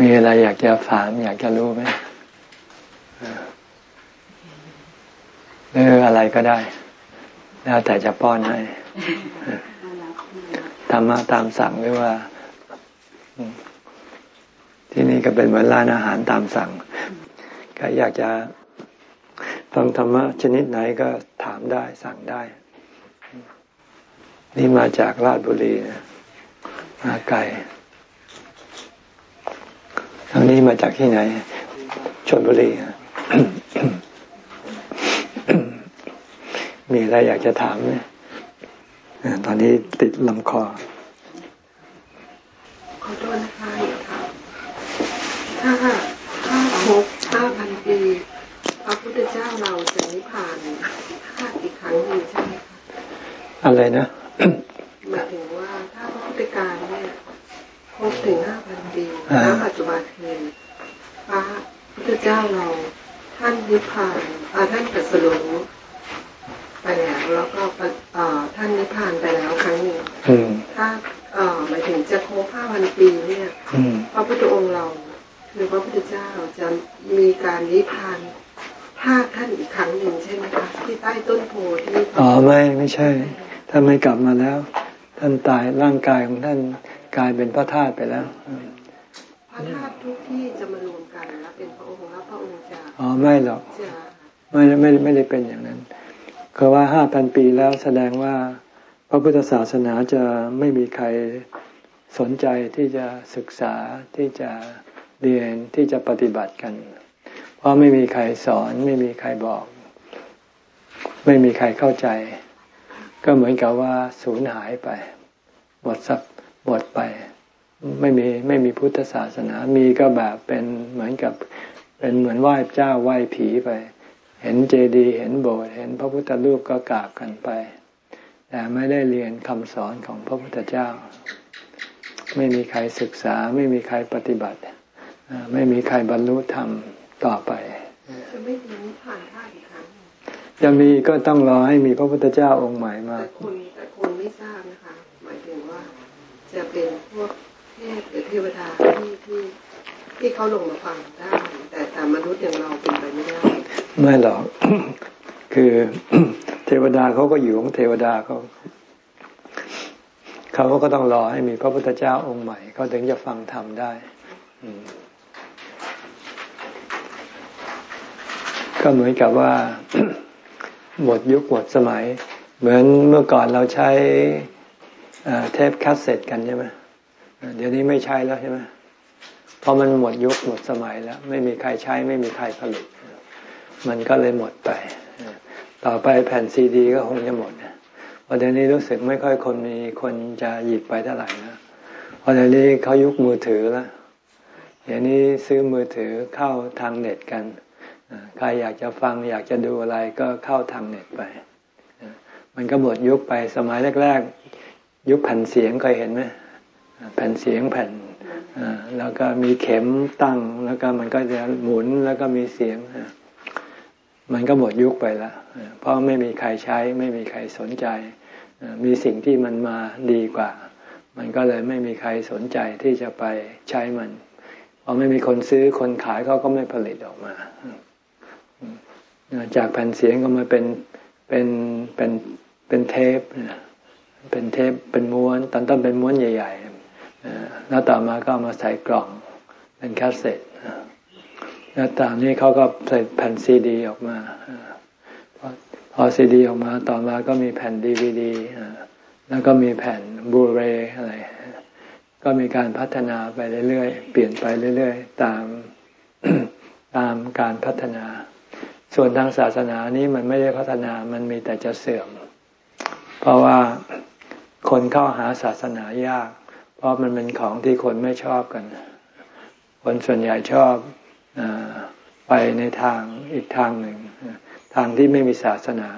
มีอะไรอยากจะถามอยากจะรู้ไหมหรืออะไรก็ได้ แล้วแต่จะป้อนให้ธรรมะตามสั่งหรือว่า ที่นี่ก็เป็นเหมือนร้านอาหารตามสั่ง ก็อยากจะฟังธรรมะชนิดไหนก็ถามได้สั่งได้ นี่มาจากราชบุรีมาไกล ทางนี้มาจากที่ไหนชนบุรีมีอะไรอยากจะถามไหมตอนนี้ติดลำคอ ขอโทษนะคะถ้าถ้าครบห้าพันปีพระพุทธเจ้าเราจะนิพพานห้าอีกครั้งหนึ่งใช่ไหมคะอะไรนะหมายถึงว่าถ้าพระพุทธการเนี่ย ครบถึงห้าพันปีณปัจจุบันคือพระพุทธเจ้าเราท่านนิพพานท่านตรัสรู้ไปแล้วแล้วก็ท่านนิพพานไปแล้วครั้งหนึ่งถ้าหมายถึงจะครบห้าพันปีเนี่ยพระพุทธองค์เราคือพระพุทธเจ้าจะมีการนิพพานภาคท่านอีกครั้งหนึ่งใช่ไหมคะที่ใต้ต้นโพที่อ๋อไม่ไม่ใช่ถ้าไม่กลับมาแล้ว ท่านตายร่างกายของท่าน กลายเป็นพระธาตุไปแล้วพระธาตุทุกที่จะมารวมกันแล้วเป็นพระองค์แล้วพระองค์จะอ๋อไม่หรอกไม่ไม่ไม่ได้เป็นอย่างนั้นคือว่าห้าพันปีแล้วแสดงว่าพระพุทธศาสนาจะไม่มีใครสนใจที่จะศึกษาที่จะเรียนที่จะปฏิบัติกันพราะไม่มีใครสอน ไม่มีใครบอก ไม่มีใครเข้าใจ ก็เหมือนกับว่าสูญหายไปหมดสับ หมดไป ไม่มีไม่มีพุทธศาสนา มีก็แบบเป็นเหมือนกับเป็นเหมือนไหว้เจ้าไหว้ผีไป เห็นเจดีย์เห็นโบสถ์เห็นพระพุทธรูปก็กราบกันไป แต่ไม่ได้เรียนคำสอนของพระพุทธเจ้า ไม่มีใครศึกษา ไม่มีใครปฏิบัติ ไม่มีใครบรรลุธรรมต่อไปจะไม่มีนิพพานธาตุอีกครั้งจะมีก็ต้องรอให้มีพระพุทธเจ้าองค์ใหม่มาแต่คนแต่คนไม่ทราบนะคะหมายถึงว่า จะเป็นพวกเทพหรือเทวดาที่ที่ที่เขาลงมาฟังได้ แต่แต่มนุษย์อย่างเราเป็นไปไม่ได้ ไม่หรอก คือเทวดาเขาก็อยู่ของเทวดาเขาเขาก็ต้องรอให้มีพระพุทธเจ้าองค์ใหม่เขาถึงจะฟังธรรมได้ก็เหมือนกับว่าหมดยุคหมดสมัย เหมือนเมื่อก่อนเราใช้ เทปคัสเซ็ตกันใช่ไหมเดี๋ยวนี้ไม่ใช้แล้วใช่ไหมพราะมันหมดยุคหมดสมัยแล้ว ไม่มีใครใช้ไม่มีใครผลิต มันก็เลยหมดไป ต่อไปแผ่นซีดี ก็คงจะหมดพอเดี๋ยวนี้รู้สึกไม่ค่อยคนมีคนจะหยิบไปเท่าไหร่นะพอเดี๋ยวนี้เขายุคมือถือแล้วเดี๋ยวนี้ซื้อมือถือเข้าทางเน็ตกันใครอยากจะฟังอยากจะดูอะไรก็เข้าทางเน็ตไป มันก็หมดยุคไปสมัยแรกๆ ยุคแผ่นเสียงเคยเห็นไหมแผ่นเสียงแผ่นแล้วก็มีเข็มตั้ง แล้วก็มันก็จะหมุนแล้วก็มีเสียงมันก็หมดยุคไปแล้วเพราะไม่มีใครใช้ ไม่มีใครสนใจ มีสิ่งที่มันมาดีกว่า มันก็เลยไม่มีใครสนใจที่จะไปใช้มันพอไม่มีคนซื้อคนขายเขาก็ไม่ผลิตออกมา จากแผ่นเสียงก็มาเป็นเป็นเป็นเป็นเทป เป็นเทปเป็นม้วนตอนต้นเป็นม้วนใหญ่ๆแล้วต่อมาก็มาใส่กล่องเป็นแคสเซ็ตแล้วตามนี้เขาก็ใส่แผ่นซีดี ออกมาพอซีดี ออกมาต่อมาก็มีแผ่นดีวีดีแล้วก็มีแผ่นบลูเรย์อะไรก็มีการพัฒนาไปเรื่อยๆ เปลี่ยนไปเรื่อยๆ ตามตามการพัฒนา ส่วนทางศาสนานี้มันไม่ได้พัฒนา มันมีแต่จะเสื่อม เพราะว่า คนเข้าหาศาสนายาก เพราะมันเป็นของที่คนไม่ชอบกัน คนส่วนใหญ่ชอบอไปในทางอีกทางหนึ่ง ทางที่ไม่มีศาสนา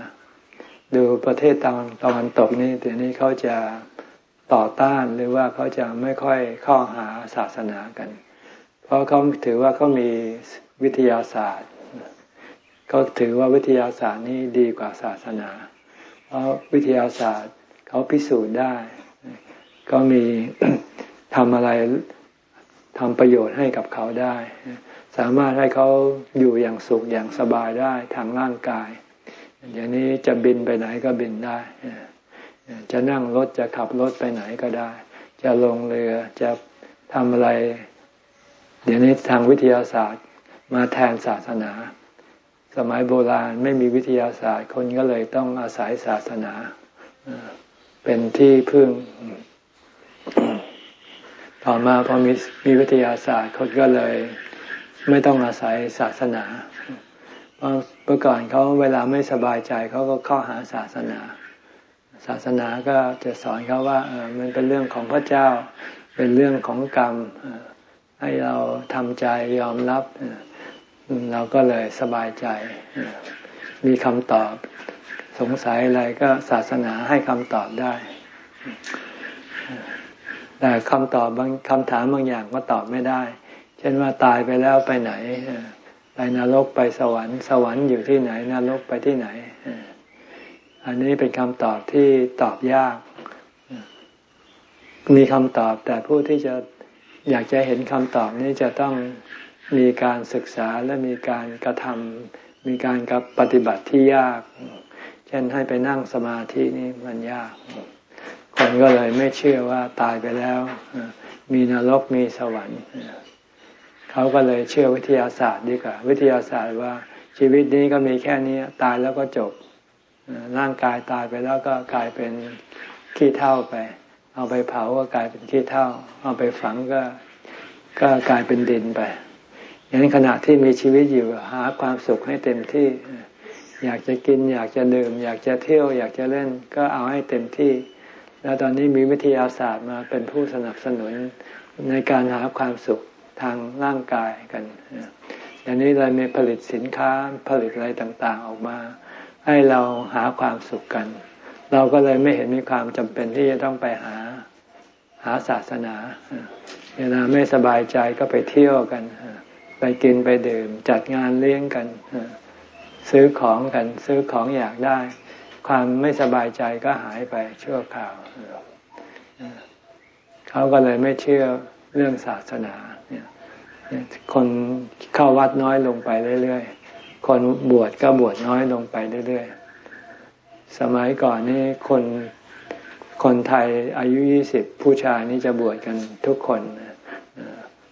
ดูประเทศตะวันตะวันตกนี่เดี๋ยวนี้เขาจะต่อต้านหรือว่าเขาจะไม่ค่อยเข้าหาศาสนากัน เพราะเขาถือว่าเขามีวิทยาศาสตร์เขาถือว่าวิทยาศาสตร์นี่ดีกว่าศาสนา เพราะวิทยาศาสตร์ เขาพิสูจน์ได้ ก็มีทำอะไรทำประโยชน์ให้กับเขาได้ สามารถให้เขาอยู่อย่างสุขอย่างสบายได้ทางร่างกายอย่างนี้จะบินไปไหนก็บินได้ จะนั่งรถจะขับรถไปไหนก็ได้ จะลงเรือจะทำอะไร เดี๋ยวนี้ทางวิทยาศาสตร์มาแทนศาสนา สมัยโบราณไม่มีวิทยาศาสตร์ คนก็เลยต้องอาศัยศาสนา เป็นที่พึ่ง ต่อมาพอมีมีวิทยาศาสตร์คนก็เลย ไม่ต้องอาศัยศาสนา เพราะเมื่อก่อนเขาเวลาไม่สบายใจเขาก็เข้าหาศาสนา ศาสนาก็จะสอนเขาว่าเออมันเป็นเรื่องของพระเจ้า เป็นเรื่องของกรรมให้เราทำใจยอมรับเราก็เลยสบายใจ มีคำตอบ สงสัยอะไรก็ศาสนาให้คำตอบได้ แต่คำตอบบางคำถามบางอย่างก็ตอบไม่ได้ เช่นว่าตายไปแล้วไปไหน ไปนรกไปสวรรค์ สวรรค์อยู่ที่ไหนนรกไปที่ไหน อันนี้เป็นคำตอบที่ตอบยาก มีคำตอบแต่ผู้ที่จะอยากจะเห็นคำตอบนี้จะต้องมีการศึกษาและมีการกระทำมีการกับปฏิบัติที่ยาก เช่นให้ไปนั่งสมาธินี่มันยาก คนก็เลยไม่เชื่อว่าตายไปแล้ว มีนรกมีสวรรค์ เขาก็เลยเชื่อวิทยาศาสตร์ดีกว่า วิทยาศาสตร์ว่าชีวิตนี้ก็มีแค่นี้ตายแล้วก็จบร่างกายตายไปแล้วก็กลายเป็นขี้เท่าไป เอาไปเผาก็กลายเป็นขี้เท่า เอาไปฝังก็ก็กลายเป็นดินไปอย่างนี้ขณะที่มีชีวิตอยู่หาความสุขให้เต็มที่ อยากจะกิน อยากจะดื่ม อยากจะเที่ยว อยากจะเล่นก็เอาให้เต็มที่ แล้วตอนนี้มีวิทยาศาสตร์มาเป็นผู้สนับสนุนในการหาความสุขทางร่างกายกันอย่างนี้เลยมีผลิตสินค้าผลิตอะไรต่างๆออกมา ให้เราหาความสุขกัน เราก็เลยไม่เห็นมีความจำเป็นที่จะต้องไปหาหาศาสนา เวลาไม่สบายใจก็ไปเที่ยวกัน ไปกินไปดื่ม จัดงานเลี้ยงกัน ซื้อของกันซื้อของอยากได้ ความไม่สบายใจก็หายไปชั่วคราวเขาก็เลยไม่เชื่อเรื่องศาสนาคนเข้าวัดน้อยลงไปเรื่อยๆ คนบวชก็บวชน้อยลงไปเรื่อยๆ สมัยก่อนนี่คนคนไทยอายุยี่สิบผู้ชายนี่จะบวชกันทุกคน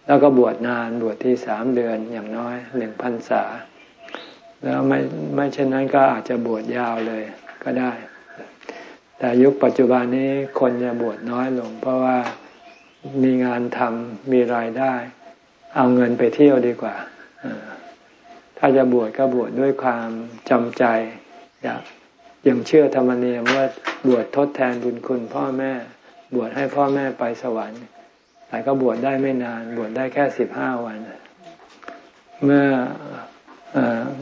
แล้วก็บวชนานบวชที่สามเดือนอย่างน้อยหนึ่งพันษา แล้วไม่ไม่เช่นนั้นก็อาจจะบวชยาวเลยก็ได้ แต่ยุคปัจจุบันนี้คนจะบวชน้อยลง เพราะว่ามีงานทำมีรายได้ เอาเงินไปเที่ยวดีกว่า ถ้าจะบวชก็บวชดด้วยความจำใจอยากยังเชื่อธรรมเนียมว่าบวชทดแทนบุญคุณพ่อแม่ บวชให้พ่อแม่ไปสวรรค์ แต่ก็บวชได้ไม่นาน บวชได้แค่สิบห้าวัน เมื่ออ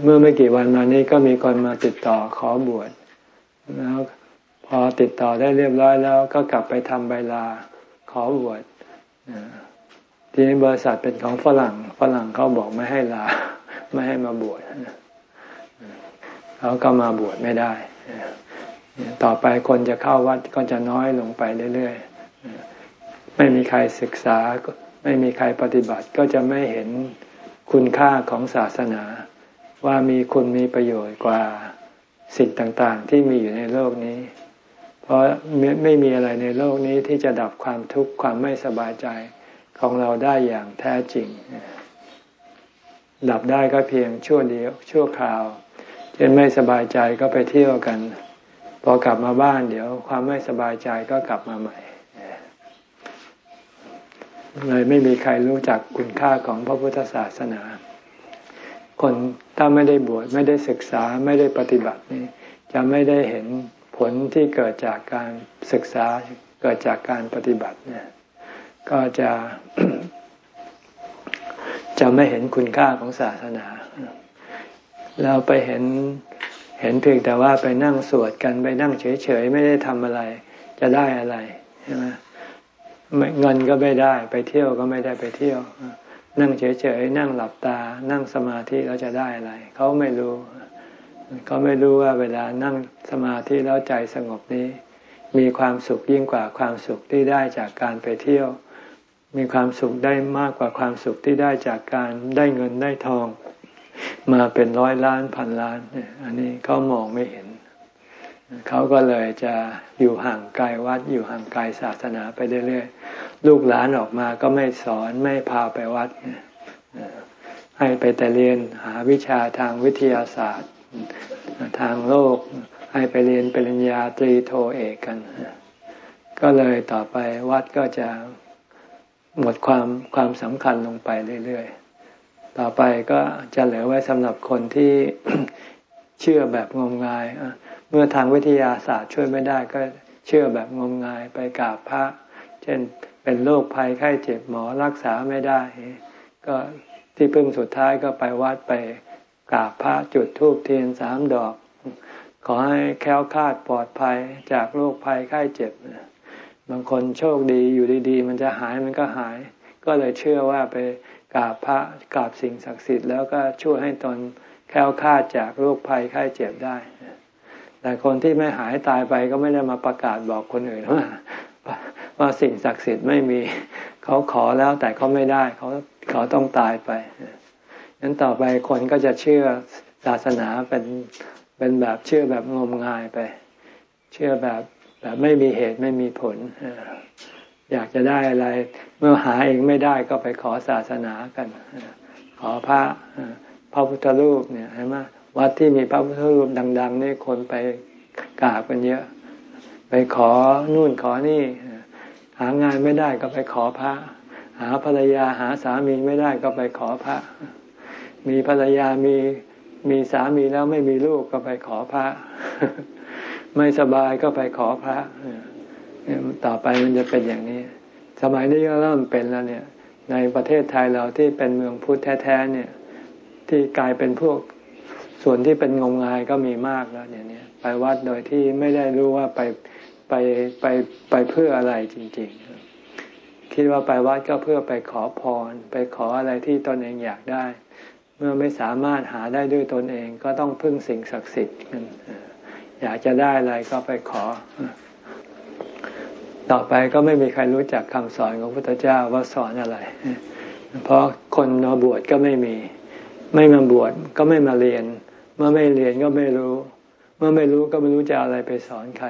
เมื่อไม่กี่วันมานี้ก็มีคนมาติดต่อขอบวชแล้วพอติดต่อได้เรียบร้อยแล้ว ก็กลับไปทำใบลาขอบวชทีนี้บริษัทเป็นของฝรั่งฝรั่งเขาบอกไม่ให้ลา ไม่ให้มาบวชเขาก็มาบวชไม่ได้ต่อไปคนจะเข้าวัดก็จะน้อยลงไปเรื่อยๆไม่มีใครศึกษา ไม่มีใครปฏิบัติก็จะไม่เห็นคุณค่าของศาสนา ว่ามีคุณมีประโยชน์กว่าสิ่งต่างๆ ที่มีอยู่ในโลกนี้ เพราะไม่มีอะไรในโลกนี้ที่จะดับความทุกข์ความไม่สบายใจของเราได้อย่างแท้จริง ดับได้ก็เพียงชั่วเดียว ชั่วคราวเช่นไม่สบายใจก็ไปเที่ยวกัน พอกลับมาบ้านเดี๋ยว ความไม่สบายใจก็กลับมาใหม่เลยไม่มีใครรู้จักคุณค่าของพระพุทธศาสนา คนถ้าไม่ได้บวชไม่ได้ศึกษาไม่ได้ปฏิบัตินี่จะไม่ได้เห็นผลที่เกิดจากการศึกษาเกิดจากการปฏิบัติเนี่ยก็จะจะไม่เห็นคุณค่าของศาสนา เราไปเห็นเห็นเพียงแต่ว่าไปนั่งสวดกันไปนั่งเฉยๆไม่ได้ทำอะไร จะได้อะไรใช่ไหมเงินก็ไม่ได้ ไปเที่ยวก็ไม่ได้ไปเที่ยว นั่งเฉยๆนั่งหลับตา นั่งสมาธิแล้วจะได้อะไรเขาไม่รู้เขาไม่รู้ว่าเวลานั่งสมาธิแล้วใจสงบนี้ มีความสุขยิ่งกว่าความสุขที่ได้จากการไปเที่ยว มีความสุขได้มากกว่าความสุขที่ได้จากการได้เงินได้ทอง มาเป็นร้อยล้านพันล้านอันนี้เขามองไม่เห็น เขาก็เลยจะอยู่ห่างไกลวัดอยู่ห่างไกลศาสนาไปเรื่อยๆลูกหลานออกมาก็ไม่สอนไม่พาไปวัด ให้ไปแต่เรียนหาวิชาทางวิทยาศาสตร์ ทางโลก ให้ไปเรียนปริญญาตรีโทเอกกัน ก็เลยต่อไปวัดก็จะหมดความความสำคัญลงไปเรื่อยๆ ต่อไปก็จะเหลือไว้สำหรับคนที่เชื่อแบบงมงาย เมื่อทางวิทยาศาสตร์ช่วยไม่ได้ก็เชื่อแบบงมงายไปกราบพระ เช่นเป็นโรคภัยไข้เจ็บหมอรักษาไม่ได้ ก็ที่พึ่งสุดท้ายก็ไปวัดไปกราบพระจุดธูปเทียนสามดอก ขอให้แค้วคาดปลอดภัยจากโรคภัยไข้เจ็บ บางคนโชคดีอยู่ดีๆ มันจะหายมันก็หาย ก็เลยเชื่อว่าไปกราบพระกราบสิ่งศักดิ์สิทธิ์แล้วก็ช่วยให้ตนแค้วคาดจากโรคภัยไข้เจ็บได้ แต่คนที่ไม่หายตายไปก็ไม่ได้มาประกาศบอกคนอื่นว่าว่าสิ่งศักดิ์สิทธิ์ไม่มีเขาขอแล้วแต่เขาไม่ได้เขาเขาต้องตายไปนั้นต่อไปคนก็จะเชื่อศาสนาเป็นเป็นแบบเชื่อแบบงมงายไป เชื่อแบบแบบไม่มีเหตุไม่มีผล อยากจะได้อะไร เมื่อหาเองไม่ได้ก็ไปขอศาสนากัน ขอพระพระพุทธรูปเนี่ยเห็นไหม วัดที่มีพระพุทธรูปดัง ๆ นี่คนไปกราบกันเยอะ ไปขอนู่นขอนี่ หางานไม่ได้ก็ไปขอพระ หาภรรยาหาสามีไม่ได้ก็ไปขอพระ มีภรรยามีมีสามีแล้วไม่มีลูกก็ไปขอพระ ไม่สบายก็ไปขอพระต่อไปมันจะเป็นอย่างนี้ สมัยนี้ก็เริ่มเป็นแล้วเนี่ย ในประเทศไทยเราที่เป็นเมืองพุทธแท้ๆเนี่ย ที่กลายเป็นพวก ส่วนที่เป็นงมงายก็มีมากแล้วเนี่ยเนี่ยไปวัดโดยที่ไม่ได้รู้ว่าไปไปไปไปเพื่ออะไรจริง ๆ คิดว่าไปวัดก็เพื่อไปขอพร ไปขออะไรที่ตนเองอยากได้ เมื่อไม่สามารถหาได้ด้วยตนเองก็ต้องพึ่งสิ่งศักดิ์สิทธิ์อยากจะได้อะไรก็ไปขอ ต่อไปก็ไม่มีใครรู้จักคำสอนของพระพุทธเจ้าว่าสอนอะไร เพราะคนมาบวชก็ไม่มี ไม่มาบวชก็ไม่มาเรียน เมื่อไม่เรียนก็ไม่รู้ เมื่อไม่รู้ก็ไม่รู้จะอะไรไปสอนใคร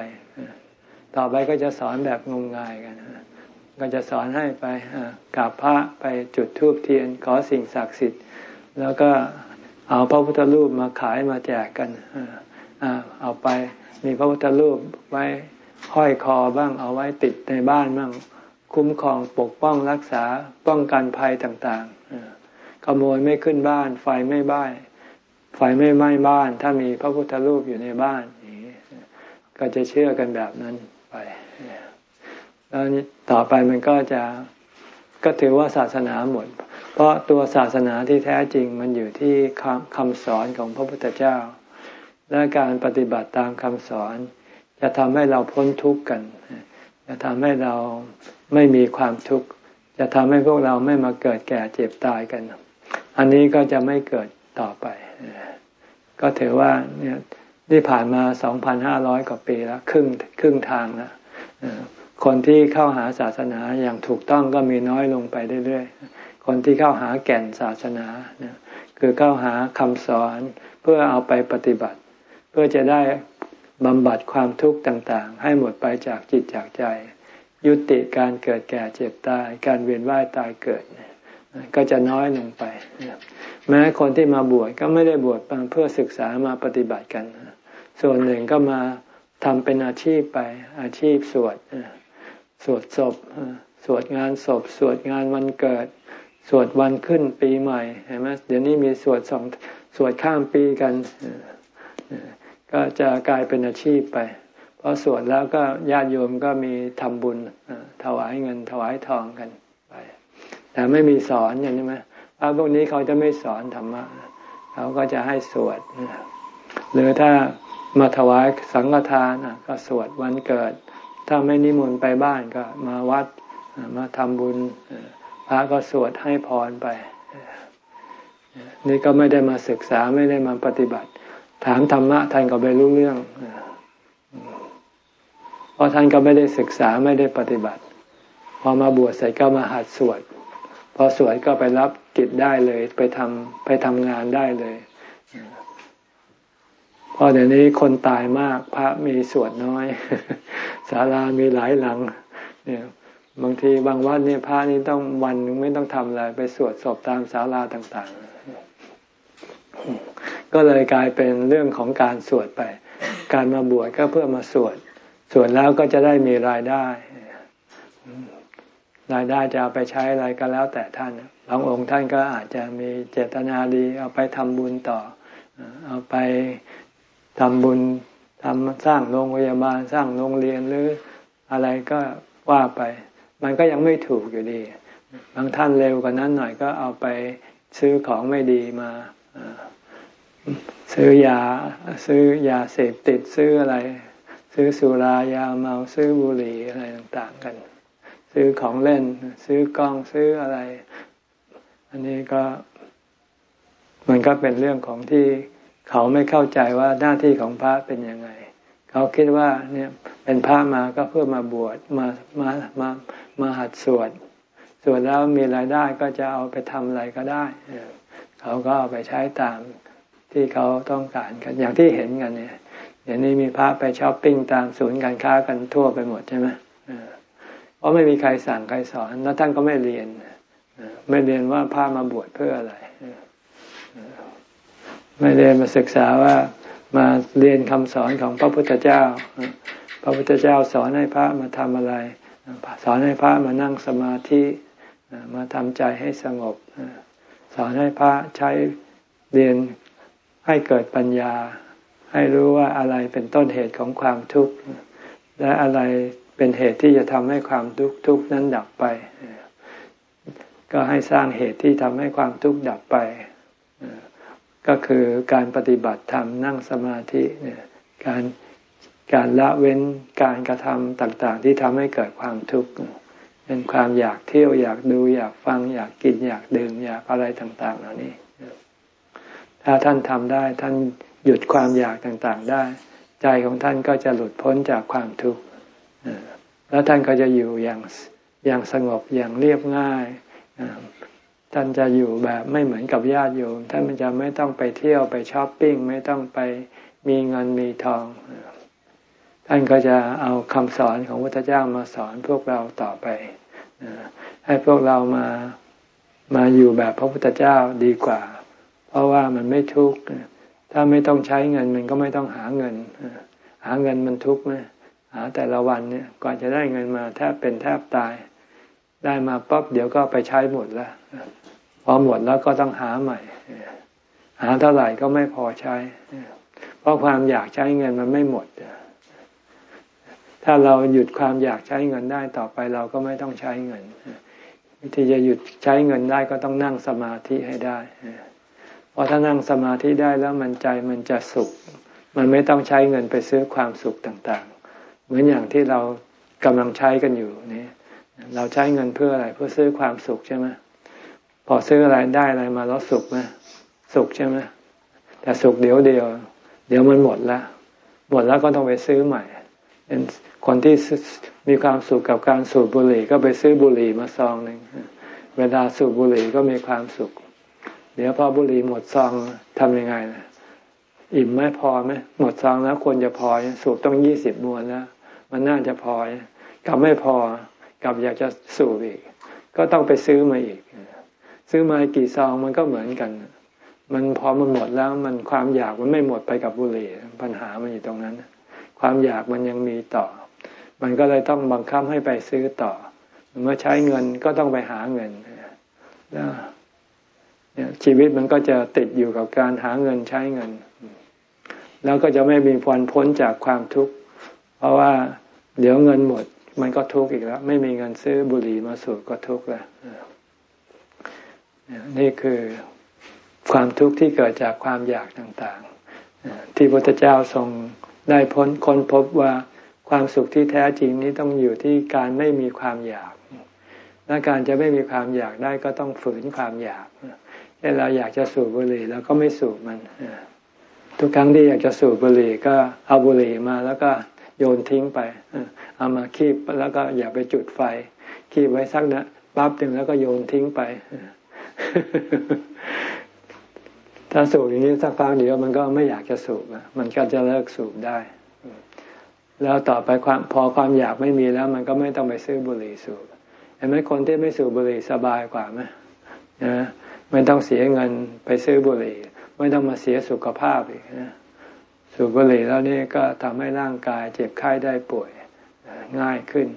ต่อไปก็จะสอนแบบงมงายกันก็จะสอนให้ไปกราบพระไปจุดธูปเทียนขอสิ่งศักดิ์สิทธิ์ แล้วก็เอาพระพุทธรูปมาขายมาแจกกันเอาไปมีพระพุทธรูปไว้ห้อยคอบ้างเอาไว้ติดในบ้านบ้างคุ้มครองปกป้องรักษาป้องกันภัยต่างๆขโมยไม่ขึ้นบ้านไฟไม่บ้าน ไฟไม่ไหม้บ้าน ถ้ามีพระพุทธรูปอยู่ในบ้านก็จะเชื่อกันแบบนั้นไปแล้วต่อไปมันก็จะก็ถือว่าศาสนาหมด เพราะตัวศาสนาที่แท้จริงมันอยู่ที่คำคำสอนของพระพุทธเจ้า และการปฏิบัติตามคำสอน จะทำให้เราพ้นทุกข์กัน จะทำให้เราไม่มีความทุกข์ จะทำให้พวกเราไม่มาเกิดแก่เจ็บตายกัน อันนี้ก็จะไม่เกิดต่อไป ก็ถือว่าเนี่ยนี่ผ่านมาสองพันห้าร้อยกว่าปีแล้ว ครึ่งครึ่งทางแล้วคนที่เข้าหาศาสนาอย่างถูกต้องก็มีน้อยลงไปเรื่อยๆ คนที่เข้าหาแก่นศาสนาคือเข้าหาคำสอนเพื่อเอาไปปฏิบัติ เพื่อจะได้บำบัดความทุกข์ต่าง ๆ ให้หมดไปจากจิตจากใจ ยุติการเกิดแก่เจ็บตาย การเวียนว่ายตายเกิด ก็จะน้อยลงไปแม้คนที่มาบวชก็ไม่ได้บวชเพื่อศึกษามาปฏิบัติกัน ส่วนหนึ่งก็มาทำเป็นอาชีพไป อาชีพสวดสวดศพสวดงานศพ สวดงานวันเกิด สวดวันขึ้นปีใหม่เห็นไหมเดี๋ยวนี้มีสวดสองสวดข้ามปีกันก็จะกลายเป็นอาชีพไป เพราะสวดแล้วก็ญาติโยมก็มีทำบุญถวายเงินถวายทองกัน แต่ไม่มีสอนอย่างนี้ไหมพระพวกนี้เขาจะไม่สอนธรรมะเขาก็จะให้สวดหรือถ้ามาถวายสังฆทานก็สวดวันเกิด ถ้าไม่นิมนต์ไปบ้านก็มาวัดมาทำบุญพระก็สวดให้พรไป นี่ก็ไม่ได้มาศึกษาไม่ได้มาปฏิบัติ ถามธรรมะท่านก็ไม่รู้เรื่องเพราะท่านก็ไม่ได้ศึกษาไม่ได้ปฏิบัติ พอมาบวชเสร็จก็มาหัดสวด พอสวดก็ไปรับกิจได้เลย ไปทำไปทำงานได้เลยเพอเดี๋ยวนี้คนตายมาก พระมีสวดน้อยศาลามีหลายหลัง เนี่ย บางทีบางวัดเนี่ยพระนี่ต้องวันไม่ต้องทำอะไรไปสวดศพตามศาลาต่าง ๆ ก็เลยกลายเป็นเรื่องของการสวดไป การมาบวชก็เพื่อมาสวด สวดแล้วก็จะได้มีรายได้ รายได้จะเอาไปใช้อะไรก็แล้วแต่ท่านบางองค์ท่านก็อาจจะมีเจตนาดี เอาไปทำบุญต่อ เอาไปทำบุญทำสร้างโรงพยาบาลสร้างโรงเรียนหรืออะไรก็ว่าไป มันก็ยังไม่ถูกอยู่ดี บางท่านเร็วกว่านั้นหน่อยก็เอาไปซื้อของไม่ดีมาซื้อยาซื้อยาเสพติดซื้ออะไร ซื้อสุรายาเมาซื้อบุหรี่อะไรต่าง ๆ กัน ซื้อของเล่น ซื้อกล้องซื้ออะไร อันนี้ก็ มันก็เป็นเรื่องของที่เขาไม่เข้าใจว่าหน้าที่ของพระเป็นยังไง เขาคิดว่าเนี่ยเป็นพระมาก็เพื่อมาบวชมามามามาหัดสวดสวดแล้วมีรายได้ก็จะเอาไปทำอะไรก็ได้ เขาก็เอาไปใช้ตามที่เขาต้องการกันอย่างที่เห็นกันเนี่ยอย่างนี้มีพระไปช้อปปิ้งตามศูนย์การค้ากันทั่วไปหมดใช่ไหมเราะไม่มีใครสั่งใครสอน แล้วท่านก็ไม่เรียน ไม่เรียนว่าพระมาบวชเพื่ออะไร ไม่ได้มาศึกษาว่ามาเรียนคำสอนของพระพุทธเจ้า พระพุทธเจ้าสอนให้พระมาทำอะไร สอนให้พระมานั่งสมาธิ มาทำใจให้สงบ สอนให้พระใช้เรียนให้เกิดปัญญา ให้รู้ว่าอะไรเป็นต้นเหตุของความทุกข์ และอะไร เป็นเหตุที่จะทำให้ความทุกข์ทุกนั้นดับไป ก็ให้สร้างเหตุที่ทำให้ความทุกข์ดับไป ก็คือการปฏิบัติธรรมนั่งสมาธิเนี่ยการการละเว้นการกระทำต่างๆ ที่ทำให้เกิดความทุกข์เป็นความอยากเที่ยวอยากดูอยากฟังอยากกินอยากดื่มอยากอะไรต่างๆเหล่านี้ถ้าท่านทำได้ท่านหยุดความอยากต่างๆได้ ใจของท่านก็จะหลุดพ้นจากความทุกข์ แล้วท่านก็จะอยู่อย่างอย่างสงบอย่างเรียบง่าย ท่านจะอยู่แบบไม่เหมือนกับญาติโยม ท่านจะไม่ต้องไปเที่ยวไปช้อปปิ้ง ไม่ต้องไปมีเงินมีทอง ท่านก็จะเอาคำสอนของพระพุทธเจ้ามาสอนพวกเราต่อไป ให้พวกเรามามาอยู่แบบพระพุทธเจ้าดีกว่า เพราะว่ามันไม่ทุกข์ ถ้าไม่ต้องใช้เงินมันก็ไม่ต้องหาเงิน หาเงินมันทุกข์ไหม หาแต่ละวันเนี่ยก่อนจะได้เงินมาแทบเป็นแทบตาย ได้มาปั๊บเดี๋ยวก็ไปใช้หมดแล้วพอหมดแล้วก็ต้องหาใหม่ หาเท่าไหร่ก็ไม่พอใช้ เพราะความอยากใช้เงินมันไม่หมด ถ้าเราหยุดความอยากใช้เงินได้ต่อไปเราก็ไม่ต้องใช้เงิน วิธีจะหยุดใช้เงินได้ก็ต้องนั่งสมาธิให้ได้เพราะถ้านั่งสมาธิได้แล้วมันใจมันจะสุข มันไม่ต้องใช้เงินไปซื้อความสุขต่าง เหมือนอย่างที่เรากำลังใช้กันอยู่นี่เราใช้เงินเพื่ออะไรเพื่อซื้อความสุขใช่ไหมพอซื้ออะไรได้อะไรมาแล้วสุขไหมสุขใช่ไหมแต่สุขเดี๋ยวเดียว เดี๋ยวมันหมดล้วหมดแล้วก็ต้องไปซื้อใหม่เป็นคนที่มีความสุขกับการสูบบุหรี่ก็ไปซื้อบุหรี่มาซองหนึ่งเวลาสูบบุหรี่ก็มีความสุข เดี๋ยวพอบุหรี่หมดซองทำยังไงนะ อิ่มไหมพอไหมหมดซองแล้วควรจะพอสูบต้องยี่สิบมวนแล้ว มันน่าจะพอกลับไม่พอกลับอยากจะสูบอีก ก็ต้องไปซื้อมาอีก ซื้อมากี่ซองมันก็เหมือนกัน มันพอมันหมดแล้วมันความอยากมันไม่หมดไปกับบุหรี่ปัญหามันอยู่ตรงนั้น ความอยากมันยังมีต่อ มันก็เลยต้องบังคับให้ไปซื้อต่อ เมื่อใช้เงินก็ต้องไปหาเงินแล้วชีวิตมันก็จะติดอยู่กับการหาเงินใช้เงิน แล้วก็จะไม่มีวันพ้นจากความทุกข์ เพราะว่าเดี๋ยวเงินหมด มันก็ทุกข์อีกแล้ว ไม่มีเงินซื้อบุหรี่มาสูบก็ทุกข์แล้วนี่คือความทุกข์ที่เกิดจากความอยากต่างๆ ที่พระพุทธเจ้าทรงได้พ้นค้นพบว่าความสุขที่แท้จริงนี้ต้องอยู่ที่การไม่มีความอยาก และการจะไม่มีความอยากได้ก็ต้องฝืนความอยากเช่นเราอยากจะสูบบุหรี่แล้วก็ไม่สูบมัน ทุกครั้งที่อยากจะสูบบุหรี่ก็เอาบุหรี่มาแล้วก็โยนทิ้งไป เอามาคีบแล้วก็อย่าไปจุดไฟ คีบไว้สักนะปั๊บหนึ่งแล้วก็โยนทิ้งไป ถ้าสูบอย่างนี้สักพักเดียวมันก็ไม่อยากจะสูบมันก็จะเลิกสูบได้ แล้วต่อไปความพอความอยากไม่มีแล้ว มันก็ไม่ต้องไปซื้อบุหรี่สูบเห็นไหมคนที่ไม่สูบบุหรี่สบายกว่าไหมนะไม่ต้องเสียเงินไปซื้อบุหรี่ ไม่ต้องมาเสียสุขภาพอีกนะสูบบุหรี่แล้วนี่ก็ทำให้ร่างกายเจ็บไข้ได้ป่วยง่ายขึ้น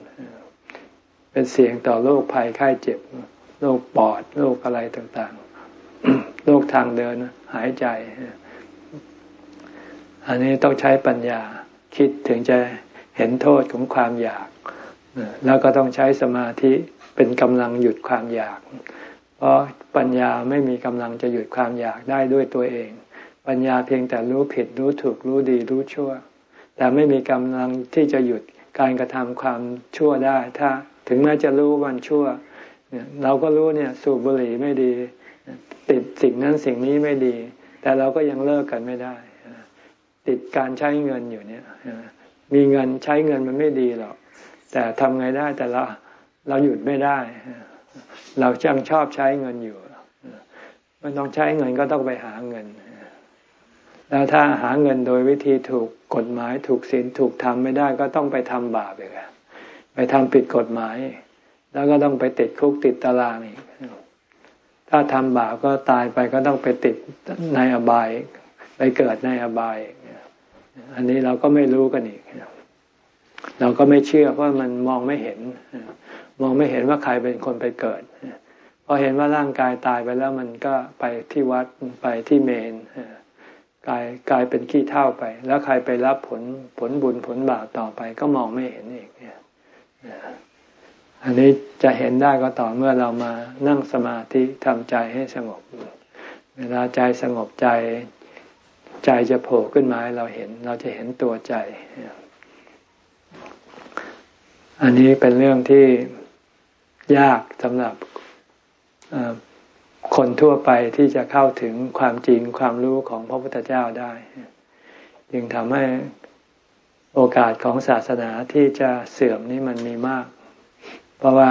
เป็นเสี่ยงต่อโรคภัยไข้เจ็บโรคปอดโรคอะไรต่างๆโรคทางเดินหายใจ อันนี้ต้องใช้ปัญญาคิดถึงจะเห็นโทษของความอยาก แล้วก็ต้องใช้สมาธิเป็นกำลังหยุดความอยาก เพราะปัญญาไม่มีกำลังจะหยุดความอยากได้ด้วยตัวเอง ปัญญาเพียงแต่รู้ผิดรู้ถูกรู้ดีรู้ชั่ว แต่ไม่มีกำลังที่จะหยุดการกระทำความชั่วได้ ถ้าถึงแม้จะรู้วันชั่วเราก็รู้เนี่ยสูบบุหรี่ไม่ดี ติดสิ่งนั้นสิ่งนี้ไม่ดี แต่เราก็ยังเลิกกันไม่ได้ ติดการใช้เงินอยู่เนี่ยมีเงินใช้เงินมันไม่ดีหรอกแต่ทำไงได้แต่เราเราหยุดไม่ได้ เราจังชอบใช้เงินอยู่ มันต้องใช้เงินก็ต้องไปหาเงิน แล้วถ้าหาเงินโดยวิธีถูกกฎหมายถูกศีลถูกทำไม่ได้ก็ต้องไปทำบาปอีกไปทำผิดกฎหมาย แล้วก็ต้องไปติดคุกติดตารางอีก ถ้าทำบาปก็ตายไปก็ต้องไปติดในอบาย ไปเกิดในอบาย อันนี้เราก็ไม่รู้กันอีกเราก็ไม่เชื่อเพราะมันมองไม่เห็น มองไม่เห็นว่าใครเป็นคนไปเกิดพอเห็นว่าร่างกายตายไปแล้วมันก็ไปที่วัดไปที่เมนกายกายเป็นขี้เท่าไป แล้วใครไปรับผลผลบุญผลบาปต่อไปก็มองไม่เห็นอีกเนี่ยอันนี้จะเห็นได้ก็ต่อเมื่อเรามานั่งสมาธิทำใจให้สงบ เวลาใจสงบใจใจจะโผล่ขึ้นมาให้เราเห็น เราจะเห็นตัวใจ อันนี้เป็นเรื่องที่ ยากสำหรับคนทั่วไปที่จะเข้าถึงความจริงความรู้ของพระพุทธเจ้าได้ จึงทำให้โอกาสของศาสนาที่จะเสื่อมนี่มันมีมาก เพราะว่า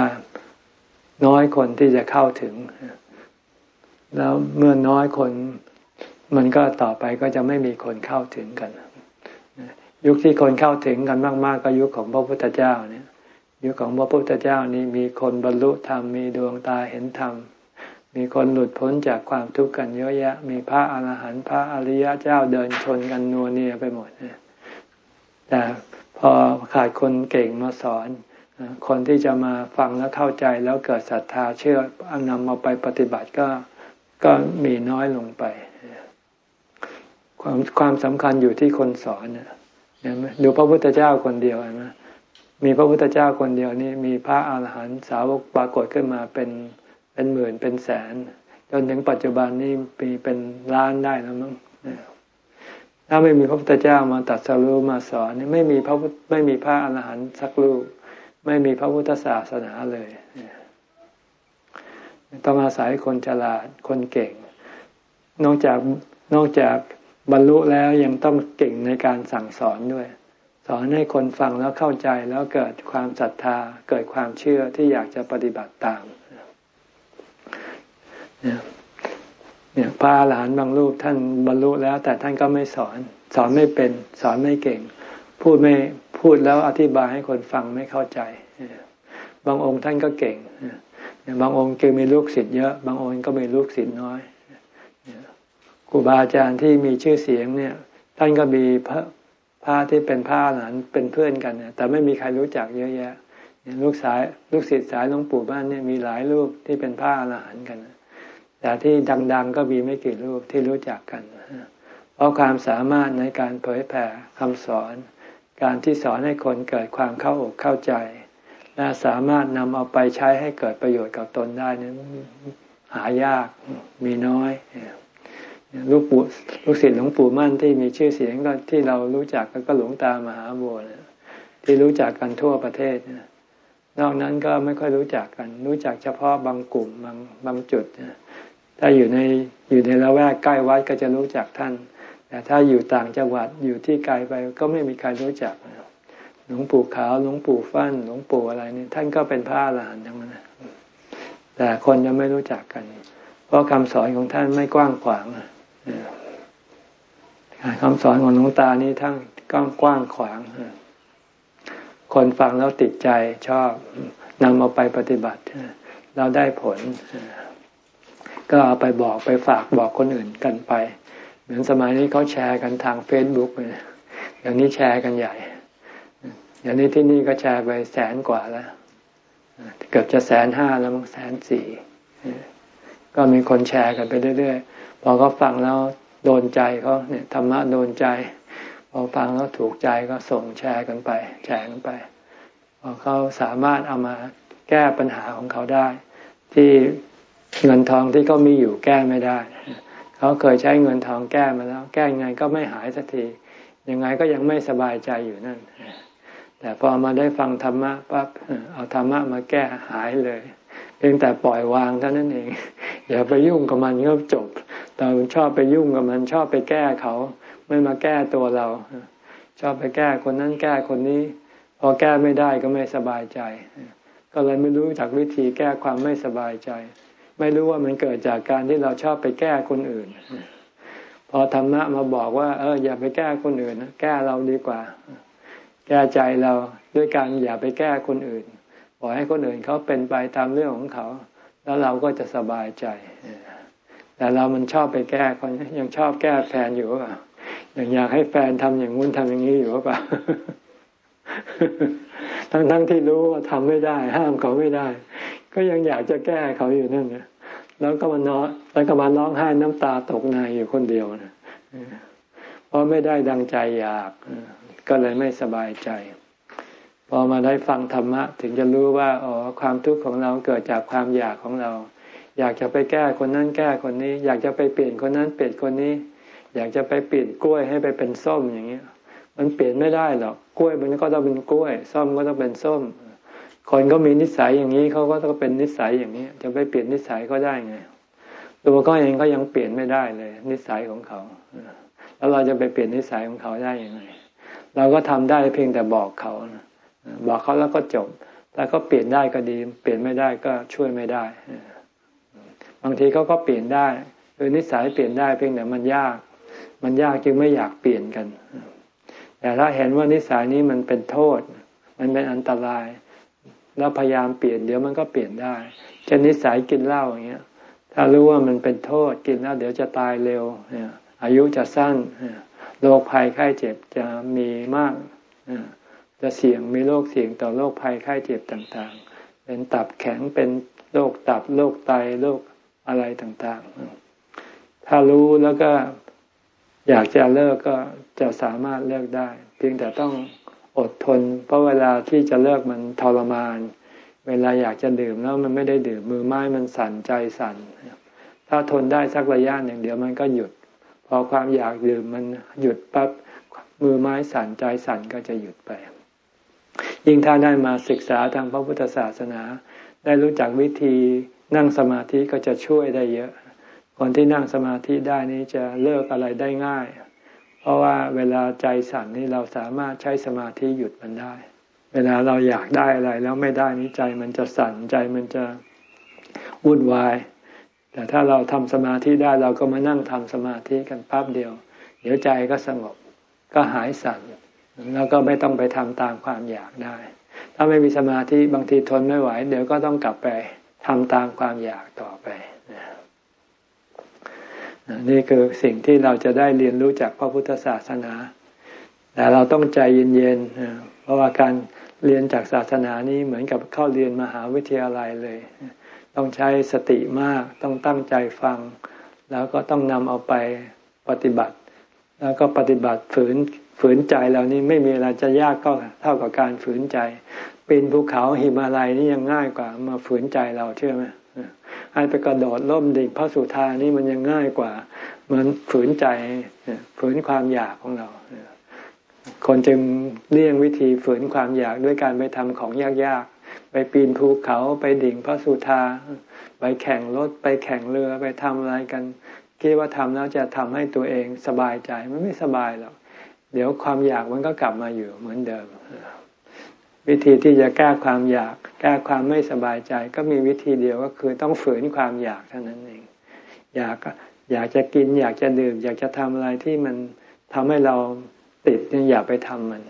น้อยคนที่จะเข้าถึง แล้วเมื่อน้อยคนมันก็ต่อไปก็จะไม่มีคนเข้าถึงกัน ยุคที่คนเข้าถึงกันมาก ๆ ก็ยุคของพระพุทธเจ้าเนี่ย ยุคของพระพุทธเจ้านี้มีคนบรรลุธรรมมีดวงตาเห็นธรรม มีคนหลุดพ้นจากความทุกข์กันเยอะแยะ มีพระอรหันต์พระอริยะเจ้าเดินชนกันนัวเนียไปหมดแต่พอขาดคนเก่งมาสอน คนที่จะมาฟังแล้วเข้าใจแล้วเกิดศรัทธาเชื่อนำมาไปปฏิบัติก็ก็มีน้อยลงไป ความความสำคัญอยู่ที่คนสอนเนี่ยดูพระพุทธเจ้าคนเดียวนไห มีพระพุทธเจ้าคนเดียวนี่มีพระอาหารหันต์สาวกปรากฏขึ้นมาเป็นเป็นหมื่นเป็นแสน จนถึงปัจจุบันนี้มีเป็นล้านได้แล้วมั้งถ้าไม่มีพระพุทธเจ้ามาตัดสรุมาสอนนี่ไม่มีพระไม่มีพระอาหารหันต์สักลูกไม่มีพระพุทธศาสนาเลยต้องอาศัยคนฉลาดคนเก่ง นอกจากนอกจากบรรลุแล้วยังต้องเก่งในการสั่งสอนด้วย สอนให้คนฟังแล้วเข้าใจแล้วเกิดความศรัทธาเกิดความเชื่อที่อยากจะปฏิบัติตามเนี่ยพระอรหันต์บางรูปท่านบรรลุแล้ว แต่ท่านก็ไม่สอน สอนไม่เป็น สอนไม่เก่ง พูดไม่พูดแล้วอธิบายให้คนฟังไม่เข้าใจ บางองค์ท่านก็เก่งบางองค์คือมีลูกศิษย์เยอะ บางองค์ก็มีลูกศิษย์น้อยครูบาอาจารย์ที่มีชื่อเสียงเนี่ย ท่านก็มีพระ พระที่เป็นพระหลานเป็นเพื่อนกันเนี่ยแต่ไม่มีใครรู้จักเยอะแยะลูกสายลูกศิษย์สายหลวงปู่บ้านเนี่ยมีหลายรูปที่เป็นพระอรหันต์กันแต่ที่ดัง ๆ ก็มีไม่กี่รูปที่รู้จักกันเพราะความสามารถในการเผยแผ่คำสอน การที่สอนให้คนเกิดความเข้าอกเข้าใจ และสามารถนำเอาไปใช้ให้เกิดประโยชน์กับตนได้นั้นหายากมีน้อย ลูกปู่ลูกศิษย์หลวงปู่มั่นที่มีชื่อเสียงก็ที่เรารู้จักก็หลวงตามหาบัวนะที่รู้จักกันทั่วประเทศนะนอกนั้นก็ไม่ค่อยรู้จักกัน รู้จักเฉพาะบางกลุ่มบางบางจุดนะถ้าอยู่ในอยู่ในละแวกใกล้วัดก็จะรู้จักท่าน แต่ถ้าอยู่ต่างจังหวัดอยู่ที่ไกลไปก็ไม่มีใครรู้จักหลวงปู่ขาวหลวงปู่ฟั่นหลวงปู่อะไรนี่ท่านก็เป็นพระอรหันต์ทั้งนั้นแต่คนยังไม่รู้จักกัน เพราะคำสอนของท่านไม่กว้างขวาง คำสอนของหลวงตานี่ทั้งกว้างกว้างขวาง คนฟังแล้วติดใจชอบนำเอาไปปฏิบัติ เราได้ผล ก็เอาไปบอกไปฝากบอกคนอื่นกันไป เหมือนสมัยนี้เขาแชร์กันทางเฟซบุ๊กเลยอย่างนี้แชร์กันใหญ่ อย่างนี้ที่นี่ก็แชร์ไปแสนกว่าแล้ว เกือบจะแสนห้าแล้วมั้งแสนสี่ ก็มีคนแชร์กันไปเรื่อยๆ พอเขาฟังแล้วโดนใจเขาเนี่ยธรรมะโดนใจ พอฟังแล้วถูกใจก็ส่งแชร์กันไป แชร์กันไป พอเขาสามารถเอามาแก้ปัญหาของเขาได้ ที่เงินทองที่เขามีอยู่แก้ไม่ได้ เขาเคยใช้เงินทองแก้มาแล้ว แก้ยังไงก็ไม่หายสักที ยังไงก็ยังไม่สบายใจอยู่นั่น แต่พอมาได้ฟังธรรมะปั๊บเอาธรรมะมาแก้หายเลย เพียงแต่ปล่อยวางเท่านั้นเอง อย่าไปยุ่งกับมันก็จบแต่ชอบไปยุ่งกับมันชอบไปแก้เขา ไม่มาแก้ตัวเรา ชอบไปแก้คนนั้นแก้คนนี้ พอแก้ไม่ได้ก็ไม่สบายใจ ก็เลยไม่รู้จากวิธีแก้ความไม่สบายใจ ไม่รู้ว่ามันเกิดจากการที่เราชอบไปแก้คนอื่น พอธรรมะมาบอกว่า เอออย่าไปแก้คนอื่นนะแก้เราดีกว่า แก้ใจเราด้วยการอย่าไปแก้คนอื่น บอให้คนอื่นเขาเป็นไปตามเรื่องของเขา แล้วเราก็จะสบายใจแต่เรามันชอบไปแก้คนยังชอบแก้แฟนอยู่ป่ะยังอยากให้แฟนทำอย่างงู้นทำอย่างนี้อยู่ป่ะทั้งทั้งที่รู้ว่าทำไม่ได้ ห้ามเขาไม่ได้ ก็ยังอยากจะแก้เขาอยู่นั่นนะแล้วก็มานอนแล้วก็มาร้องไห้น้ำตาตกในอยู่คนเดียวนะเพราะไม่ได้ดังใจอยากก็เลยไม่สบายใจ พอมาได้ฟังธรรมะ ถึงจะรู้ว่าอ๋อความทุกข์ของเราเกิดจากความอยากของเรา อยากจะไปแก้คนนั้นแก้คนนี้ อยากจะไปเปลี่ยนคนนั้นเปลี่ยนคนนี้ อยากจะไปเปลี่ยนกล้วยให้ไปเป็นส้มอย่างเงี้ย มันเปลี่ยนไม่ได้หรอกกล้วยมันก็ต้องเป็นกล้วย ส้มก็ต้องเป็นส้ม คนก็มีนิสัยอย่างนี้เขาก็ต้องเป็นนิสัยอย่างนี้ จะไปเปลี่ยนนิสัยก็ได้ไงตัวก็เองก็ยังเปลี่ยนไม่ได้เลย นิสัยของเขาแล้วเราจะไปเปลี่ยนนิสัยของเขาได้ยังไงเราก็ทำได้เพียงแต่บอกเขานะ บอกเขาแล้วก็จบถ้าเขาเปลี่ยนได้ก็ดี เปลี่ยนไม่ได้ก็ช่วยไม่ได้ บางทีเขาก็เปลี่ยนได้คือนิสัยเปลี่ยนได้เพียงแต่มันยาก มันยากจึงไม่อยากเปลี่ยนกัน แต่ถ้าเห็นว่านิสัยนี้มันเป็นโทษ มันเป็นอันตราย แล้วพยายามเปลี่ยนเดี๋ยวมันก็เปลี่ยนได้เช่นนิสัยกินเหล้าอย่างเงี้ย ถ้ารู้ว่ามันเป็นโทษกินแล้วเดี๋ยวจะตายเร็ว อายุจะสั้น โรคภัยไข้เจ็บจะมีมาก จะเสี่ยงมีโรคเสี่ยงต่อโรคภัยไข้เจ็บต่างๆ เป็นตับแข็งเป็นโรคตับโรคไตโรคอะไรต่างๆ ถ้ารู้แล้วก็อยากจะเลิกก็จะสามารถเลิกได้ เพียงแต่ต้องอดทน เพราะเวลาที่จะเลิกมันทรมาน เวลาอยากจะดื่มแล้วมันไม่ได้ดื่มมือไม้มันสั่นใจสั่น ถ้าทนได้สักระยะหนึ่งเดี๋ยวมันก็หยุด พอความอยากดื่มมันหยุดปั๊บมือไม้สั่นใจสั่นก็จะหยุดไป ยิ่งถ้าได้มาศึกษาทางพระพุทธศาสนา ได้รู้จักวิธีนั่งสมาธิก็จะช่วยได้เยอะ คนที่นั่งสมาธิได้นี้จะเลิกอะไรได้ง่าย เพราะว่าเวลาใจสั่นนี่เราสามารถใช้สมาธิหยุดมันได้ เวลาเราอยากได้อะไรแล้วไม่ได้นี้ใจมันจะสั่นใจมันจะวุ่นวาย แต่ถ้าเราทำสมาธิได้เราก็มานั่งทำสมาธิกันแป๊บเดียว เดี๋ยวใจก็สงบก็หายสั่น แล้วก็ไม่ต้องไปทำตามความอยากได้ ถ้าไม่มีสมาธิบางทีทนไม่ไหว เดี๋ยวก็ต้องกลับไปทำตามความอยากต่อไปนี่คือสิ่งที่เราจะได้เรียนรู้จากพระพุทธศาสนา แต่เราต้องใจเย็นๆ เพราะว่าการเรียนจากศาสนานี้เหมือนกับเข้าเรียนมหาวิทยาลัยเลย ต้องใช้สติมาก ต้องตั้งใจฟัง แล้วก็ต้องนำเอาไปปฏิบัติ แล้วก็ปฏิบัติฝืน ฝืนใจเรานี่ไม่มีอะไรจะยากก็เท่ากับการฝืนใจปีนภูเขาหิมาลัยนี่ยังง่ายกว่า มาฝืนใจเราเชื่อไหมให้ไปกระโดดล่มดิ่งพระสุธานี่มันยังง่ายกว่ามือนฝืนใจฝืนความอยากของเราคนจึงเลี่ยงวิธีฝืนความอยากด้วยการไปทำของยากๆ ไปปีนภูเขาไปดิ่งพระสุธา ไปแข่งรถไปแข่งเรือไปทำอะไรกันคิดว่าทำแล้วจะทำให้ตัวเองสบายใจมันไม่สบายหรอก เดี๋ยวความอยากมันก็กลับมาอยู่เหมือนเดิม วิธีที่จะแก้ความอยาก แก้ความไม่สบายใจ ก็มีวิธีเดียวก็คือต้องฝืนความอยากเท่านั้นเอง อยากอยากจะกิน อยากจะดื่ม อยากจะทำอะไรที่มันทำให้เราติดเนี่ยอย่าไปทำมัน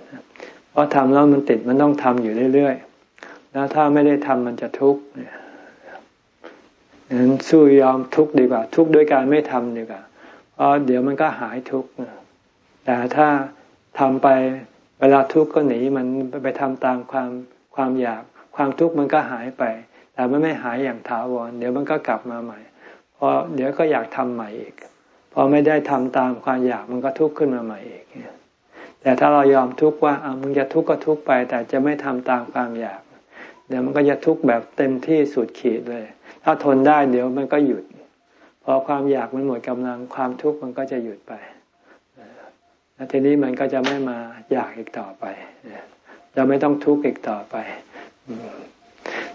เพราะทำแล้วมันติดมันต้องทำอยู่เรื่อยๆ แล้วถ้าไม่ได้ทำมันจะทุกข์เนี่ยนั้นสู้ยอมทุกข์ดีกว่า ทุกข์ด้วยการไม่ทำดีกว่าเพราะเดี๋ยวมันก็หายทุกข์แต่ถ้า ทำไปเวลาทุกข์ก็หนีมันไปทำตามความความอยาก ความทุกข์มันก็หายไป แต่มันไม่หายอย่างถาวร เดี๋ยวมันก็กลับมาใหม่พอเดี๋ยวก็อยากทำใหม่อีก พอไม่ได้ทำตามความอยากมันก็ทุกข์ขึ้นมาใหม่อีก แต่ถ้าเรายอมทุกข์ว่าอ่ามึงจะทุกข์ก็ทุกข์ไป แต่จะไม่ทำตามความอยาก เดี๋ยวมันก็จะทุกข์แบบเต็มที่สุดขีดเลย ถ้าทนได้เดี๋ยวมันก็หยุด พอความอยากมันหมดกำลังความทุกข์มันก็จะหยุดไป แล้วทีนี้มันก็จะไม่มาอยากอีกต่อไปจะไม่ต้องทุกข์อีกต่อไป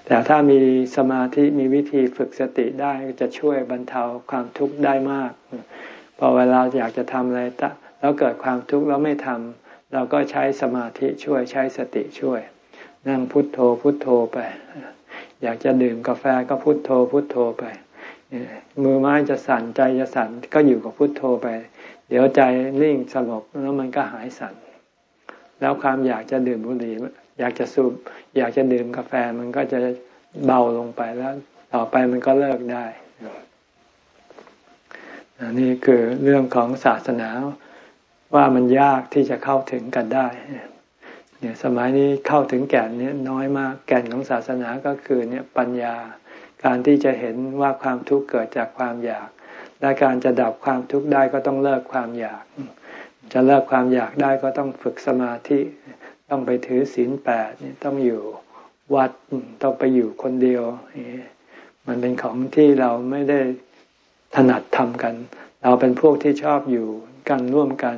แต่ถ้ามีสมาธิมีวิธีฝึกสติได้จะช่วยบรรเทาความทุกข์ได้มาก พอเวลาอยากจะทำอะไรแล้วเกิดความทุกข์แล้วไม่ทำเราก็ใช้สมาธิช่วยใช้สติช่วย นั่งพุทโธพุทโธไป อยากจะดื่มกาแฟก็พุทโธพุทโธไป มือไม้จะสั่นใจจะสั่นก็อยู่กับพุทโธไป เดี๋ยวใจนิ่งสงบแล้วมันก็หายสั่นแล้วความอยากจะดื่มบุหรี่อยากจะสูบอยากจะดื่มกาแฟมันก็จะเบาลงไปแล้วต่อไปมันก็เลิกได้นี่คือเรื่องของศาสนาว่ามันยากที่จะเข้าถึงกันได้เนี่ยสมัยนี้เข้าถึงแก่นนี้น้อยมากแก่นของศาสนาก็คือเนี่ยปัญญาการที่จะเห็นว่าความทุกข์เกิดจากความอยาก และการจะดับความทุกข์ได้ก็ต้องเลิกความอยาก จะเลิกความอยากได้ก็ต้องฝึกสมาธิ ต้องไปถือศีลแปดต้องอยู่วัดต้องไปอยู่คนเดียว มันเป็นของที่เราไม่ได้ถนัดทำกัน เราเป็นพวกที่ชอบอยู่กันร่วมกัน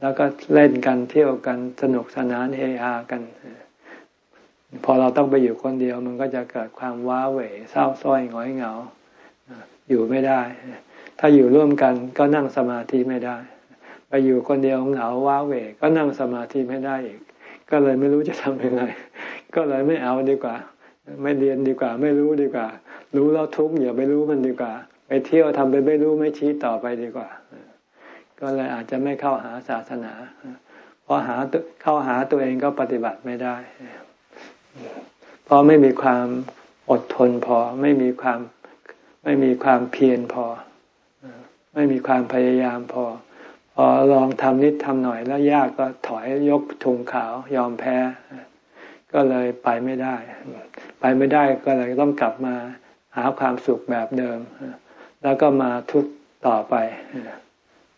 แล้วก็เล่นกันเที่ยวกันสนุกสนานเฮฮากัน พอเราต้องไปอยู่คนเดียว มันก็จะเกิดความว้าเหวเศร้าส้อยหงอยเหงา อยู่ไม่ได้ ถ้าอยู่ร่วมกันก็นั่งสมาธิไม่ได้ไปอยู่คนเดียวเหงาว้าเหวก็นั่งสมาธิไม่ได้อีก ก็เลยไม่รู้จะทำยังไง ก็เลยไม่เอาดีกว่า ไม่เรียนดีกว่า ไม่รู้ดีกว่า รู้แล้วทุกข์อย่าไปรู้มันดีกว่า ไปเที่ยวทำไปไม่รู้ไม่ชี้ต่อไปดีกว่า ก็เลยอาจจะไม่เข้าหาศาสนาเพราะหาเข้าหาตัวเองก็ปฏิบัติไม่ได้เพราะไม่มีความอดทนพอ ไม่มีความไม่มีความเพียรพอ ไม่มีความพยายามพอ พอลองทำนิดทำหน่อยแล้วยากก็ถอยยกถุงขาวยอมแพ้ ก็เลยไปไม่ได้ ไปไม่ได้ก็เลยต้องกลับมาหาความสุขแบบเดิม แล้วก็มาทุกต่อไป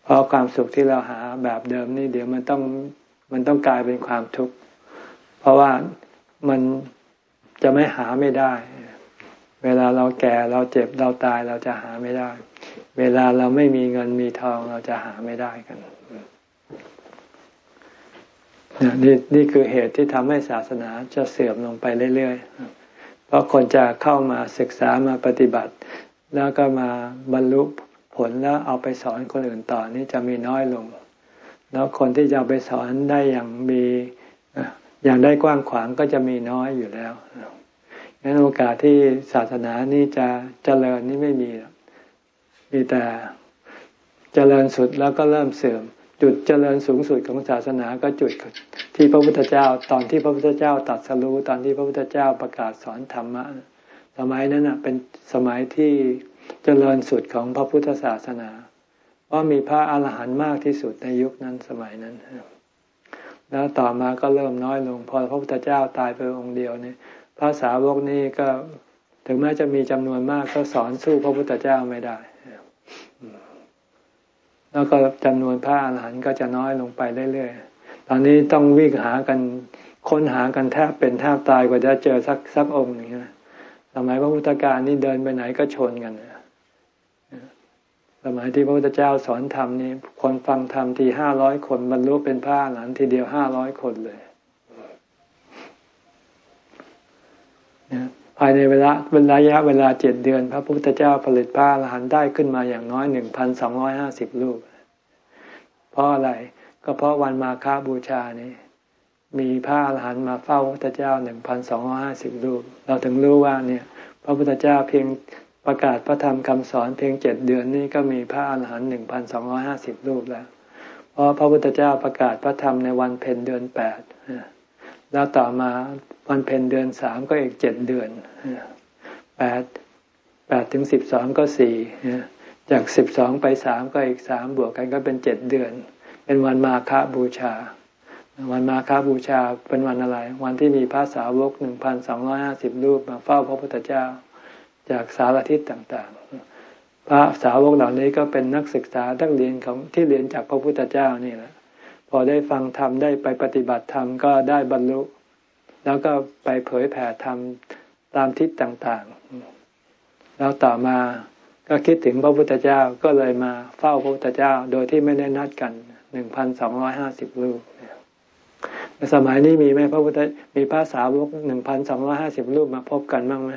เพราะความสุขที่เราหาแบบเดิมนี่เดี๋ยวมันต้องมันต้องกลายเป็นความทุกข์เพราะว่ามันจะไม่หาไม่ได้ เวลาเราแก่เราเจ็บเราตายเราจะหาไม่ได้ เวลาเราไม่มีเงินมีทองเราจะหาไม่ได้กันนี่นี่คือเหตุที่ทำให้ศาสนาจะเสื่อมลงไปเรื่อยๆ เพราะคนจะเข้ามาศึกษามาปฏิบัติ แล้วก็มาบรรลุผลแล้วเอาไปสอนคนอื่นต่อนี่จะมีน้อยลง แล้วคนที่จะไปสอนได้อย่างมีอย่างได้กว้างขวางก็จะมีน้อยอยู่แล้วงั้นโอกาสที่ศาสนานี่จะเจริญนี่ไม่มี มีแต่เจริญสุดแล้วก็เริ่มเสื่อม จุดเจริญสูงสุดของศาสนาก็จุดที่พระพุทธเจ้าตอนที่พระพุทธเจ้าตัดสรู้ตอนที่พระพุทธเจ้าประกาศสอนธรรมะสมัยนั้นเป็นสมัยที่เจริญสุดของพระพุทธศาสนา เพราะมีพระอาหารหันต์มากที่สุดในยุคนั้นสมัยนั้น แล้วต่อมาก็เริ่มน้อยลง พอพระพุทธเจ้าตายไปองค์เดียวเนี่ยพระสาวกนี้ก็ถึงแม้จะมีจำนวนมากก็สอนสู้พระพุทธเจ้าไม่ได้ แล้วก็จำนวนพระอาหารหันต์ก็จะน้อยลงไปเรื่อยๆ ตอนนี้ต้องวิ่งหากันค้นหากันแทบเป็นแทบตายกว่าจะเจอสักสักองค์นี้นะสมัยพระพุทธการนี่เดินไปไหนก็ชนกันสมัยที่พระพุทธเจ้าสอนธรรมนี่คนฟังธรรมทีห้าร้อยคนบรรลุเป็นพระอรหันต์ทีเดียวห้าร้อยคนเลย ภายในเวลาเป็นระยะเวลาเจ็ดเดือน พระพุทธเจ้าผลิตพระอรหันต์ได้ขึ้นมาอย่างน้อยหนึ่งพันสองร้อยห้าสิบรูป เพราะอะไรก็เพราะวันมาฆบูชานี้ มีพระอรหันต์มาเฝ้าพระพุทธเจ้าหนึ่งพันสองร้อห้าสิบรูป เราถึงรู้ว่าเนี่ย พระพุทธเจ้าเพียงประกาศพระธรรมคำสอนเพียงเจ็ดเดือนนี้ก็มีพระอรหันต์หนึ่งพันสองร้อยห้าสิบรูปแล้ว เพราะพระพุทธเจ้าประกาศพระธรรมในวันเพ็ญเดือนแปด แล้วต่อมาวันเพ็ญเดือนสามก็อีกเจ็ดเดือนแปดแปดถึงสิบสองก็สี่จากสิบสองไปสามก็อีกสามบวกกันก็เป็นเจ็ดเดือน เป็นวันมาฆบูชา วันมาฆบูชาเป็นวันอะไร วันที่มีพระสาวกหนึ่งพันสองร้อยห้าสิบรูปมาเฝ้าพระพุทธเจ้า จากสารทิศต่างๆ พระสาวกเหล่านี้ก็เป็นนักศึกษาทักเรียนของที่เรียนจากพระพุทธเจ้านี่แหละ พอได้ฟังธรรมได้ไปปฏิบัติธรรมก็ได้บรรลุ แล้วก็ไปเผยแผ่ธรรมตามทิศต่างๆ แล้วต่อมาก็คิดถึงพระพุทธเจ้าก็เลยมาเฝ้าพระพุทธเจ้าโดยที่ไม่ได้นัดกันหนึ่งพันสองร้อยห้าสิบรูปในสมัยนี้มีไหมพระพุทธมีพระสาวกหนึ่งพันสองร้อยห้าสิบรูปมาพบกันบ้างไหม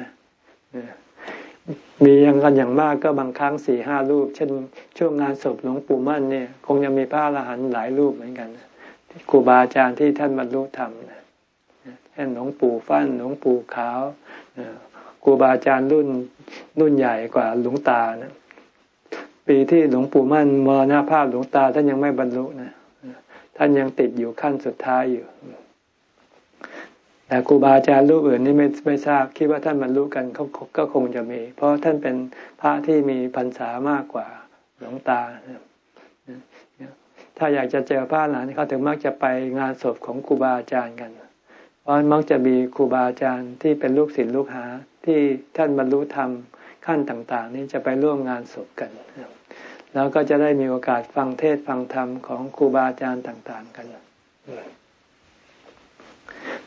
มียังกันอย่างมากก็บางครั้งสี่ห้ารูป เช่น ช่วงงานศพหลวงปู่มั่นเนี่ย คงจะมีพระอรหันต์หลายรูปเหมือนกันครูบาอาจารย์ที่ท่านบรรลุธรรมเช่นหลวงปู่ฟั่นหลวงปู่ขาวครูบาอาจารย์รุ่นรุ่นใหญ่กว่าหลวงตานะปีที่หลวงปู่มั่นมรณภาพหลวงตาท่านยังไม่บรรลุนะท่านยังติดอยู่ขั้นสุดท้ายอยู่ แต่ครูบาอาจารย์รูปอื่นนี่ไม่ไม่ทราบคิดว่าท่านบรรลุกันเขาก็คงจะมี เพราะท่านเป็นพระที่มีพรรษามากกว่าหลวงตา ถ้าอยากจะเจอพระหลานเขาถึงมักจะไปงานศพของครูบาอาจารย์กัน เพราะมักจะมีครูบาอาจารย์ที่เป็นลูกศิษย์ลูกหาที่ท่านบรรลุธรรมขั้นต่าง ๆ นี้จะไปร่วมงานศพกัน แล้วก็จะได้มีโอกาสฟังเทศฟังธรรมของครูบาอาจารย์ต่าง ๆ กัน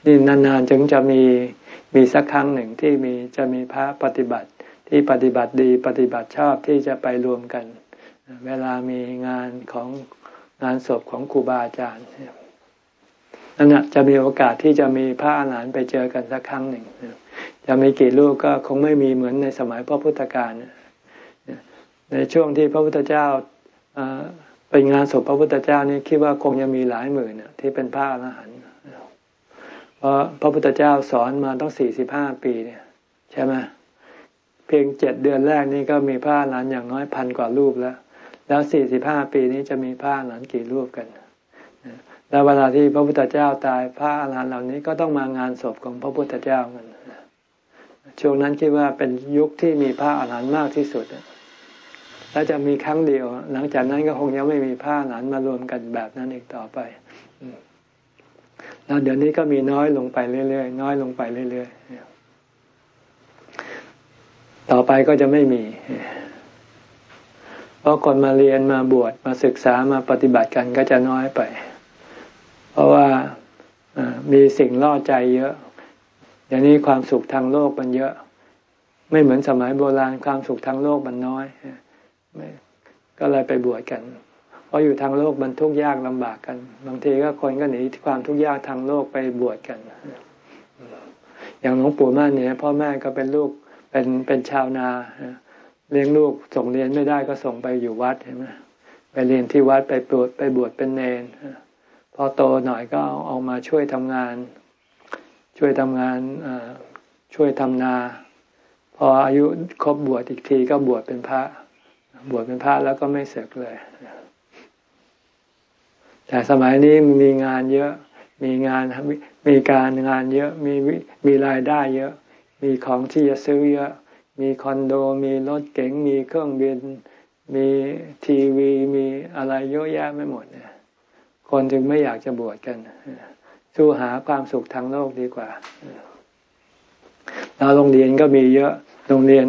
นี่นานๆจึงจะมีมีสักครั้งหนึ่งที่มีจะมีพระปฏิบัติที่ปฏิบัติดีปฏิบัติชอบที่จะไปรวมกัน เวลามีงานของงานศพของครูบาอาจารย์นั่นจะมีโอกาสที่จะมีพระอาหารหันต์ไปเจอกันสักครั้งหนึ่งจะมีกี่ลูกก็คงไม่มีเหมือนในสมัยพระพุทธการในช่วงที่พระพุทธเจ้าเป็นงานศพพระพุทธเจ้านี่คิดว่าคงจะมีหลายหมื่นที่เป็นพระอรหันต์ เพราะพระพุทธเจ้าสอนมาต้องสี่สิบห้าปีเนี่ยใช่ไหมเพียงเจ็ดเดือนแรกนี่ก็มีพระอรหันต์อย่างน้อยพันกว่ารูปแล้ว แล้วสี่สิบห้าปีนี้จะมีพระอรหันต์กี่รูปกันแล้วเวลาที่พระพุทธเจ้าตายพระอรหันต์เหล่านี้ก็ต้องมางานศพของพระพุทธเจ้ากันช่วงนั้นคิดว่าเป็นยุคที่มีพระอรหันต์มากที่สุดแล้วจะมีครั้งเดียว หลังจากนั้นก็คงยังไม่มีพระอรหันต์มารวมกันแบบนั้นอีกต่อไป แล้วเดี๋ยวนี้ก็มีน้อยลงไปเรื่อยๆน้อยลงไปเรื่อยๆต่อไปก็จะไม่มี เพราะคนมาเรียนมาบวชมาศึกษามาปฏิบัติกันก็จะน้อยไป เพราะว่ามีสิ่งล่อใจเยอะอย่างนี้ความสุขทางโลกมันเยอะ ไม่เหมือนสมัยโบราณความสุขทางโลกมันน้อยก็เลยไปบวชกัน เพราะอยู่ทางโลกมันทุกข์ยากลำบากกัน บางทีก็คนก็หนีความทุกข์ยากทางโลกไปบวชกัน อย่างหลวงปู่ม่านเนี่ยพ่อแม่ก็เป็นลูกเป็นเป็นชาวนาเลี้ยงลูกส่งเรียนไม่ได้ก็ส่งไปอยู่วัดเห็นไหมไปเรียนที่วัดไปบวชไปบวชเป็นเนนพอโตหน่อยก็เอามาช่วยทำงาน ช่วยทำงานช่วยทำนา พออายุครบบวชอีกทีก็บวชเป็นพระ บวชเป็นพระแล้วก็ไม่เสกเลย แต่สมัยนี้มีงานเยอะ มีงานมีการงานเยอะ มีมีรายได้เยอะ มีของที่จะซื้อเยอะ มีคอนโด มีรถเก๋ง มีเครื่องบิน มีทีวี มีอะไรเยอะแยะไม่หมดเนี่ยคนจึงไม่อยากจะบวชกัน สู้หาความสุขทางโลกดีกว่าแล้วโรงเรียนก็มีเยอะ โรงเรียน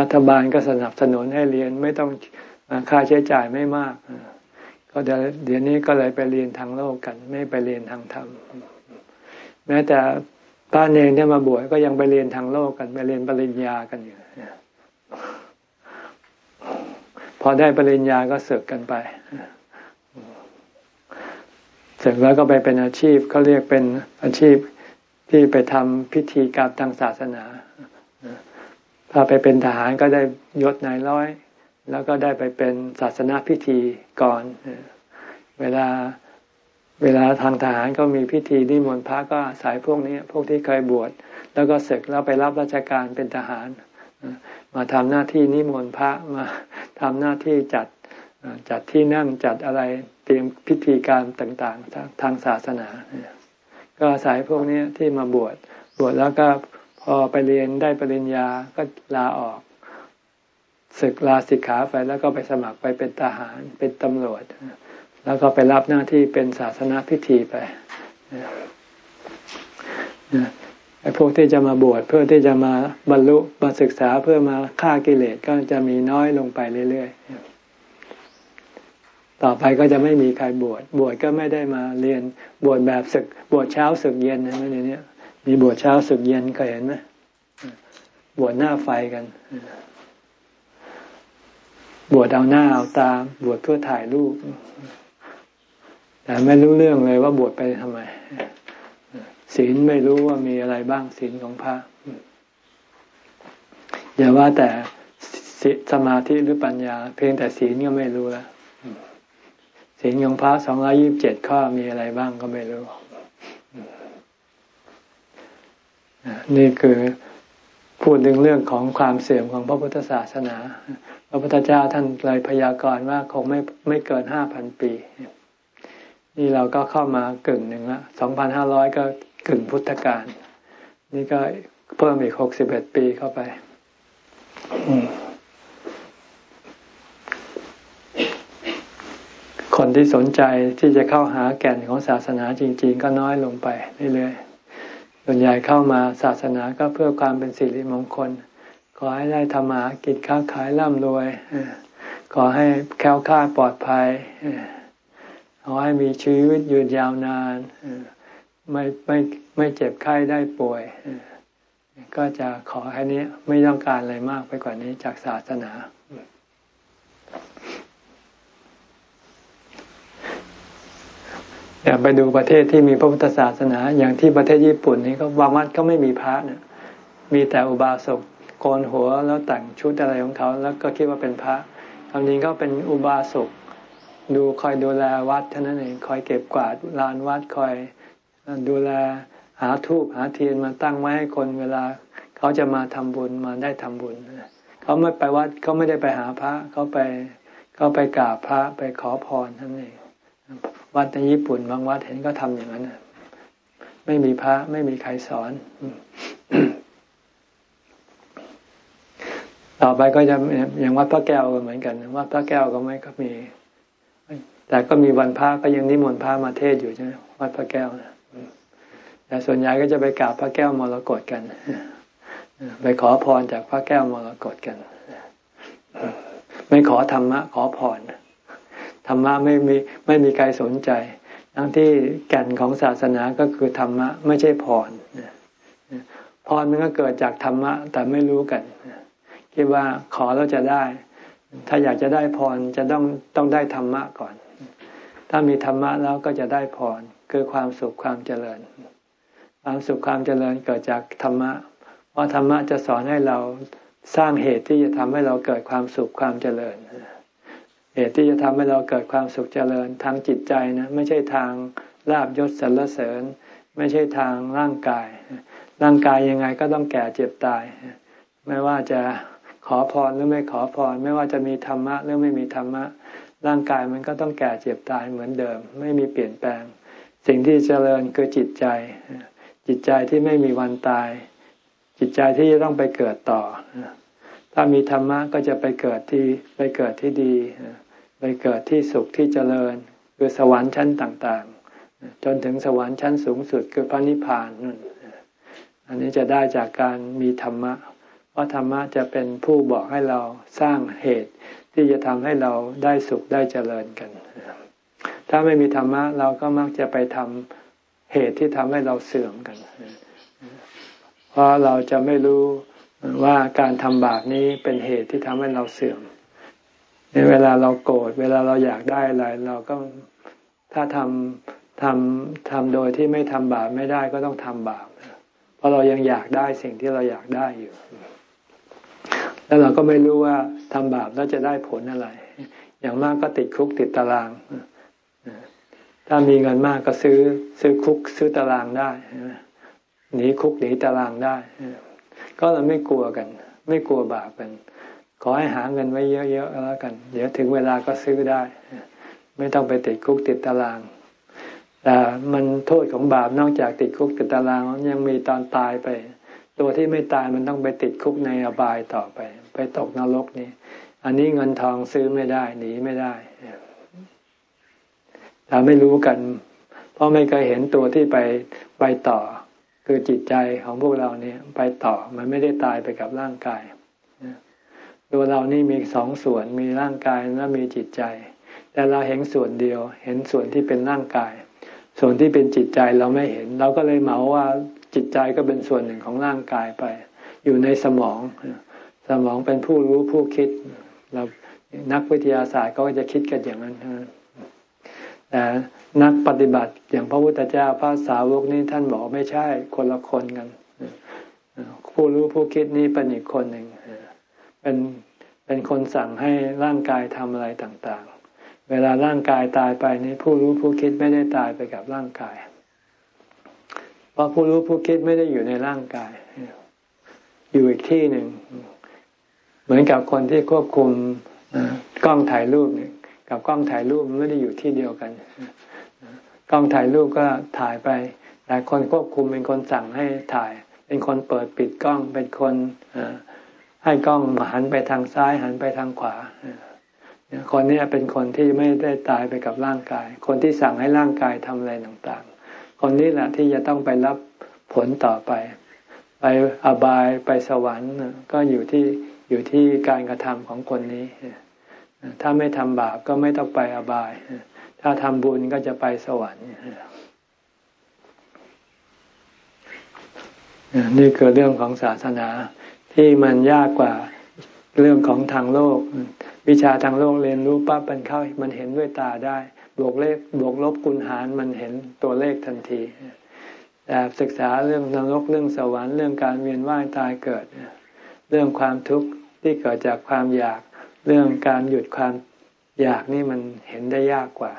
รัฐบาลก็สนับสนุนให้เรียนไม่ต้องค่าใช้จ่ายไม่มาก ก็เดี๋ยวเดี๋ยวนี้ก็เลยไปเรียนทางโลกกัน ไม่ไปเรียนทางธรรมแม้แต่ป้าเนรที่มาบวชก็ยังไปเรียนทางโลกกัน ไปเรียนปริญญากันอยู่พอได้ปริญญาก็เสกกันไปเสร็จแล้วก็ไปเป็นอาชีพเขาเรียกเป็นอาชีพที่ไปทำพิธีกรรมทางศาสนา ถ้าไปเป็นทหารก็ได้ยศนายร้อย แล้วก็ได้ไปเป็นศาสนาพิธีก่อน เวลาเวลาทางทหารก็มีพิธีนิมนต์พระก็สายพวกนี้ พวกที่เคยบวชแล้วก็ศึกแล้วไปรับราชการเป็นทหาร มาทำหน้าที่นิมนต์พระมาทำหน้าที่จัดจัดที่นั่งจัดอะไรเตรียมพิธีการต่างๆ ทางศาสนา ก็สายพวกนี้ที่มาบวชบวชแล้วก็พอไปเรียนได้ปริญญาก็ลาออก ศึกลาสิกขาไปแล้วก็ไปสมัครไปเป็นทหารเป็นตำรวจ แล้วก็ไปรับหน้าที่เป็นศาสนาพิธีไปไอ้พวกที่จะมาบวชเพื่อที่จะมาบรรลุมาศึกษาเพื่อมาฆ่ากิเลสก็จะมีน้อยลงไปเรื่อยๆ ต่อไปก็จะไม่มีใครบวชบวชก็ไม่ได้มาเรียนบวชแบบศึก บวชเช้าศึกเย็นนะในนี้มีบวชเช้าศึกเย็นเคยเห็นไหมบวชหน้าไฟกัน บวชเอาหน้าเอาตา บวชเพื่อถ่ายรูป แต่ไม่รู้เรื่องเลยว่าบวชไปทำไม ศีลไม่รู้ว่ามีอะไรบ้างศีลของพระอย่าว่าแต่สมาธิหรือปัญญา เพียงแต่ศีลก็ไม่รู้แล้วศีลของพระสองร้อยิบเจ็ดข้อมีอะไรบ้างก็ไม่รู้ นี่คือ พูดถึงเรื่องของความเสื่อมของพระพุทธศาสนา พระพุทธเจ้าท่านเลยพยากรณ์ว่าคงไม่ไม่เกินห้าพันปี นี่เราก็เข้ามากึ่งหนึ่งละสองพันห้าร้อยก็กึ่งพุทธกาลนี่ก็เพิ่มอีกหกสิบเอ็ดปีเข้าไปคนที่สนใจที่จะเข้าหาแก่นของศาสนาจริง ๆ ก็น้อยลงไปเรื่อยๆ ส่วนใหญ่เข้ามาศาสนาก็เพื่อความเป็นสิริมงคล ขอให้ได้ธรรมะกิจค้าขายร่ำรวย ขอให้แค้วคลาปลอดภัย ขอให้มีชีวิตยืนยาวนานไม่ไม่ไม่เจ็บไข้ได้ป่วย ก็จะขอแค่นี้ไม่ต้องการอะไรมากไปกว่านี้จากศาสนา อยาไปดูประเทศที่มีพระพุทธศาสนา อย่างที่ประเทศญี่ปุ่นนี่ก็บางวัดก็ไม่มีพระเนี่ยมีแต่อุบาสกโกนหัวแล้วแต่งชุดอะไรของเขา แล้วก็คิดว่าเป็นพระความจริงก็เป็นอุบาสกดูคอยดูแลวัดเท่านั้นเองคอยเก็บกวาดลานวัดคอยดูแลหาทูบหาเทียนมาตั้งไว้ให้คนเวลา เขาจะมาทำบุญมาได้ทำบุญเขาไม่ไปวัดเขาไม่ได้ไปหาพระเขาไปเขาไปกราบพระไปขอพรท่านเอง วัดในญี่ปุ่นบางวัดเห็นก็ทำอย่างนั้นไม่มีพระไม่มีใครสอน ต่อไปก็จะอย่างวัดพระแก้วก็เหมือนกันวัดพระแก้วก็ไม่ก็มี แต่ก็มีวันพระก็ยังนิมนต์พระมาเทศอยู่ใช่ไหมวัดพระแก้วนะแต่ส่วนใหญ่ก็จะไปกราบพระแก้วมรกตกันไปขอพรจากพระแก้วมรกตกัน ไม่ขอธรรมะ ขอพรธ รรมะไม่มีไม่มีใครสนใจ ทั้งที่แก่นของศาสนาก็คือธรรมะไม่ใช่พรพรมันก็เกิดจากธรรมะ แต่ไม่รู้กันคิดว่าขอแล้วจะได้ ถ้าอยากจะได้พรจะต้องต้องได้ธรรมะก่อน ถ้ามีธรรมะแล้วก็จะได้พรคือความสุขความเจริญ ความสุขความเจริญเกิดจากธรรมะเพราะธรรมะจะสอนให้เราสร้างเหตุที่จะทำให้เราเกิดความสุขความเจริญเหตุที่จะทำให้เราเกิดความสุขเจริญทางจิตใจนะไม่ใช่ทางลาบยศสรรเสริญ ไม่ใช่ทางร่างกาย ร่างกายยังไงก็ต้องแก่เจ็บตาย ไม่ว่าจะขอพรหรือไม่ขอพร ไม่ว่าจะมีธรรมะหรือไม่มีธรรมะ ร่างกายมันก็ต้องแก่เจ็บตายเหมือนเดิม ไม่มีเปลี่ยนแปลง สิ่งที่เจริญคือจิตใจ จิตใจที่ไม่มีวันตาย จิตใจที่จะต้องไปเกิดต่อ ถ้ามีธรรมะก็จะไปเกิดที่ไปเกิดที่ดี ไปเกิดที่สุขที่เจริญ คือสวรรค์ชั้นต่างๆ จนถึงสวรรค์ชั้นสูงสุดคือพระนิพพานนั่นอันนี้จะได้จากการมีธรรมะ เพราะธรรมะจะเป็นผู้บอกให้เราสร้างเหตุ ที่จะทำให้เราได้สุขได้เจริญกัน ถ้าไม่มีธรรมะเราก็มักจะไปทำเหตุที่ทำให้เราเสื่อมกัน เพราะเราจะไม่รู้ ว่าการทำบาปนี้เป็นเหตุที่ทำให้เราเสื่อมในเวลาเราโกรธเวลาเราอยากได้อะไร เราก็ถ้าทำทำทำโดยที่ไม่ทำบาปไม่ได้ก็ต้องทำบาปเพราะเรายังอยากได้สิ่งที่เราอยากได้อยู่ แล้วเราก็ไม่รู้ว่าทำบาปแล้วจะได้ผลอะไร อย่างมากก็ติดคุกติดตาราง ถ้ามีเงินมากก็ซื้อซื้อคุกซื้อตารางได้หนีคุกหนีตารางได้ ก็เราไม่กลัวกัน ไม่กลัวบาปกัน ขอให้หาเงินไว้เยอะๆแล้วกัน เดี๋ยวถึงเวลาก็ซื้อได้ ไม่ต้องไปติดคุกติดตารางแต่มันโทษของบาปนอกจากติดคุกติดตารางยังมีตอนตายไป ตัวที่ไม่ตายมันต้องไปติดคุกในอบายต่อไป ไปตกนรกนี่อันนี้เงินทองซื้อไม่ได้หนีไม่ได้แต่ไม่รู้กัน เพราะไม่เคยเห็นตัวที่ไปไปต่อ คือจิตใจของพวกเราเนี่ยไปต่อมันไม่ได้ตายไปกับร่างกายตัวเรานี่มีสองส่วนมีร่างกายและมีจิตใจ แต่เราเห็นส่วนเดียว เห็นส่วนที่เป็นร่างกาย ส่วนที่เป็นจิตใจเราไม่เห็น เราก็เลยเหมาว่าจิตใจก็เป็นส่วนหนึ่งของร่างกายไป อยู่ในสมอง สมองเป็นผู้รู้ผู้คิดเรานักวิทยาศาสตร์ก็จะคิดกันอย่างนั้น แต่นักปฏิบัติอย่างพระพุทธเจ้าพระสาวกนี่ท่านบอกไม่ใช่คนละคนกัน ผู้รู้ผู้คิดนี่เป็นอีกคนหนึ่งเป็นเป็นคนสั่งให้ร่างกายทำอะไรต่างๆ เวลาร่างกายตายไปนี่ผู้รู้ผู้คิดไม่ได้ตายไปกับร่างกายเพราะผู้รู้ผู้คิดไม่ได้อยู่ในร่างกาย อยู่อีกที่หนึ่ง เหมือนกับคนที่ควบคุมกล้องถ่ายรูปเนี่ย กับกล้องถ่ายรูปมันไม่ได้อยู่ที่เดียวกัน กล้องถ่ายรูปก็ถ่ายไป แต่คนควบคุมเป็นคนสั่งให้ถ่าย เป็นคนเปิดปิดกล้อง เป็นคนให้กล้องหันไปทางซ้ายหันไปทางขวา คนนี้เป็นคนที่ไม่ได้ตายไปกับร่างกาย คนที่สั่งให้ร่างกายทำอะไรต่างๆ คนนี้แหละที่จะต้องไปรับผลต่อไป ไปอบายไปสวรรค์ก็อยู่ที่อยู่ที่การกระทำของคนนี้ ถ้าไม่ทำบาปก็ไม่ต้องไปอบาย ถ้าทำบุญก็จะไปสวรรค์นี่คือเรื่องของศาสนาที่มันยากกว่าเรื่องของทางโลก วิชาทางโลกเรียนรู้ปั๊บมันเข้ามันเห็นด้วยตาได้ บวกเลขบวกลบคูณหารมันเห็นตัวเลขทันทีแต่ศึกษาเรื่องนรกเรื่องสวรรค์เรื่องการเวียนว่ายตายเกิด เรื่องความทุกข์ที่เกิดจากความอยาก เรื่องการหยุดความอยากนี่มันเห็นได้ยากกว่า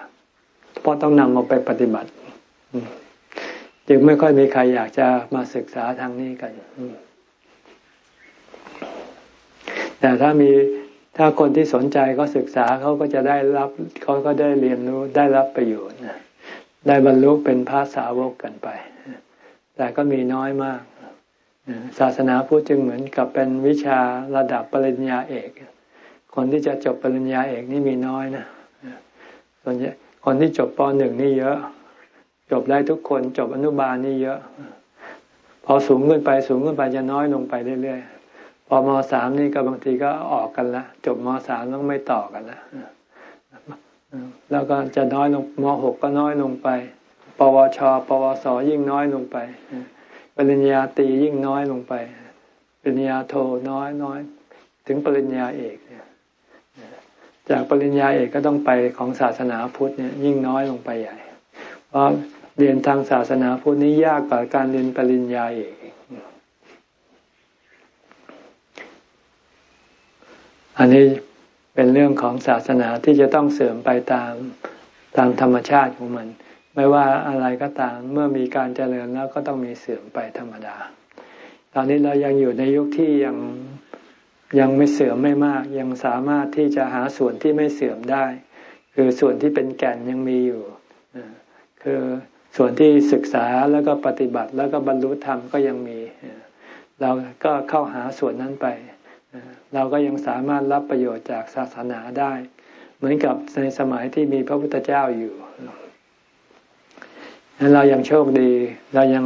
เพราะต้องนำมาไปปฏิบัติจึงไม่ค่อยมีใครอยากจะมาศึกษาทางนี้กันแต่ถ้ามีถ้าคนที่สนใจก็ศึกษาเขาก็จะได้รับเขาก็ได้เรียนรู้ได้รับประโยชน์ได้บรรลุเป็นพระสาวกกันไป แต่ก็มีน้อยมากศาสนาพุทธจึงเหมือนกับเป็นวิชาระดับปริญญาเอก คนที่จะจบปริญญาเอกนี่มีน้อยนะส่วนใหญ่คนที่จบปหนึ่งนี่เยอะ จบได้ทุกคนจบอนุบาลนี่เยอะ พอสูงขึ้นไปสูงขึ้นไปจะน้อยลงไปเรื่อยๆพอมสามนี่ก็บางทีก็ออกกันละจบมสามต้องไม่ต่อกันละแล้วก็จะน้อยลงมหกก็น้อยลงไป ปวช ปวสยิ่งน้อยลงไปปริญญาตรียิ่งน้อยลงไป ปริญญาโทน้อยน้อย ถึงปริญญาเอก จากปริญญาเอกก็ต้องไปของศาสนาพุทธเนี่ยยิ่งน้อยลงไปใหญ่ เพราะเรียนทางศาสนาพุทธนี้ยากกว่าการเรียนปริญญาเอกอันนี้เป็นเรื่องของศาสนาที่จะต้องเสื่อมไปตามตามธรรมชาติของมัน ไม่ว่าอะไรก็ตามเมื่อมีการเจริญแล้วก็ต้องมีเสื่อมไปธรรมดา ตอนนี้เรายังอยู่ในยุคที่ยัง ยังไม่เสื่อมไม่มาก ยังสามารถที่จะหาส่วนที่ไม่เสื่อมได้ คือส่วนที่เป็นแก่นยังมีอยู่คือส่วนที่ศึกษาแล้วก็ปฏิบัติแล้วก็บรรลุธรรมก็ยังมี เราก็เข้าหาส่วนนั้นไป เราก็ยังสามารถรับประโยชน์จากศาสนาได้ เหมือนกับในสมัยที่มีพระพุทธเจ้าอยู่นั้นเรายังโชคดี เรายัง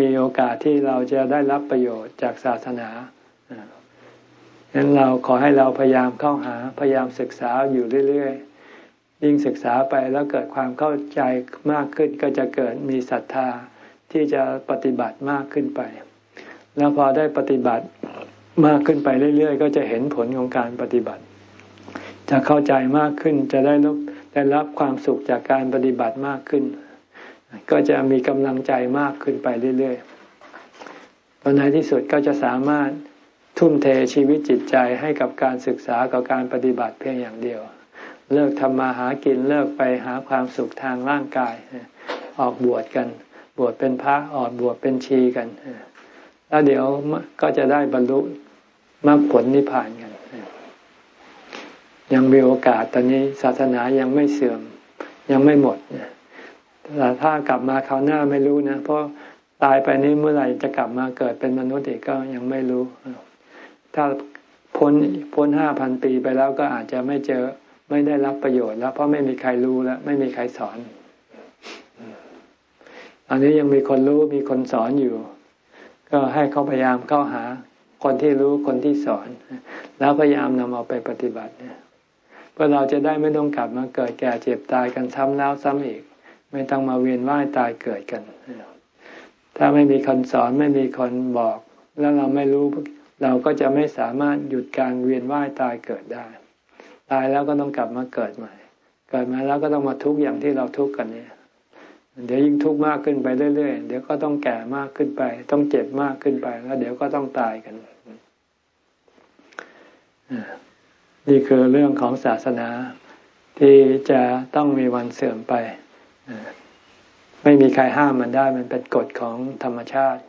มีโอกาสที่เราจะได้รับประโยชน์จากศาสนา ฉะนั้นเราขอให้เราพยายามเข้าหาพยายามศึกษาอยู่เรื่อยๆ ยิ่งศึกษาไปแล้วเกิดความเข้าใจมากขึ้นก็จะเกิดมีศรัทธาที่จะปฏิบัติมากขึ้นไป แล้วพอได้ปฏิบัติมากขึ้นไปเรื่อย ๆ ก็จะเห็นผลของการปฏิบัติ จะเข้าใจมากขึ้นจะได้รับได้รับความสุขจากการปฏิบัติมากขึ้น ก็จะมีกำลังใจมากขึ้นไปเรื่อยๆตอนในที่สุดก็จะสามารถ ทุ่มเทชีวิตจิตใจให้กับการศึกษากับการปฏิบัติเพียงอย่างเดียว เลิกทำมาหากินเลิกไปหาความสุขทางร่างกาย ออกบวชกัน บวชเป็นพระออกบวชเป็นชีกัน แล้วเดี๋ยวก็จะได้บรรลุมรรคผลนิพพานกัน ยังมีโอกาสตอนนี้ศาสนายังไม่เสื่อม ยังไม่หมดแต่ถ้ากลับมาคราวหน้าไม่รู้นะ เพราะตายไปนี้เมื่อไหร่จะกลับมาเกิดเป็นมนุษย์อีกก็ยังไม่รู้ ถ้าพ้นพ้นห้าพันปีไปแล้วก็อาจจะไม่เจอไม่ได้รับประโยชน์แล้ว เพราะไม่มีใครรู้แล้ว ไม่มีใครสอน อันนี้ยังมีคนรู้มีคนสอนอยู่ ก็ให้เขาพยายามเข้าหา คนที่รู้คนที่สอน แล้วพยายามนำเอาไปปฏิบัติเนี่ยเพื่อเราจะได้ไม่ต้องกลับมาเกิดแก่เจ็บตายกันซ้ำแล้วซ้ำอีก ไม่ต้องมาเวียนว่ายตายเกิดกัน ถ้าไม่มีคนสอนไม่มีคนบอก แล้วเราไม่รู้ เราก็จะไม่สามารถหยุดการเวียนว่ายตายเกิดได้ ตายแล้วก็ต้องกลับมาเกิดใหม่ เกิดมาแล้วก็ต้องมาทุกข์อย่างที่เราทุกข์กันเนี่ย เดี๋ยวยิ่งทุกข์มากขึ้นไปเรื่อยๆ เดี๋ยวก็ต้องแก่มากขึ้นไป ต้องเจ็บมากขึ้นไป แล้วเดี๋ยวก็ต้องตายกัน นี่คือเรื่องของศาสนาที่จะต้องมีวันเสื่อมไป ไม่มีใครห้ามมันได้ มันเป็นกฎของธรรมชาติ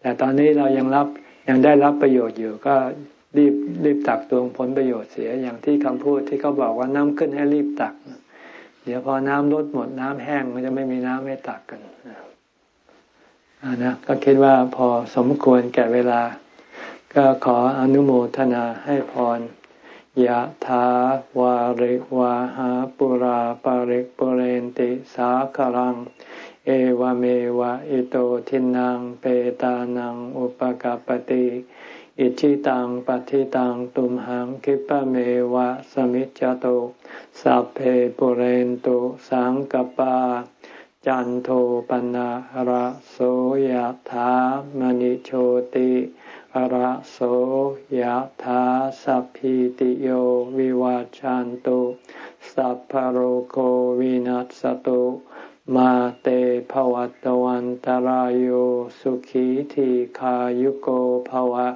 แต่ตอนนี้เรายังรับ ยังได้รับประโยชน์อยู่ก็รีบรีบตักตวงผลประโยชน์เสียอย่างที่คำพูดที่เขาบอกว่าน้ำขึ้นให้รีบตัก เดี๋ยวพอน้ำลดหมดน้ำแห้งมันจะไม่มีน้ำให้ตักกันนะก็คิดว่าพอสมควรแก่เวลา ก็ขออนุโมทนาให้พรยะถาวาริวาหาปุราปาริกปุเรนติสาคลัง เอวเมวะอิโตทินังเปตานังอุปกาปติอิชิตังปฏิตังตุมหังคิปะเมวะสมิจจโตสัพเพปุเรนตุสังกปา จันโทปนะระโสยถามณิโชติระโสยถาสัพพิติโยวิวาจันตุสัพพโรโควินัสตุ มาเตภวัตวันตารโยสุขีทีขายุโกภวะ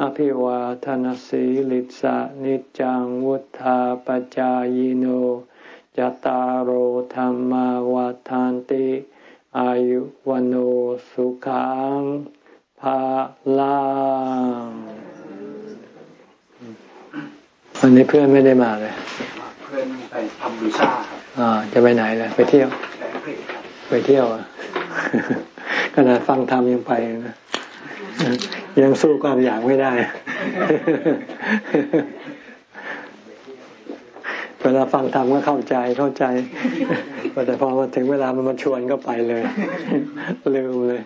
อภิวาทนสีลิสะนิจังวุธาปจายโนจตารโหธรรมวาทานติ อายุวันโอสุขังภาลังวันนี้เพื่อนไม่ได้มาเลย เพื่อนไปทำวีซ่าครับอ่าจะไปไหนเลยไปเที่ยว ไปเที่ยวอะขนาดฟังธรรมยังไปนะยังสู้ความอยากไม่ได้ เวลาฟังธรรมก็เข้าใจเข้าใจ แต่พอมาถึงเวลามันมาชวนก็ไปเลยลืมเลย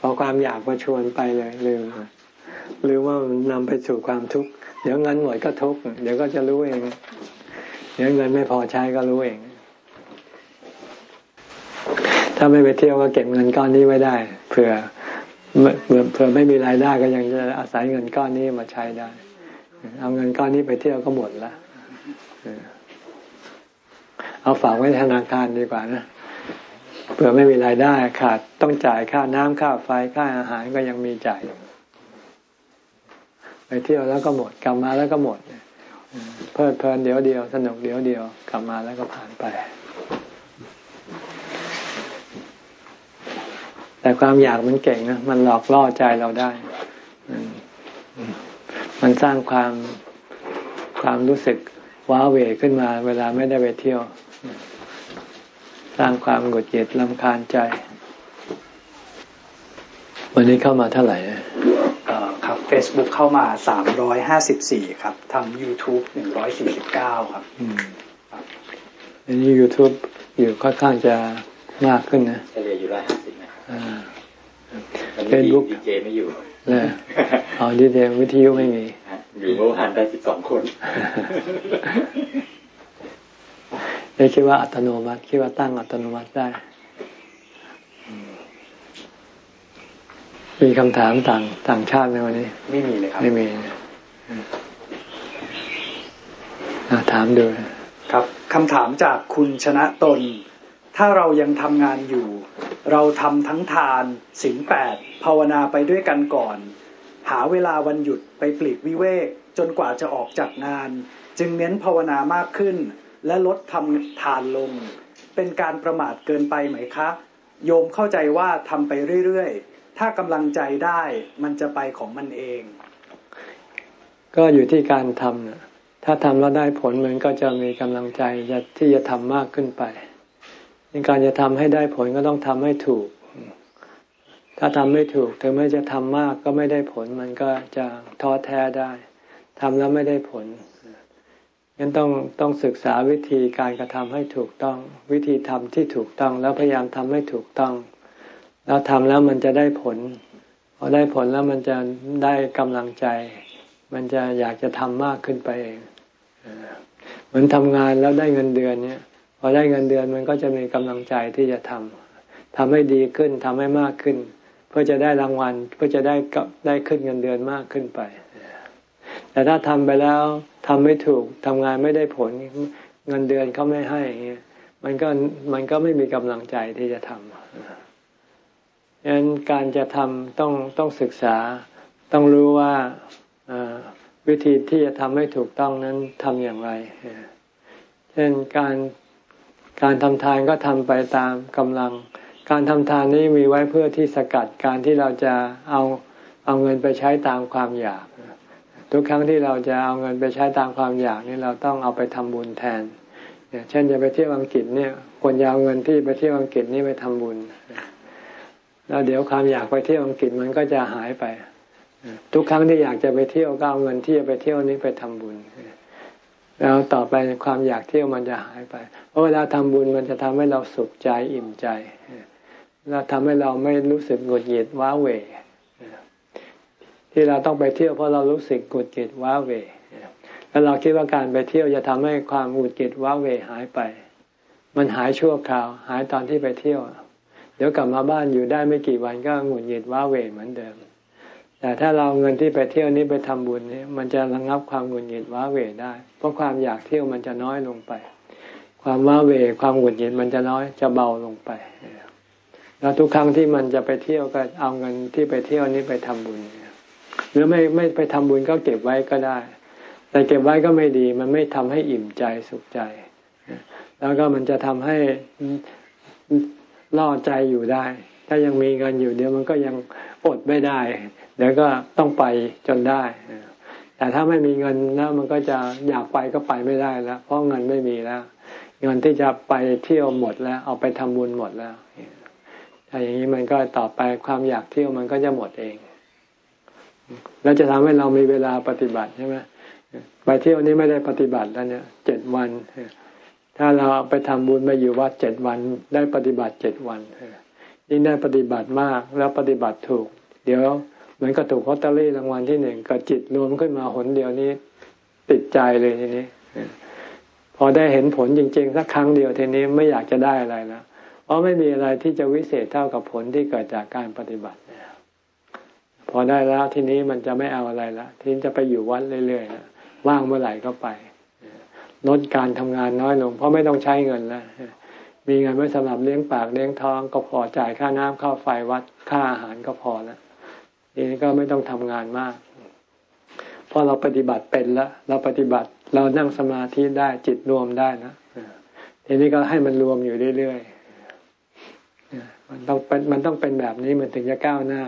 พอความอยากมาชวนไปเลยลืมหรือว่ามันนำไปสู่ความทุกข์เดี๋ยวเงินหมดก็ทุกข์เดี๋ยวก็จะรู้เองเดี๋ยวเงินไม่พอใช้ก็รู้เอง ถ้าไม่ไปเที่ยวก็เก็บเงินก้อนนี้ไว้ได้เผื่อเผื่อไม่มีรายได้ก็ยังจะอาศัยเงินก้อนนี้มาใช้ได้ เอาเงินก้อนนี้ไปเที่ยวก็หมดละเอาฝากไว้ธนาคารดีกว่านะเผื่อไม่มีรายได้ขาดต้องจ่ายค่าน้ำค่าไฟค่าอาหารก็ยังมีจ่ายไปเที่ยวแล้วก็หมดกลับมาแล้วก็หมดเพลิดเพลินเดี๋ยวเดียวสนุกเดี๋ยวเดียวกลับมาแล้วก็ผ่านไป แต่ความอยากมันเก่งนะมันหลอกล่อใจเราได้ มันสร้างความความรู้สึกว้าเหวขึ้นมา เวลาไม่ได้ไปเที่ยว สร้างความหงุดหงิดลำคาญใจ วันนี้เข้ามาเท่าไหร่ครับ Facebook เข้ามาสามร้อยห้าสิบสี่ครับทาง YouTube หนึ่งร้อยสี่สิบเก้าครับอันนี้ YouTube อยู่ค่อนข้างจะมากขึ้นนะเฉลี่ยอยู่ร้อยห้า สิบนะครับเฟซบุ๊กดีเจไม่อยู่นะเอาดีเจวิทยุไม่มี อยู่เมื่อวานได้สิบสองคนไม่คิดว่าอัตโนมัติ คิดว่าตั้งอัตโนมัติได้ มีคำถามต่างต่างชาติไหมวันนี้ ไม่มีเลยครับ ไม่มีถามดูครับคำถามจากคุณชนะตน ถ้าเรายังทำงานอยู่ เราทำทั้งทานสิงแปดภาวนาไปด้วยกันก่อน หาเวลาวันหยุดไปปลีกวิเวกจนกว่าจะออกจากงาน จึงเน้นภาวนามากขึ้น และลดทำทานลง เป็นการประมาทเกินไปไหมคะ โยมเข้าใจว่าทำไปเรื่อยๆ ถ้ากำลังใจได้มันจะไปของมันเอง ก็อยู่ที่การทำนะถ้าทำแล้วได้ผลมันก็จะมีกำลังใจที่จะทำมากขึ้นไป การจะทำให้ได้ผลก็ต้องทำให้ถูก ถ้าทำไม่ถูกถึงแม้จะทำมากก็ไม่ได้ผลมันก็จะท้อแท้ได้ทำแล้วไม่ได้ผลงั้นต้องต้องศึกษาวิธีการกระทำให้ถูกต้อง วิธีทำที่ถูกต้องแล้วพยายามทำให้ถูกต้อง แล้วทำแล้วมันจะได้ผลพอได้ผลแล้วมันจะได้กำลังใจ มันจะอยากจะทำมากขึ้นไปเองเหมือนทำงานแล้วได้เงินเดือนเนี่ย พอได้เงินเดือนมันก็จะมีกำลังใจที่จะทำทำให้ดีขึ้นทำให้มากขึ้น เพื่อจะได้รางวัลเพื่อจะได้ได้ขึ้นเงินเดือนมากขึ้นไป แต่ถ้าทำไปแล้วทำไม่ถูกทำงานไม่ได้ผลเงินเดือนเขาไม่ให้เงี้ยมันก็มันก็ไม่มีกำลังใจที่จะทำดังนั้นการจะทำต้องต้องศึกษาต้องรู้ว่าวิธีที่จะทำให้ถูกต้องนั้นทำอย่างไร เช่นการ การทำทานก็ทำไปตามกำลัง การทำทานนี้มีไว้เพื่อที่สกัดการที่เราจะเอาเอาเงินไปใช้ตามความอยาก ทุกครั้งที่เราจะเอาเงินไปใช้ตามความอยากนี่เราต้องเอาไปทำบุญแทนเช่นจะไปเที่ยวอังกฤษเนี่ยควรยาเงินที่ไปเที่ยวอังกฤษนี่ไปทำบุญแล้วเดี๋ยวความอยากไปเที่ยวอังกฤษมันก็จะหายไป ทุกครั้งที่อยากจะไปเที่ยวก็เอาเงินที่จะไปเที่ยวนี้ไปทำบุญ แล้วต่อไปความอยากเที่ยวมันจะหายไป เพราะเวลาทำบุญมันจะทำให้เราสุขใจอิ่มใจแล้วทำให้เราไม่รู้สึกหงุดหงิดว้าเหวที่เราต้องไปเที่ยวเพราะเรารู้สึกหงุดหงิดว้าเหวแล้วเราคิดว่าการไปเที่ยวจะทำให้ความหงุดหงิดว้าเหวหายไป มันหายชั่วคราว หายตอนที่ไปเที่ยว เดี๋ยวกลับมาบ้านอยู่ได้ไม่กี่วันก็หงุดหงิดว้าเหวเหมือนเดิม แต่ถ้าเราเงินที่ไปเที่ยวนี้ไปทำบุญนี้มันจะระงับความหงุดหงิดว้าเหวได้ เพราะความอยากเที่ยวมันจะน้อยลงไป ความว้าเหวความหงุดหงิดมันจะน้อยจะเบาลงไปแล้วทุกครั้งที่มันจะไปเที่ยวก็เอาเงินที่ไปเที่ยวนี้ไปทำบุญหรือไม่ไม่ไปทำบุญก็เก็บไว้ก็ได้ แต่เก็บไว้ก็ไม่ดีมันไม่ทำให้อิ่มใจสุขใจ แล้วก็มันจะทำให้ล่อใจอยู่ได้ ถ้ายังมีเงินอยู่เดี๋ยวมันก็ยัง อดไม่ได้เดี๋ยวก็ต้องไปจนได้ แต่ถ้าไม่มีเงินแล้วมันก็จะอยากไปก็ไปไม่ได้แล้ว เพราะเงินไม่มีแล้ว เงินที่จะไปเที่ยวหมดแล้ว เอาไปทำบุญหมดแล้วถ้าอย่างนี้มันก็ต่อไปความอยากเที่ยวมันก็จะหมดเอง แล้วจะทำให้เรามีเวลาปฏิบัติใช่ไหมไปเที่ยวนี้ไม่ได้ปฏิบัติแล้วเนี่ยเจ็ดวัน ถ้าเราไปทำบุญมาอยู่วัดเจ็ดวัน ได้ปฏิบัติเจ็ดวันยิ่งได้ปฏิบัติมากแล้วปฏิบัติถูก เดี๋ยวเหมือนกับถูกลอตเตอรี่รางวัลที่หนึ่งกับจิตรวมขึ้นมาหนเดียวนี้ ติดใจเลยทีนี้ พอได้เห็นผลจริง ๆ สักครั้งเดียวทีนี้ไม่อยากจะได้อะไรแล้วเพราะไม่มีอะไรที่จะวิเศษเท่ากับผลที่เกิดจากการปฏิบัติพอได้แล้วทีนี้มันจะไม่เอาอะไรละทีนี้จะไปอยู่วัดเรื่อยๆว่างเมื่อไหร่ก็ไปลดการทำงานน้อยลง เพราะไม่ต้องใช้เงินแล้วมีเงินไว้สำหรับเลี้ยงปากเลี้ยงท้องก็พอจ่ายค่าน้ำค่าไฟวัดค่าอาหารก็พอแล้ว ทีนี้ก็ไม่ต้องทำงานมากเพราะเราปฏิบัติเป็นแล้วเราปฏิบัติเรานั่งสมาธิได้จิตรวมได้นะทีนี้ก็ให้มันรวมอยู่เรื่อยๆมันต้องเป็นมันต้องเป็นแบบนี้มันถึงจะก้าวหน้า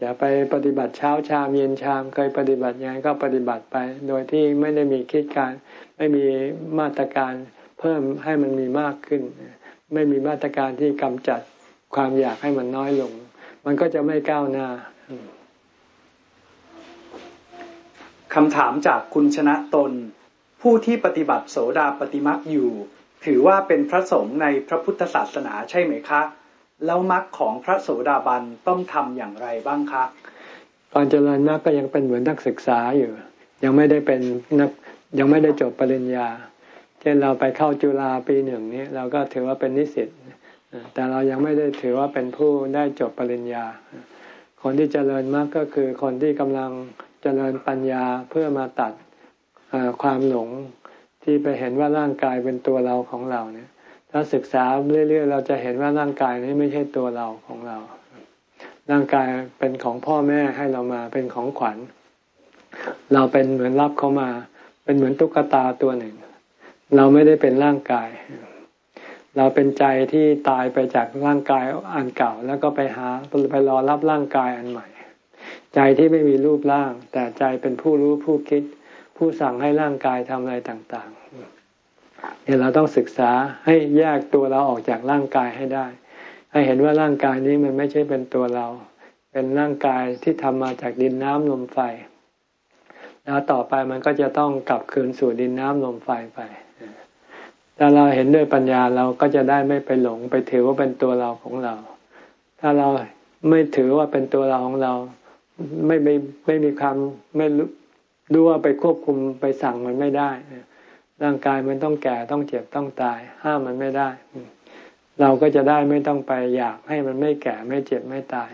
อย่าไปปฏิบัติเช้าชามเย็นชามเคยปฏิบัติยังไงก็ปฏิบัติไป โดยที่ไม่ได้มีคิดการ ไม่มีมาตรการเพิ่มให้มันมีมากขึ้น ไม่มีมาตรการที่กำจัดความอยากให้มันน้อยลง มันก็จะไม่ก้าวหน้า คำถามจากคุณชนะตน ผู้ที่ปฏิบัติโสดาปฏิมักอยู่ ถือว่าเป็นพระสงฆ์ในพระพุทธศาสนาใช่ไหมคะ แล้วมรรคของพระโสดาบันต้องทำอย่างไรบ้างคะตอนเจริญมรรคก็ยังเป็นเหมือนนักศึกษาอยู่ ยังไม่ได้เป็นนักยังไม่ได้จบปริญญา เช่นเราไปเข้าจุฬาปีหนึ่งนี้เราก็ถือว่าเป็นนิสิตแต่เรายังไม่ได้ถือว่าเป็นผู้ได้จบปริญญา คนที่เจริญมากก็คือคนที่กำลัง เจริญปัญญาเพื่อมาตัดความหลงที่ไปเห็นว่าร่างกายเป็นตัวเราของเราเนี่ย ถ้าศึกษาเรื่อยๆเราจะเห็นว่าร่างกายนี้ไม่ใช่ตัวเราของเรา ร่างกายเป็นของพ่อแม่ให้เรามาเป็นของขวัญ เราเป็นเหมือนรับเขามา เป็นเหมือนตุ๊กตาตัวหนึ่ง เราไม่ได้เป็นร่างกาย เราเป็นใจที่ตายไปจากร่างกายอันเก่า แล้วก็ไปหาไปรอรับร่างกายอันใหม่ ใจที่ไม่มีรูปร่าง แต่ใจเป็นผู้รู้ผู้คิด ผู้สั่งให้ร่างกายทำอะไรต่างๆเนี่ยเราต้องศึกษาให้แยกตัวเราออกจากร่างกายให้ได้ ให้เห็นว่าร่างกายนี้มันไม่ใช่เป็นตัวเรา เป็นร่างกายที่ทำมาจากดินน้ำลมไฟ แล้วต่อไปมันก็จะต้องกลับคืนสู่ดินน้ำลมไฟไปถ้าเราเห็นด้วยปัญญาเราก็จะได้ไม่ไปหลงไปถือว่าเป็นตัวเราของเรา ถ้าเราไม่ถือว่าเป็นตัวเราของเรา ไม่ไม่ไม่มีความไม่รู้รู้ว่าไปควบคุมไปสั่งมันไม่ได้ร่างกายมันต้องแก่ต้องเจ็บต้องตาย ห้ามมันไม่ได้ เราก็จะได้ไม่ต้องไปอยากให้มันไม่แก่ไม่เจ็บไม่ตาย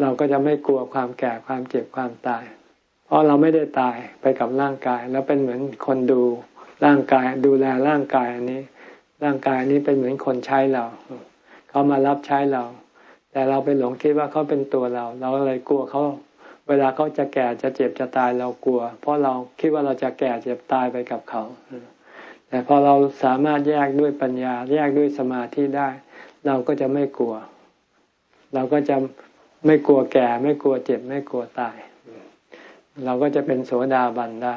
เราก็จะไม่กลัวความแก่ความเจ็บความตาย เพราะเราไม่ได้ตายไปกับร่างกาย แล้วเป็นเหมือนคนดูร่างกายดูแลร่างกายอันนี้ ร่างกายนี้เป็นเหมือนคนใช้เรา เขามารับใช้เรา แต่เราไปหลงคิดว่าเขาเป็นตัวเรา เราเลยกลัวเขาเวลาเขาจะแก่จะเจ็บจะตายเรากลัว เพราะเราคิดว่าเราจะแก่เจ็บตายไปกับเขา แต่พอเราสามารถแยกด้วยปัญญา แยกด้วยสมาธิได้ เราก็จะไม่กลัว เราก็จะไม่กลัวแก่ ไม่กลัวเจ็บ ไม่กลัวตาย เราก็จะเป็นโสดาบันได้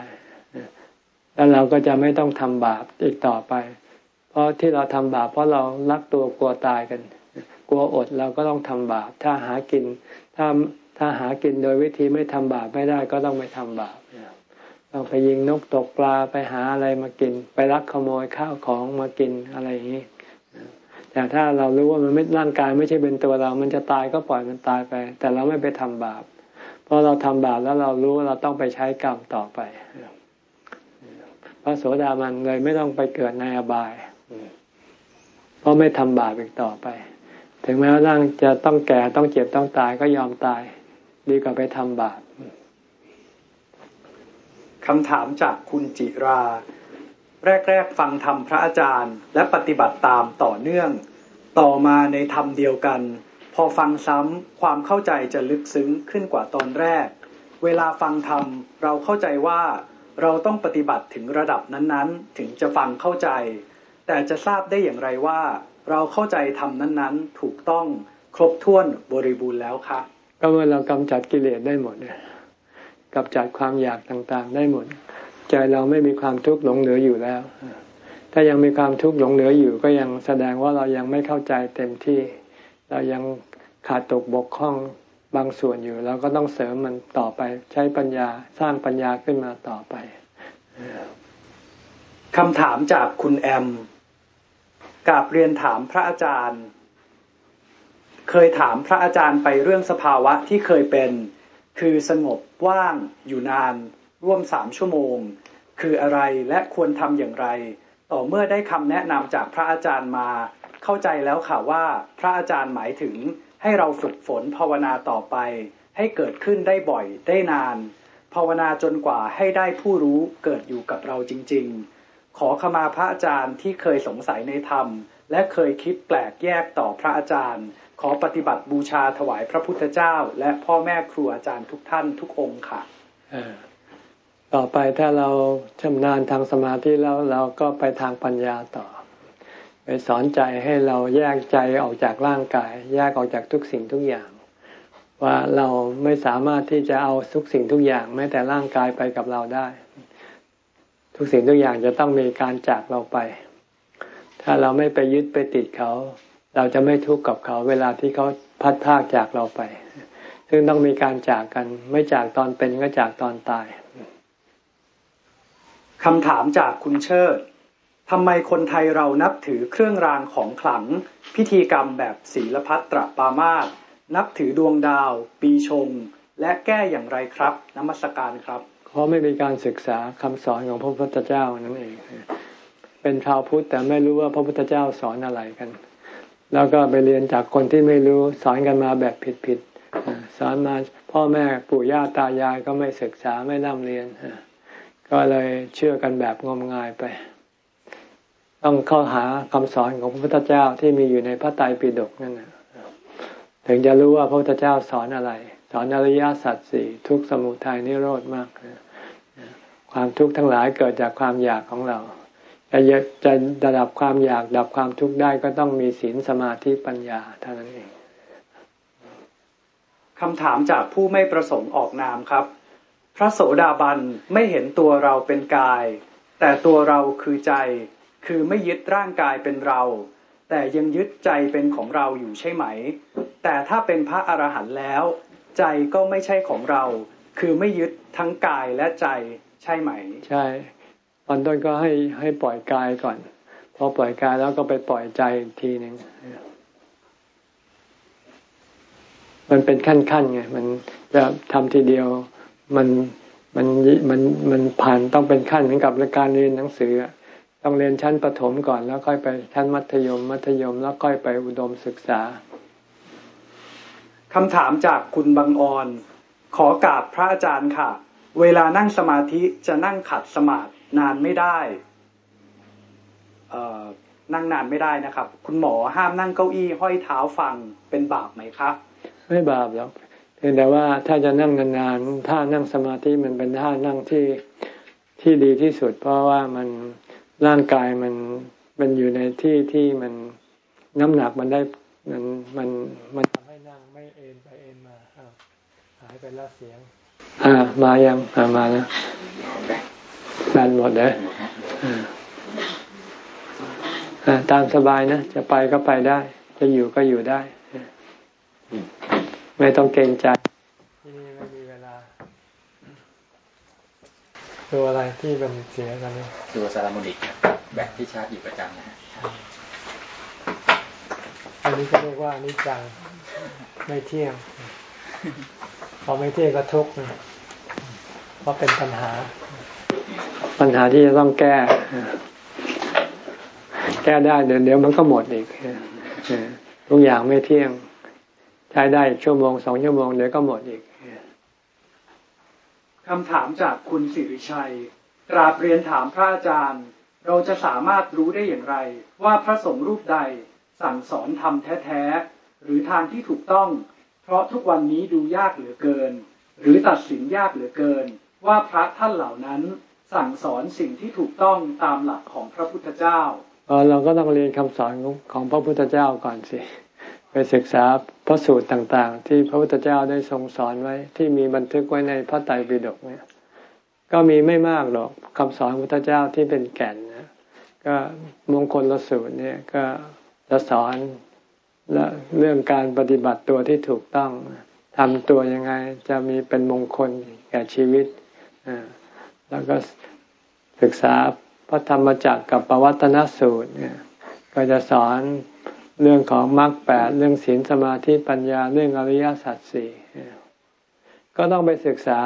แล้วเราก็จะไม่ต้องทำบาปอีกต่อไป เพราะที่เราทำบาปเพราะเรารักตัวกลัวตายกัน กลัวอดเราก็ต้องทำบาป ถ้าหากิน ถ้าถ้าหากินโดยวิธีไม่ทำบาปไม่ได้ก็ต้องไม่ทำบาปต้องไปยิงนกตกปลาไปหาอะไรมากิน ไปรักขโมยข้าวของมากินอะไรอย่างนี้แต่ถ้าเรารู้ว่ามันไม่ร่างกายไม่ใช่เป็นตัวเรา มันจะตายก็ปล่อยมันตายไป แต่เราไม่ไปทำบาป เพราะเราทำบาปแล้วเรารู้ว่าเราต้องไปใช้กรรมต่อไปพระโสดามันเลยไม่ต้องไปเกิดในอบาย เพราะไม่ทำบาปอีกต่อไป ถึงแม้ว่าร่างจะต้องแก่ต้องเจ็บต้องตายก็ยอมตาย ดีกว่าไปทำบาปคำถามจากคุณจิรา แรก ๆ ฟังธรรมพระอาจารย์ และปฏิบัติตามต่อเนื่อง ต่อมาในธรรมเดียวกัน พอฟังซ้ำความเข้าใจจะลึกซึ้งขึ้นกว่าตอนแรก เวลาฟังธรรมเราเข้าใจว่าเราต้องปฏิบัติถึงระดับนั้นๆ ถึงจะฟังเข้าใจ แต่จะทราบได้อย่างไรว่า เราเข้าใจธรรมนั้นๆ ถูกต้องครบถ้วนบริบูรณ์แล้วคะก็เมื่อเรากำจัดกิเลสได้หมดเนี่ยกำจัดความอยากต่างๆ ได้หมด ใจเราไม่มีความทุกข์หลงเหลืออยู่แล้ว ถ้ายังมีความทุกข์หลงเหลืออยู่ ก็ยังแสดงว่าเรายังไม่เข้าใจเต็มที่ เรายังขาดตกบกพร่องบางส่วนอยู่เราก็ต้องเสริมมันต่อไปใช้ปัญญาสร้างปัญญาขึ้นมาต่อไปคำถามจากคุณแอม กาบเรียนถามพระอาจารย์ เคยถามพระอาจารย์ไปเรื่องสภาวะที่เคยเป็น คือสงบว่างอยู่นาน ร่วมสามชั่วโมง คืออะไรและควรทำอย่างไร ต่อเมื่อได้คำแนะนำจากพระอาจารย์มา เข้าใจแล้วค่ะว่าพระอาจารย์หมายถึงให้เราฝึกฝนภาวนาต่อไป ให้เกิดขึ้นได้บ่อยได้นาน ภาวนาจนกว่าให้ได้ผู้รู้เกิดอยู่กับเราจริง ๆ ขอขมาพระอาจารย์ที่เคยสงสัยในธรรม และเคยคิดแปลกแยกต่อพระอาจารย์ ขอปฏิบัติบูชาถวายพระพุทธเจ้า และพ่อแม่ครูอาจารย์ทุกท่านทุกองค์ค่ะต่อไปถ้าเราชำนาญทางสมาธิแล้วเราก็ไปทางปัญญาต่อ ไปสอนใจให้เราแยกใจออกจากร่างกาย แยกออกจากทุกสิ่งทุกอย่าง ว่าเราไม่สามารถที่จะเอาทุกสิ่งทุกอย่างแม้แต่ร่างกายไปกับเราได้ ทุกสิ่งทุกอย่างจะต้องมีการจากเราไป ถ้าเราไม่ไปยึดไปติดเขา เราจะไม่ทุกข์กับเขาเวลาที่เขาพัดพากจากเราไป ซึ่งต้องมีการจากกัน ไม่จากตอนเป็นก็จากตอนตายคำถามจากคุณเชิดทำไมคนไทยเรานับถือเครื่องรางของขลัง พิธีกรรมแบบศีลพัตรปามาสนับถือดวงดาว ปีชง และแก้อย่างไรครับนมัสการครับ เพราะไม่มีการศึกษาคำสอนของพระพุทธเจ้านั่นเอง เป็นชาวพุทธแต่ไม่รู้ว่าพระพุทธเจ้าสอนอะไรกัน แล้วก็ไปเรียนจากคนที่ไม่รู้สอนกันมาแบบผิดๆสอนมาพ่อแม่ปู่ย่าตายายก็ไม่ศึกษาไม่น่ำเรียน ก็เลยเชื่อกันแบบงมงายไปต้องเข้าหาคำสอนของพระพุทธเจ้าที่มีอยู่ในพระไตรปิฎกนั่นนะถึงจะรู้ว่าพระพุทธเจ้าสอนอะไร สอนอริยสัจสี่ทุกสมุทัยนิโรธมาก ความทุกข์ทั้งหลายเกิดจากความอยากของเราจะจะระดับความอยากดับความทุกข์ได้ก็ต้องมีศีลสมาธิปัญญาเท่านั้นเองคำถามจากผู้ไม่ประสงค์ออกนามครับ พระโสดาบันไม่เห็นตัวเราเป็นกาย แต่ตัวเราคือใจ คือไม่ยึดร่างกายเป็นเรา แต่ยังยึดใจเป็นของเราอยู่ใช่ไหม แต่ถ้าเป็นพระอรหันต์แล้ว ใจก็ไม่ใช่ของเรา คือไม่ยึดทั้งกายและใจ ใช่ไหม ใช่ ตอนต้นก็ให้ให้ปล่อยกายก่อน พอปล่อยกายแล้วก็ไปปล่อยใจอีกทีหนึ่งมันเป็นขั้นๆไงมันจะทำทีเดียวมันมันมันมันผ่านต้องเป็นขั้นเหมือนกับการเรียนหนังสือต้องเรียนชั้นประถมก่อนแล้วค่อยไปชั้นมัธยม มัธยมแล้วค่อยไปอุดมศึกษาคำถามจากคุณบางออน ขอกราบพระอาจารย์ค่ะ เวลานั่งสมาธิจะนั่งขัดสมาธินานไม่ได้นั่งนานไม่ได้นะครับ คุณหมอห้ามนั่งเก้าอี้ห้อยเท้าฟังเป็นบาปไหมครับ ไม่บาปหรอกเพียงแต่ว่าถ้าจะนั่งนานๆท่านั่งสมาธิมันเป็นท่านั่งที่ที่ดีที่สุด เพราะว่ามันร่างกายมันมันอยู่ในที่ที่มันน้ำหนักมันได้มันมันมันทำให้นั่งไม่เอ็นไปเอ็นมาหายไปแล้วเสียง อ่ามายังอ่ามาแล้วแบนหมดเลยตามสบายนะ จะไปก็ไปได้ จะอยู่ก็อยู่ได้ ไม่ต้องเกรงใจที่นี่ไม่มีเวลาตัวอะไรที่เป็นเสียกันนี่ตัวซาลาโมนิกแบตที่ชาร์จอยู่ประจำนะอันนี้ก็เรียกว่านิจังไม่เที่ยง พอไม่เที่ยงก็ทุกข์เพราะเป็นปัญหา ปัญหาที่จะต้องแก้ แก้ได้เดี๋ยวเดี๋ยวมันก็หมดอีกทุกอย่างไม่เที่ยง ใช้ได้ชั่วโมงสองชั่วโมงเดี๋ยวก็หมดอีกคำถามจากคุณสิริชัยกราบเรียนถามพระอาจารย์ เราจะสามารถรู้ได้อย่างไร ว่าพระสงฆ์รูปใดสั่งสอนทำแท้ๆหรือทางที่ถูกต้อง เพราะทุกวันนี้ดูยากเหลือเกิน หรือตัดสินยากเหลือเกิน ว่าพระท่านเหล่านั้นสั่งสอนสิ่งที่ถูกต้องตามหลักของพระพุทธเจ้าเราก็ต้องเรียนคำสอนของพระพุทธเจ้าก่อนสิไปศึกษาพระสูตรต่างๆ ที่พระพุทธเจ้าได้ทรงสอนไว้ที่มีบันทึกไว้ในพระไตรปิฎกเนี่ยก็มีไม่มากหรอกคำสอนพระพุทธเจ้าที่เป็นแก่นนะก็มงคลละสูตรเนี่ยก็จะสอน และเรื่องการปฏิบัติตัวที่ถูกต้องทำตัวยังไงจะมีเป็นมงคลแก่ชีวิตแล้วก็ศึกษาพระธรรมจักรกับปวัตนสูตรเนี่ยก็จะสอนเรื่องของมรรคแปดเรื่องศีลสมาธิปัญญาเรื่องอริยสัจสี่ก็ต้องไปศึกษา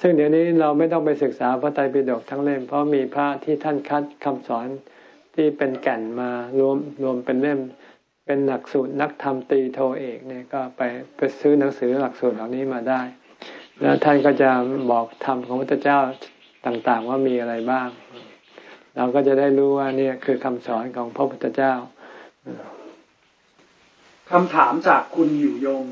ซึ่งเดี๋ยวนี้เราไม่ต้องไปศึกษาพระไตรปิฎกทั้งเล่มเพราะมีพระที่ท่านคัดคำสอนที่เป็นแก่นมารวมรวมเป็นเล่ม เป็นหลักสูตรนักธรรมตีโทเอกเนี่ยก็ไปไปซื้อหนังสือหลักสูตรเหล่านี้มาได้ แล้วท่านก็จะบอกธรรมของพระพุทธเจ้าต่างๆว่ามีอะไรบ้าง เราก็จะได้รู้ว่านี่คือคำสอนของพระพุทธเจ้าคำถามจากคุณอยู่ยง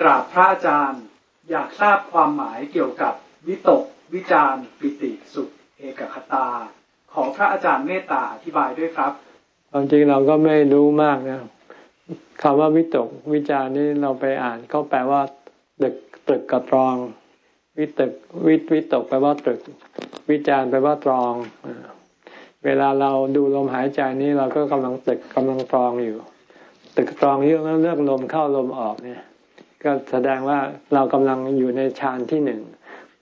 กราบพระอาจารย์ อยากทราบความหมายเกี่ยวกับวิตก วิจารปิติสุข เอกคตา ขอพระอาจารย์เมตตาอธิบายด้วยครับความจริงเราก็ไม่รู้มากนะ คำว่าวิตกวิจารนี่เราไปอ่านก็แปลว่าตึกตึกกระตรอง วิตกวิวิตกแปลว่าตรึก วิจารแปลว่าตรอง เวลาเราดูลมหายใจนี้เราก็กำลังตึกกำลังตรองอยู่ ตึกตรองเรื่องเรื่องลมเข้าลมออกเนี่ย ก็แสดงว่าเรากำลังอยู่ในฌานที่หนึ่ง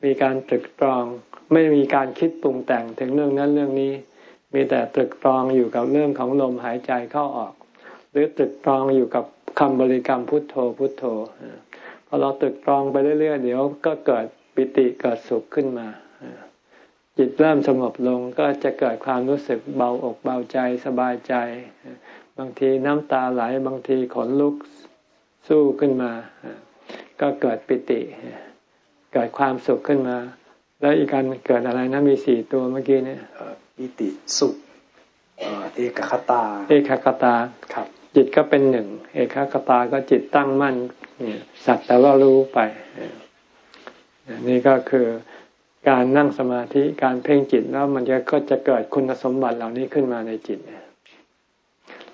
มีการตรึกตรอง ไม่มีการคิดปรุงแต่งถึงเรื่องนั้นเรื่องนี้ มีแต่ตรึกตรองอยู่กับเรื่องของลมหายใจเข้าออก รือตรึกตรองอยู่กับคำบริกรรมพุทโธพุทโธพอเราตรึกตรองไปเรื่อยๆเดี๋ยวก็เกิดปิติเกิดสุขขึ้นมาจิตเริ่มสงบลงก็จะเกิดความรู้สึกเบาอกเบาใจสบายใจ บางทีน้ำตาไหลบางทีขนลุกสู้ขึ้นมา ก็เกิดปิติ เกิดความสุขขึ้นมา แล้วอีกการเกิดอะไรนะมีสี่ตัวเมื่อกี้เนี่ยปิติสุขเอกคตา เอกคตาครับ จิตก็เป็นหนึ่ง เอกคตาก็จิตตั้งมั่นเนี่ยสักแต่ว่ารู้ไป นี่ก็คือการนั่งสมาธิการเพ่งจิตแล้วมันจะก็จะเกิดคุณสมบัติเหล่านี้ขึ้นมาในจิต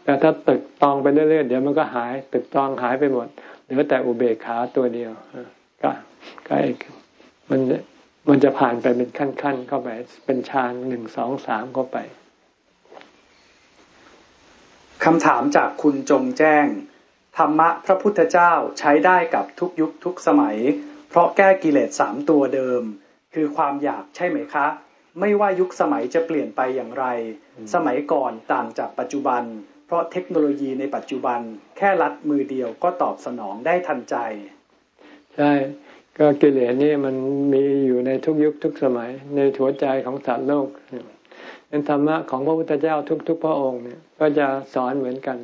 แต่ถ้าตึกตองไปเรื่อยๆเดี๋ยวมันก็หาย ตึกตองหายไปหมดเหลือแต่อุเบกขาตัวเดียวก็ก็มันมันจะผ่านไปเป็นขั้นๆเข้าไป เป็นฌานหนึ่งสองสามเข้าไป คำถามจากคุณจงแจ้ง ธรรมะพระพุทธเจ้าใช้ได้กับทุกยุคทุกสมัย เพราะแก้กิเลสสามตัวเดิม คือความอยากใช่ไหมคะ ไม่ว่ายุคสมัยจะเปลี่ยนไปอย่างไร สมัยก่อนต่างจากปัจจุบัน เพราะเทคโนโลยีในปัจจุบัน แค่ลัดมือเดียวก็ตอบสนองได้ทันใจ ใช่ก็กิเลสนี่มันมีอยู่ในทุกยุคทุกสมัยในหัวใจของสัตว์โลก เป็นธรรมะของพระพุทธเจ้าทุก ๆ พระองค์เนี่ยก็จะสอนเหมือนกัน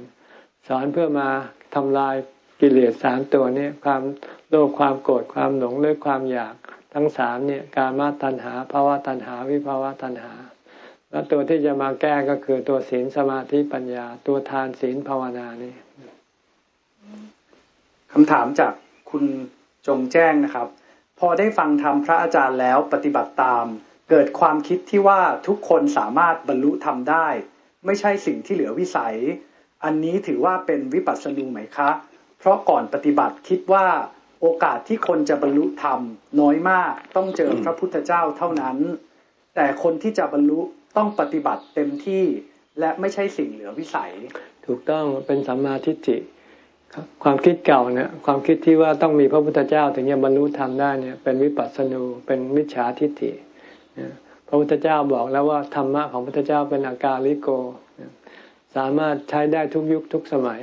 สอนเพื่อมาทำลายกิเลสสามตัวนี้ความโลภความโกรธความหลงเลือความอยากทั้งสามเนี่ยการมาตัณหาภาวะตัณหาวิภาวะตัณหา แล้วตัวที่จะมาแก้ก็คือตัวศีลสมาธิปัญญา ตัวทานศีลภาวนานี่คำถามจากคุณจงแจ้งนะครับ พอได้ฟังธรรมพระอาจารย์แล้วปฏิบัติตาม เกิดความคิดที่ว่าทุกคนสามารถบรรลุธรรมได้ ไม่ใช่สิ่งที่เหลือวิสัย อันนี้ถือว่าเป็นวิปัสสนูไหมคะ เพราะก่อนปฏิบัติคิดว่าโอกาสที่คนจะบรรลุธรรมน้อยมากต้องเจอพระพุทธเจ้าเท่านั้น แต่คนที่จะบรรลุต้องปฏิบัติเต็มที่และไม่ใช่สิ่งเหลือวิสัย ถูกต้องเป็นสัมมาทิฏฐิความคิดเก่าเนี่ยความคิดที่ว่าต้องมีพระพุทธเจ้าถึงจะบรรลุธรรมได้เนี่ยเป็นวิปัสสนูเป็นมิจฉาทิฏฐิ พระพุทธเจ้าบอกแล้วว่าธรรมะของพระพุทธเจ้าเป็นอากาลิโก สามารถใช้ได้ทุกยุคทุกสมัย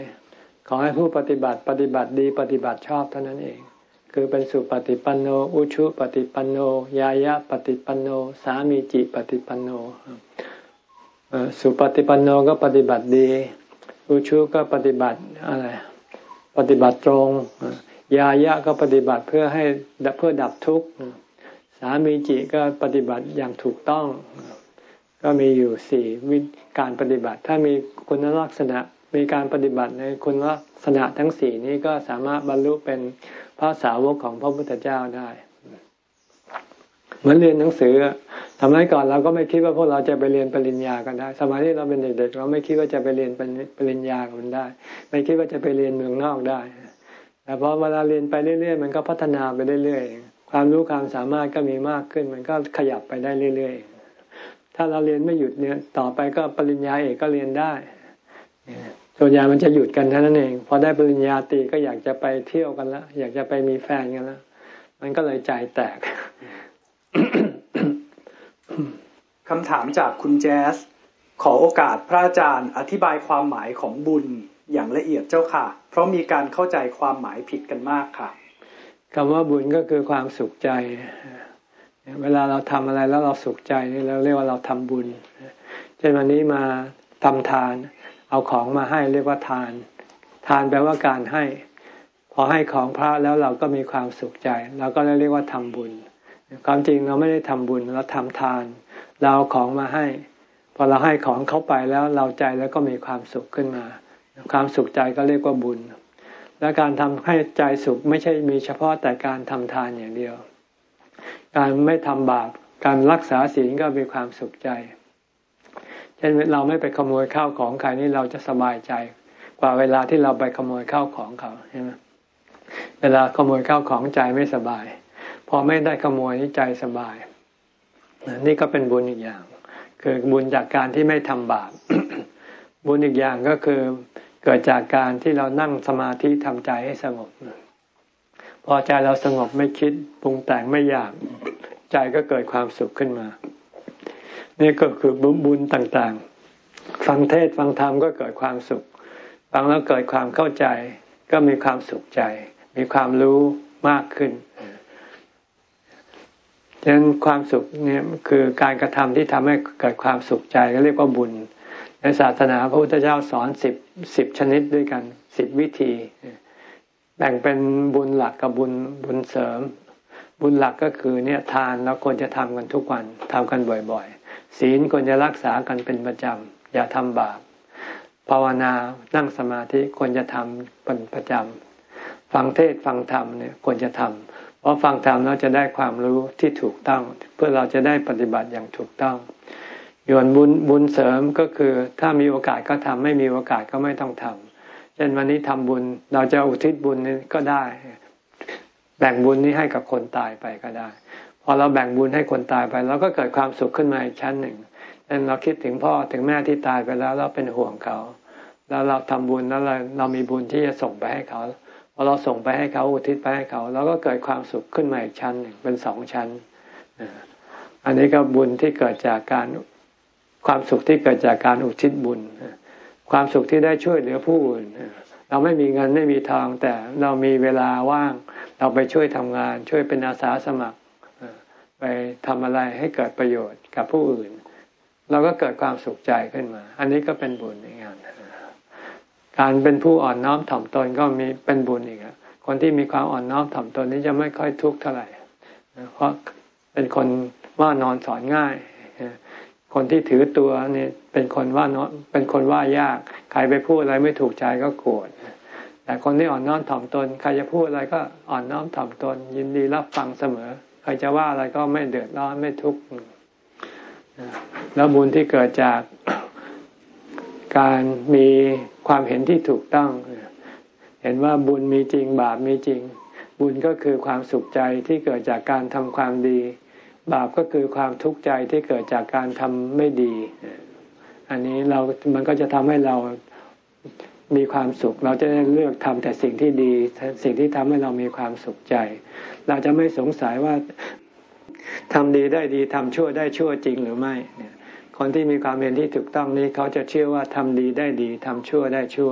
ขอให้ผู้ปฏิบัติปฏิบัติดีปฏิบัติชอบเท่านั้นเอง คือเป็นสุปฏิปันโน อุชุปฏิปันโน ยายะปฏิปันโน สามีจิปฏิปันโนสุปฏิปันโนก็ปฏิบัติดี อุชุก็ปฏิบัติอะไรปฏิบัติตรง ยายะก็ปฏิบัติเพื่อให้เพื่อดับทุกข์ สามีจิก็ปฏิบัติอย่างถูกต้อง ก็มีอยู่สี่วิการปฏิบัติ ถ้ามีคุณลักษณะมีการปฏิบัติในคุณลักษณะทั้งสี่นี้ก็สามารถบรรลุเป็นพระสาวกของพระพุทธเจ้าได้ เหมือนเรียนหนังสือสมัยก่อนเราก็ไม่คิดว่าพวกเราจะไปเรียนปริญญากันได้ สมัยที่เราเป็นเด็กๆเราไม่คิดว่าจะไปเรียนปริญญากันได้ ไม่คิดว่าจะไปเรียนเมืองนอกได้แต่พอเวลาเรียนไปเรื่อยๆมันก็พัฒนาไปเรื่อยๆ ความรู้ความสามารถก็มีมากขึ้น มันก็ขยับไปได้เรื่อยๆ ถ้าเราเรียนไม่หยุดเนี่ย ต่อไปก็ปริญญาเอกก็เรียนได้ส่วนใหญ่มันจะหยุดกันเท่านั้นเอง พอได้ปริญญาตรีก็อยากจะไปเที่ยวกันละอยากจะไปมีแฟนกันละมันก็เลยใจแตกคำถามจากคุณแจ๊สขอโอกาสพระอาจารย์อธิบายความหมายของบุญอย่างละเอียดเจ้าค่ะ เพราะมีการเข้าใจความหมายผิดกันมากค่ะ คำว่าบุญก็คือความสุขใจ เวลาเราทำอะไรแล้วเราสุขใจนี่เราเรียกว่าเราทำบุญเช่นวันนี้มาทำทาน เอาของมาให้เรียกว่าทาน ทานแปลว่าการให้ พอให้ของพระแล้วเราก็มีความสุขใจ เราก็เรียกว่าทำบุญ ความจริงเราไม่ได้ทำบุญเราทำทาน เราเอาของมาให้ พอเราให้ของเขาไปแล้วเราใจแล้วก็มีความสุขขึ้นมา ความสุขใจก็เรียกว่าบุญ และการทำให้ใจสุขไม่ใช่มีเฉพาะแต่การทำทานอย่างเดียว การไม่ทำบาป การรักษาศีลก็มีความสุขใจ เช่นเราไม่ไปขโมยข้าวของใครนี่เราจะสบายใจ กว่าเวลาที่เราไปขโมยข้าวของเขาใช่ไหมเวลาขโมยข้าวของใจไม่สบาย พอไม่ได้ขโมยนี่ใจสบาย นี่ก็เป็นบุญอีกอย่าง คือบุญจากการที่ไม่ทำบาป บุญอีกอย่างก็คือ เกิดจากการที่เรานั่งสมาธิทำใจให้สงบ พอใจเราสงบไม่คิดปรุงแต่งไม่อยาก ใจก็เกิดความสุขขึ้นมา นี่ก็คือบุญต่างๆ ฟังเทศฟังธรรมก็เกิดความสุข ฟังแล้วเกิดความเข้าใจ ก็มีความสุขใจ มีความรู้มากขึ้นดังนั้นความสุขเนี่ยคือการกระทำที่ทำให้เกิดความสุขใจก็เรียกว่าบุญ ในศาสนาพระพุทธเจ้าสอนสิบสิบชนิดด้วยกันสิบวิธี แบ่งเป็นบุญหลักกับบุญบุญเสริม บุญหลักก็คือเนี่ยทานเราควรจะทำกันทุกวันทำกันบ่อยๆ ศีลควรจะรักษากันเป็นประจำอย่าทำบาปภาวนานั่งสมาธิควรจะทำเป็นประจำฟังเทศฟังธรรมเนี่ยควรจะทำเพราะฟังธรรมเราจะได้ความรู้ที่ถูกต้อง เพื่อเราจะได้ปฏิบัติอย่างถูกต้อง ยวนบุญบุญเสริมก็คือถ้ามีโอกาสก็ทำไม่มีโอกาสก็ไม่ต้องทำเช่นวันนี้ทำบุญเราจะอุทิศบุญนี้ก็ได้ แบ่งบุญนี้ให้กับคนตายไปก็ได้ พอเราแบ่งบุญให้คนตายไปเราก็เกิดความสุขขึ้นมาอีกชั้นหนึ่งเช่นเราคิดถึงพ่อถึงแม่ที่ตายไปแล้วเราเป็นห่วงเขา แล้วเราทำบุญแล้วเราเรามีบุญที่จะส่งไปให้เขาพอเราส่งไปให้เขาอุทิศไปให้เขาเราก็เกิดความสุขขึ้นมาอีกชั้นหนึ่งเป็นสองชั้น อันนี้ก็บุญที่เกิดจากการ ความสุขที่เกิดจากการอุทิศบุญ ความสุขที่ได้ช่วยเหลือผู้อื่นเราไม่มีเงินไม่มีทองแต่เรามีเวลาว่าง เราไปช่วยทำงาน ช่วยเป็นอาสาสมัคร ไปทำอะไรให้เกิดประโยชน์กับผู้อื่น เราก็เกิดความสุขใจขึ้นมา อันนี้ก็เป็นบุญอีกอย่างการเป็นผู้อ่อนน้อมถ่อมตนก็มีเป็นบุญอีกคนที่มีความอ่อนน้อมถ่อมตนนี้จะไม่ค่อยทุกข์เท่าไหร่ เพราะเป็นคนว่านอนสอนง่าย คนที่ถือตัวนี่เป็นคนว่าเนาะเป็นคนว่ายาก ใครไปพูดอะไรไม่ถูกใจก็โกรธแต่คนที่อ่อนน้อมถ่อมตน ใครจะพูดอะไรก็อ่อนน้อมถ่อมตน ยินดีรับฟังเสมอ ใครจะว่าอะไรก็ไม่เดือดร้อนไม่ทุกข์แล้วบุญที่เกิดจากการมีความเห็นที่ถูกต้อง เห็นว่าบุญมีจริงบาปมีจริง บุญก็คือความสุขใจที่เกิดจากการทำความดี บาปก็คือความทุกข์ใจที่เกิดจากการทำไม่ดี อันนี้เรา มันก็จะทำให้เรามีความสุข เราจะได้เลือกทำแต่สิ่งที่ดี สิ่งที่ทำให้เรามีความสุขใจ เราจะไม่สงสัยว่าทำดีได้ดีทำชั่วได้ชั่วจริงหรือไม่ คนที่มีความเห็นที่ถูกต้องนี้เขาจะเชื่อว่าทำดีได้ดีทำชั่วได้ชั่ว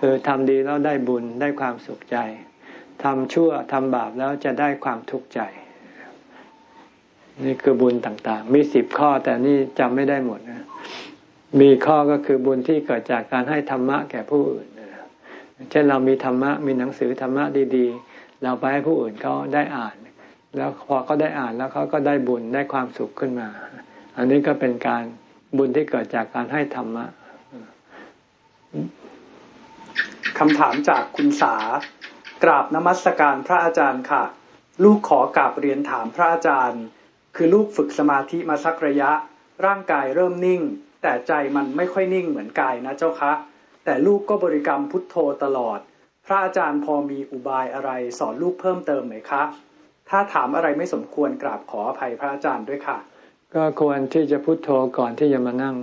คือทำดีแล้วได้บุญได้ความสุขใจทำชั่วทำบาปแล้วจะได้ความทุกข์ใจ นี่คือบุญต่างๆ มีสิบข้อแต่นี่จำไม่ได้หมดนะมีข้อก็คือบุญที่เกิดจากการให้ธรรมะแก่ผู้อื่นเช่นเรามีธรรมะมีหนังสือธรรมะดีๆ เราไปให้ผู้อื่นเขาได้อ่าน แล้วพอเขาได้อ่านแล้วเขาก็ได้บุญได้ความสุขขึ้นมา อันนี้ก็เป็นการบุญที่เกิดจากการให้ธรรมะคำถามจากคุณสากราบนมัสการพระอาจารย์ค่ะ ลูกขอกราบเรียนถามพระอาจารย์ คือลูกฝึกสมาธิมาสักระยะ ร่างกายเริ่มนิ่ง แต่ใจมันไม่ค่อยนิ่งเหมือนกายนะเจ้าคะ แต่ลูกก็บริกรรมพุทโธตลอด พระอาจารย์พอมีอุบายอะไรสอนลูกเพิ่มเติมไหมคะ ถ้าถามอะไรไม่สมควรกราบขออภัยพระอาจารย์ด้วยค่ะ ก็ควรที่จะพุทโธก่อนที่จะมานั่ง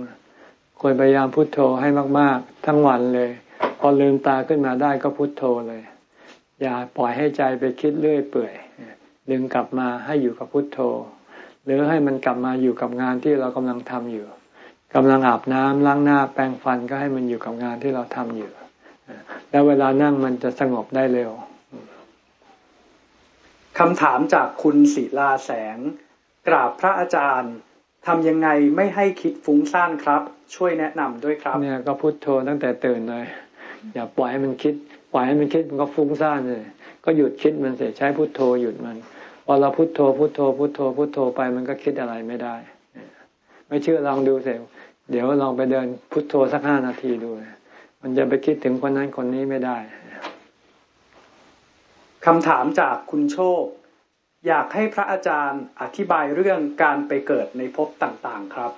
ควรพยายามพุทโธให้มาก ๆ ทั้งวันเลย พอลืมตาขึ้นมาได้ก็พุทโธเลย อย่าปล่อยให้ใจไปคิดเรื่อยเปื่อยดึงกลับมาให้อยู่กับพุทโธ หรือให้มันกลับมาอยู่กับงานที่เรากำลังทำอยู่กำลังอาบน้ำล้างหน้าแปรงฟันก็ให้มันอยู่กับงานที่เราทำอยู่ แล้วเวลานั่งมันจะสงบได้เร็วคำถามจากคุณศิลาแสง กราบพระอาจารย์ทำยังไงไม่ให้คิดฟุ้งซ่านครับ ช่วยแนะนำด้วยครับ เนี่ยก็พุโทโธตั้งแต่ตื่นเลย อย่าปล่อยให้มันคิด ปล่อยให้มันคิดมันก็ฟุ้งซ่านเลยก็หยุดคิดมันเสียใช้พุโทโธหยุดมันพ อเราพุโทโธพุโทโธพุโทโธพุโทโธไปมันก็คิดอะไรไม่ได้ ไม่เชื่อลองดูเสร็จเดี๋ยวลองไปเดินพุโทโธสักห้านาทีดู มันจะไปคิดถึงคนนั้นคนนี้ไม่ได้คำถามจากคุณโชค อยากให้พระอาจารย์อธิบายเรื่องการไปเกิดในภพต่างๆครับ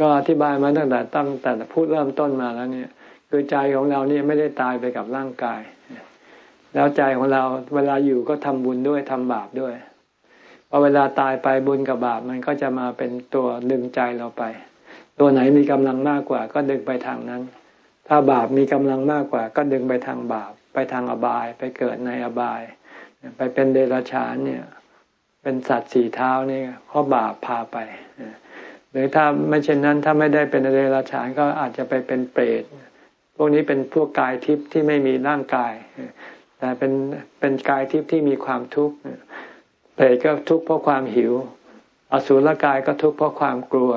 ก็อธิบายมาตั้งแต่ตั้งแต่พูดเริ่มต้นมาแล้วเนี่ยคือใจของเราเนี่ยไม่ได้ตายไปกับร่างกาย แล้วใจของเราเวลาอยู่ก็ทำบุญด้วยทำบาปด้วย พอเวลาตายไปบุญกับบาปมันก็จะมาเป็นตัวดึงใจเราไป ตัวไหนมีกำลังมากกว่า ก็ดึงไปทางนั้น ถ้าบาปมีกำลังมากกว่า ก็ดึงไปทางบาป ไปทางอบาย ไปเกิดในอบาย ไปเป็นเดรัจฉานเนี่ย เป็นสัตว์สี่เท้านี่เพราะบาปพาไปหรือถ้าไม่เช่นนั้นถ้าไม่ได้เป็นเดรัจฉานก็อาจจะไปเป็นเปรตพวกนี้เป็นพวกกายทิพย์ที่ไม่มีร่างกายแต่เป็นเป็นกายทิพย์ที่มีความทุกข์ เปรตก็ทุกข์เพราะความหิว อสุรกายก็ทุกข์เพราะความกลัว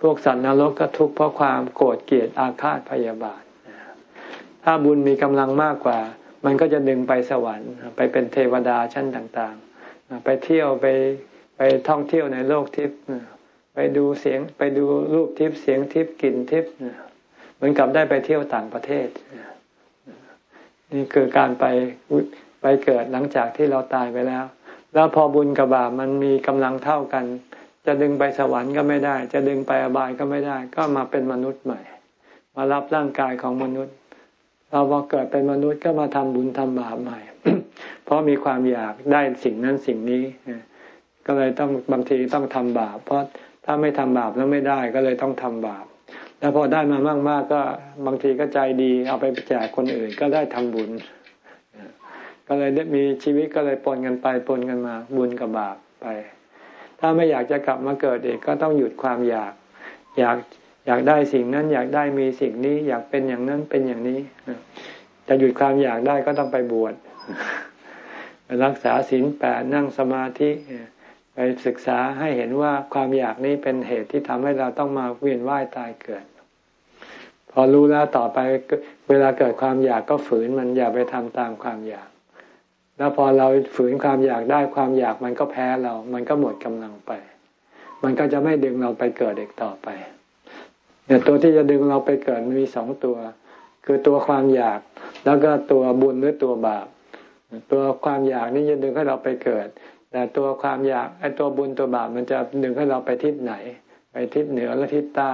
พวกสัตว์นรกก็ทุกข์เพราะความโกรธเกลียดอาฆาตพยาบาท ถ้าบุญมีกำลังมากกว่า มันก็จะดึงไปสวรรค์ ไปเป็นเทวดาชั้นต่างๆ ไปเที่ยวไปไปท่องเที่ยวในโลกทิพย์ไปดูเสียงไปดูรูปทิพย์เสียงทิพย์กลิ่นทิพย์เหมือนกับได้ไปเที่ยวต่างประเทศ นี่คือการไปไปเกิดหลังจากที่เราตายไปแล้ว แล้วพอบุญกับบาปมันมีกำลังเท่ากัน จะดึงไปสวรรค์ก็ไม่ได้ จะดึงไปอบายก็ไม่ได้ ก็มาเป็นมนุษย์ใหม่ มารับร่างกายของมนุษย์เราพอเกิดเป็นมนุษย์ก็มาทำบุญทำบาปใหม่ เพราะมีความอยากได้สิ่งนั้นสิ่งนี้ ก็เลยต้องบางทีต้องทำบาป เพราะถ้าไม่ทำบาปแล้วไม่ได้ก็เลยต้องทำบาป แล้วพอได้มามากๆก็บางทีก็ใจดีเอาไปแจกคนอื่นก็ได้ทำบุญ ก็เลยได้มีชีวิตก็เลยปนกันไปปนกันมา บุญกับบาปไป ถ้าไม่อยากจะกลับมาเกิดอีกก็ต้องหยุดความอยาก อยากอยากได้สิ่งนั้น อยากได้มีสิ่งนี้อยากเป็นอย่างนั้นเป็นอย่างนี้ จะหยุดความอยากได้ก็ต้องไปบวชรักษาศีลแปดนั่งสมาธิไปศึกษาให้เห็นว่าความอยากนี้เป็นเหตุที่ทำให้เราต้องมาเวียนว่ายตายเกิด พอรู้แล้วต่อไปเวลาเกิดความอยากก็ฝืนมันอย่าไปทำตามความอยาก แล้วพอเราฝืนความอยากได้ความอยากมันก็แพ้เรา มันก็หมดกำลังไป มันก็จะไม่ดึงเราไปเกิดเด็กต่อไปเนี่ยตัวที่จะดึงเราไปเกิดมีสองตัว คือตัวความอยาก แล้วก็ตัวบุญหรือตัวบาป ตัวความอยากนี่จะดึงให้เราไปเกิด แต่ตัวความอยากไอ้ตัวบุญตัวบาปมันจะดึงให้เราไปทิศไหน ไปทิศเหนือและทิศใต้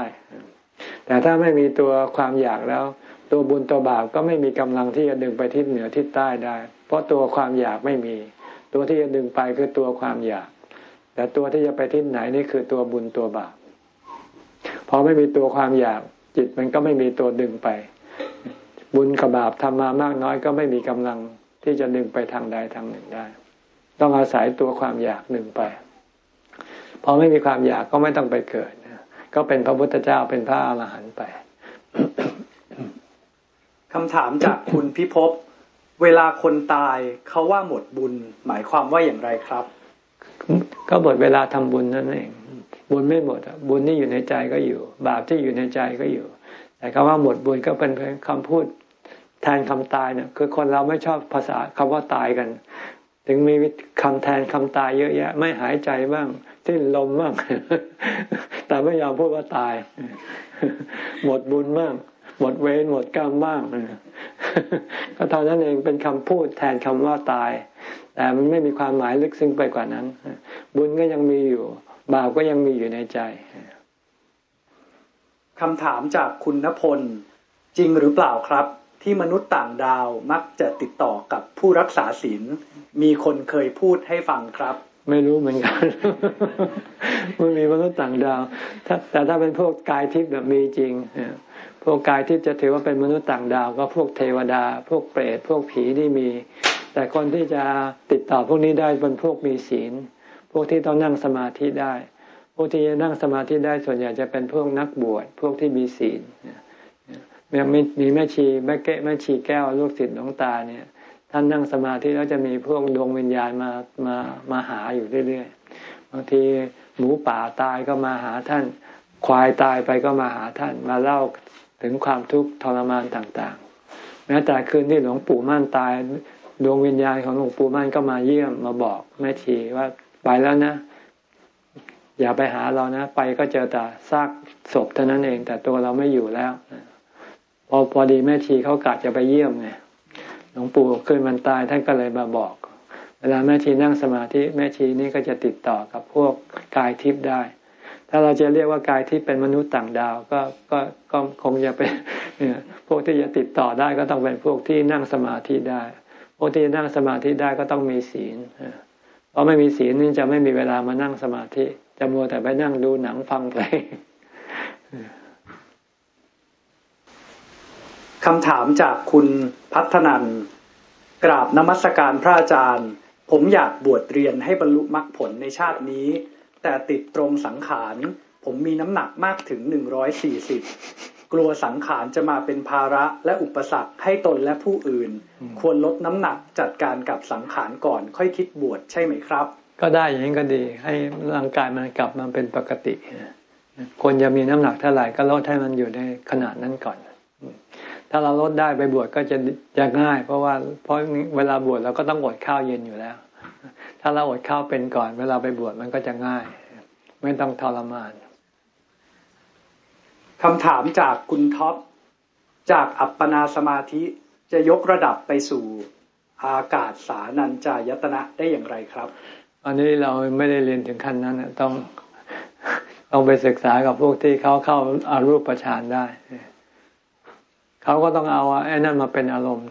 แต่ถ้าไม่มีตัวความอยากแล้ว ตัวบุญตัวบาปก็ไม่มีกำลังที่จะดึงไปทิศเหนือทิศใต้ได้ ราะตัวความอยากไม่มี ตัวที่จะดึงไปคือตัวความอยาก แต่ตัวที่จะไปที่ไหนนี่คือตัวบุญตัวบาปพอไม่มีตัวความอยากจิตมันก็ไม่มีตัวดึงไป บุญกับบาปทำมามากน้อยก็ไม่มีกำลังที่จะดึงไปทางใดทางหนึ่งได้ ต้องอาศัยตัวความอยากดึงไป พอไม่มีความอยากก็ไม่ต้องไปเกิดก็เป็นพระพุทธเจ้าเป็นพระอรหันต์ไปคำถามจากคุณพิภพ เวลาคนตายเขาว่าหมดบุญ หมายความว่าอย่างไรครับ ก็หมดเวลาทำบุญนั่นเอง บุญไม่หมดบุญที่อยู่ในใจก็อยู่ บาปที่อยู่ในใจก็อยู่ แต่คำว่าหมดบุญก็เป็นเพียงคำพูดแทนคำตายเนี่ยคือคนเราไม่ชอบภาษาคำว่าตายกัน ถึงมีคำแทนคำตายเยอะแยะ ไม่หายใจบ้างสิ้นลมบ้างแต่ไม่ยอมพูดว่าตาย หมดบุญบ้าง หมดเวรหมดกรรมบ้างก็เท่านั้นเองเป็นคำพูดแทนคำว่าตาย แต่มันไม่มีความหมายลึกซึ้งไปกว่านั้น บุญก็ยังมีอยู่ บาปก็ยังมีอยู่ในใจคำถามจากคุณณพล จริงหรือเปล่าครับ ที่มนุษย์ต่างดาวมักจะติดต่อกับผู้รักษาศีลมีคนเคยพูดให้ฟังครับ ไม่รู้เหมือนกันมันมีมนุษย์ต่างดาวแต่ถ้าเป็นพวกกายทิพย์แบบมีจริง พวกกายที่จะถือว่าเป็นมนุษย์ต่างดาว ก็พวกเทวดา พวกเปรตพวกผีที่มี แต่คนที่จะติดต่อพวกนี้ได้เป็นพวกมีศีล พวกที่ต้องนั่งสมาธิได้ พวกที่จะนั่งสมาธิได้ส่วนใหญ่จะเป็นพวกนักบวชพวกที่มีศีลเนี่ยมีแม่ชีแม่เก้แม่ชีแก้วลูกศิษย์หลวงตาเนี่ยท่านนั่งสมาธิแล้วจะมีพวกดวงวิญญาณมามามาหาอยู่เรื่อยๆบางทีหมูป่าตายก็มาหาท่าน ควายตายไปก็มาหาท่าน มาเล่า ถึงความทุกข์ทรมานต่างๆ แม้แต่คืนที่หลวงปู่มั่นตายดวงวิญญาณของหลวงปู่มั่นก็มาเยี่ยมมาบอกแม่ชีว่าไปแล้วนะ อย่าไปหาเรานะ ไปก็เจอแต่ซากศพเท่านั้นเอง แต่ตัวเราไม่อยู่แล้วพอพอดีแม่ชีเขากะจะไปเยี่ยมไงหลวงปู่คืนมันตายท่านก็เลยมาบอก เวลาแม่ชีนั่งสมาธิแม่ชีนี่ก็จะติดต่อกับพวกกายทิพย์ได้ ถ้าเราจะเรียกว่ากายที่เป็นมนุษย์ต่างดาวก็ก็ก็คงจะเป็นพวกที่จะติดต่อได้ก็ต้องเป็นพวกที่นั่งสมาธิได้ พวกที่นั่งสมาธิได้ก็ต้องมีศีลเพราะไม่มีศีลนี่จะไม่มีเวลามานั่งสมาธิ จะมัวแต่ไปนั่งดูหนังฟังเพลงคำถามจากคุณพัฒนันกราบนมัสการพระอาจารย์ ผมอยากบวชเรียนให้บรรลุมรรคผลในชาตินี้ แต่ติดตรงสังขาร ผมมีน้ำหนักมากถึงหนึ่งร้อยสี่สิบกลัวสังขารจะมาเป็นภาระและอุปสรรคให้ตนและผู้อื่น ควรลดน้ำหนักจัดการกับสังขารก่อนค่อยคิดบวชใช่ไหมครับ ก็ได้อย่างนี้ก็ดี ให้ร่างกายมันกลับมาเป็นปกติควรจะมีน้ำหนักเท่าไหร่ก็ลดให้มันอยู่ในขนาดนั้นก่อน ถ้าเราลดได้ไปบวชก็จะจะง่าย เพราะว่าเพราะเวลาบวชเราก็ต้องอดข้าวเย็นอยู่แล้ว ถ้าเราอดข้าวเป็นก่อน เวลาไปบวชมันก็จะง่าย ไม่ต้องทรมานคำถามจากคุณท็อปจากอัปปนาสมาธิจะยกระดับไปสู่อากาศสานัญจายตนะได้อย่างไรครับ อันนี้เราไม่ได้เรียนถึงขั้นนั้นต้องต้องไปศึกษากับพวกที่เขาเข้าอารูปฌานได้ เขาก็ต้องเอาไอ้นั่นมาเป็นอารมณ์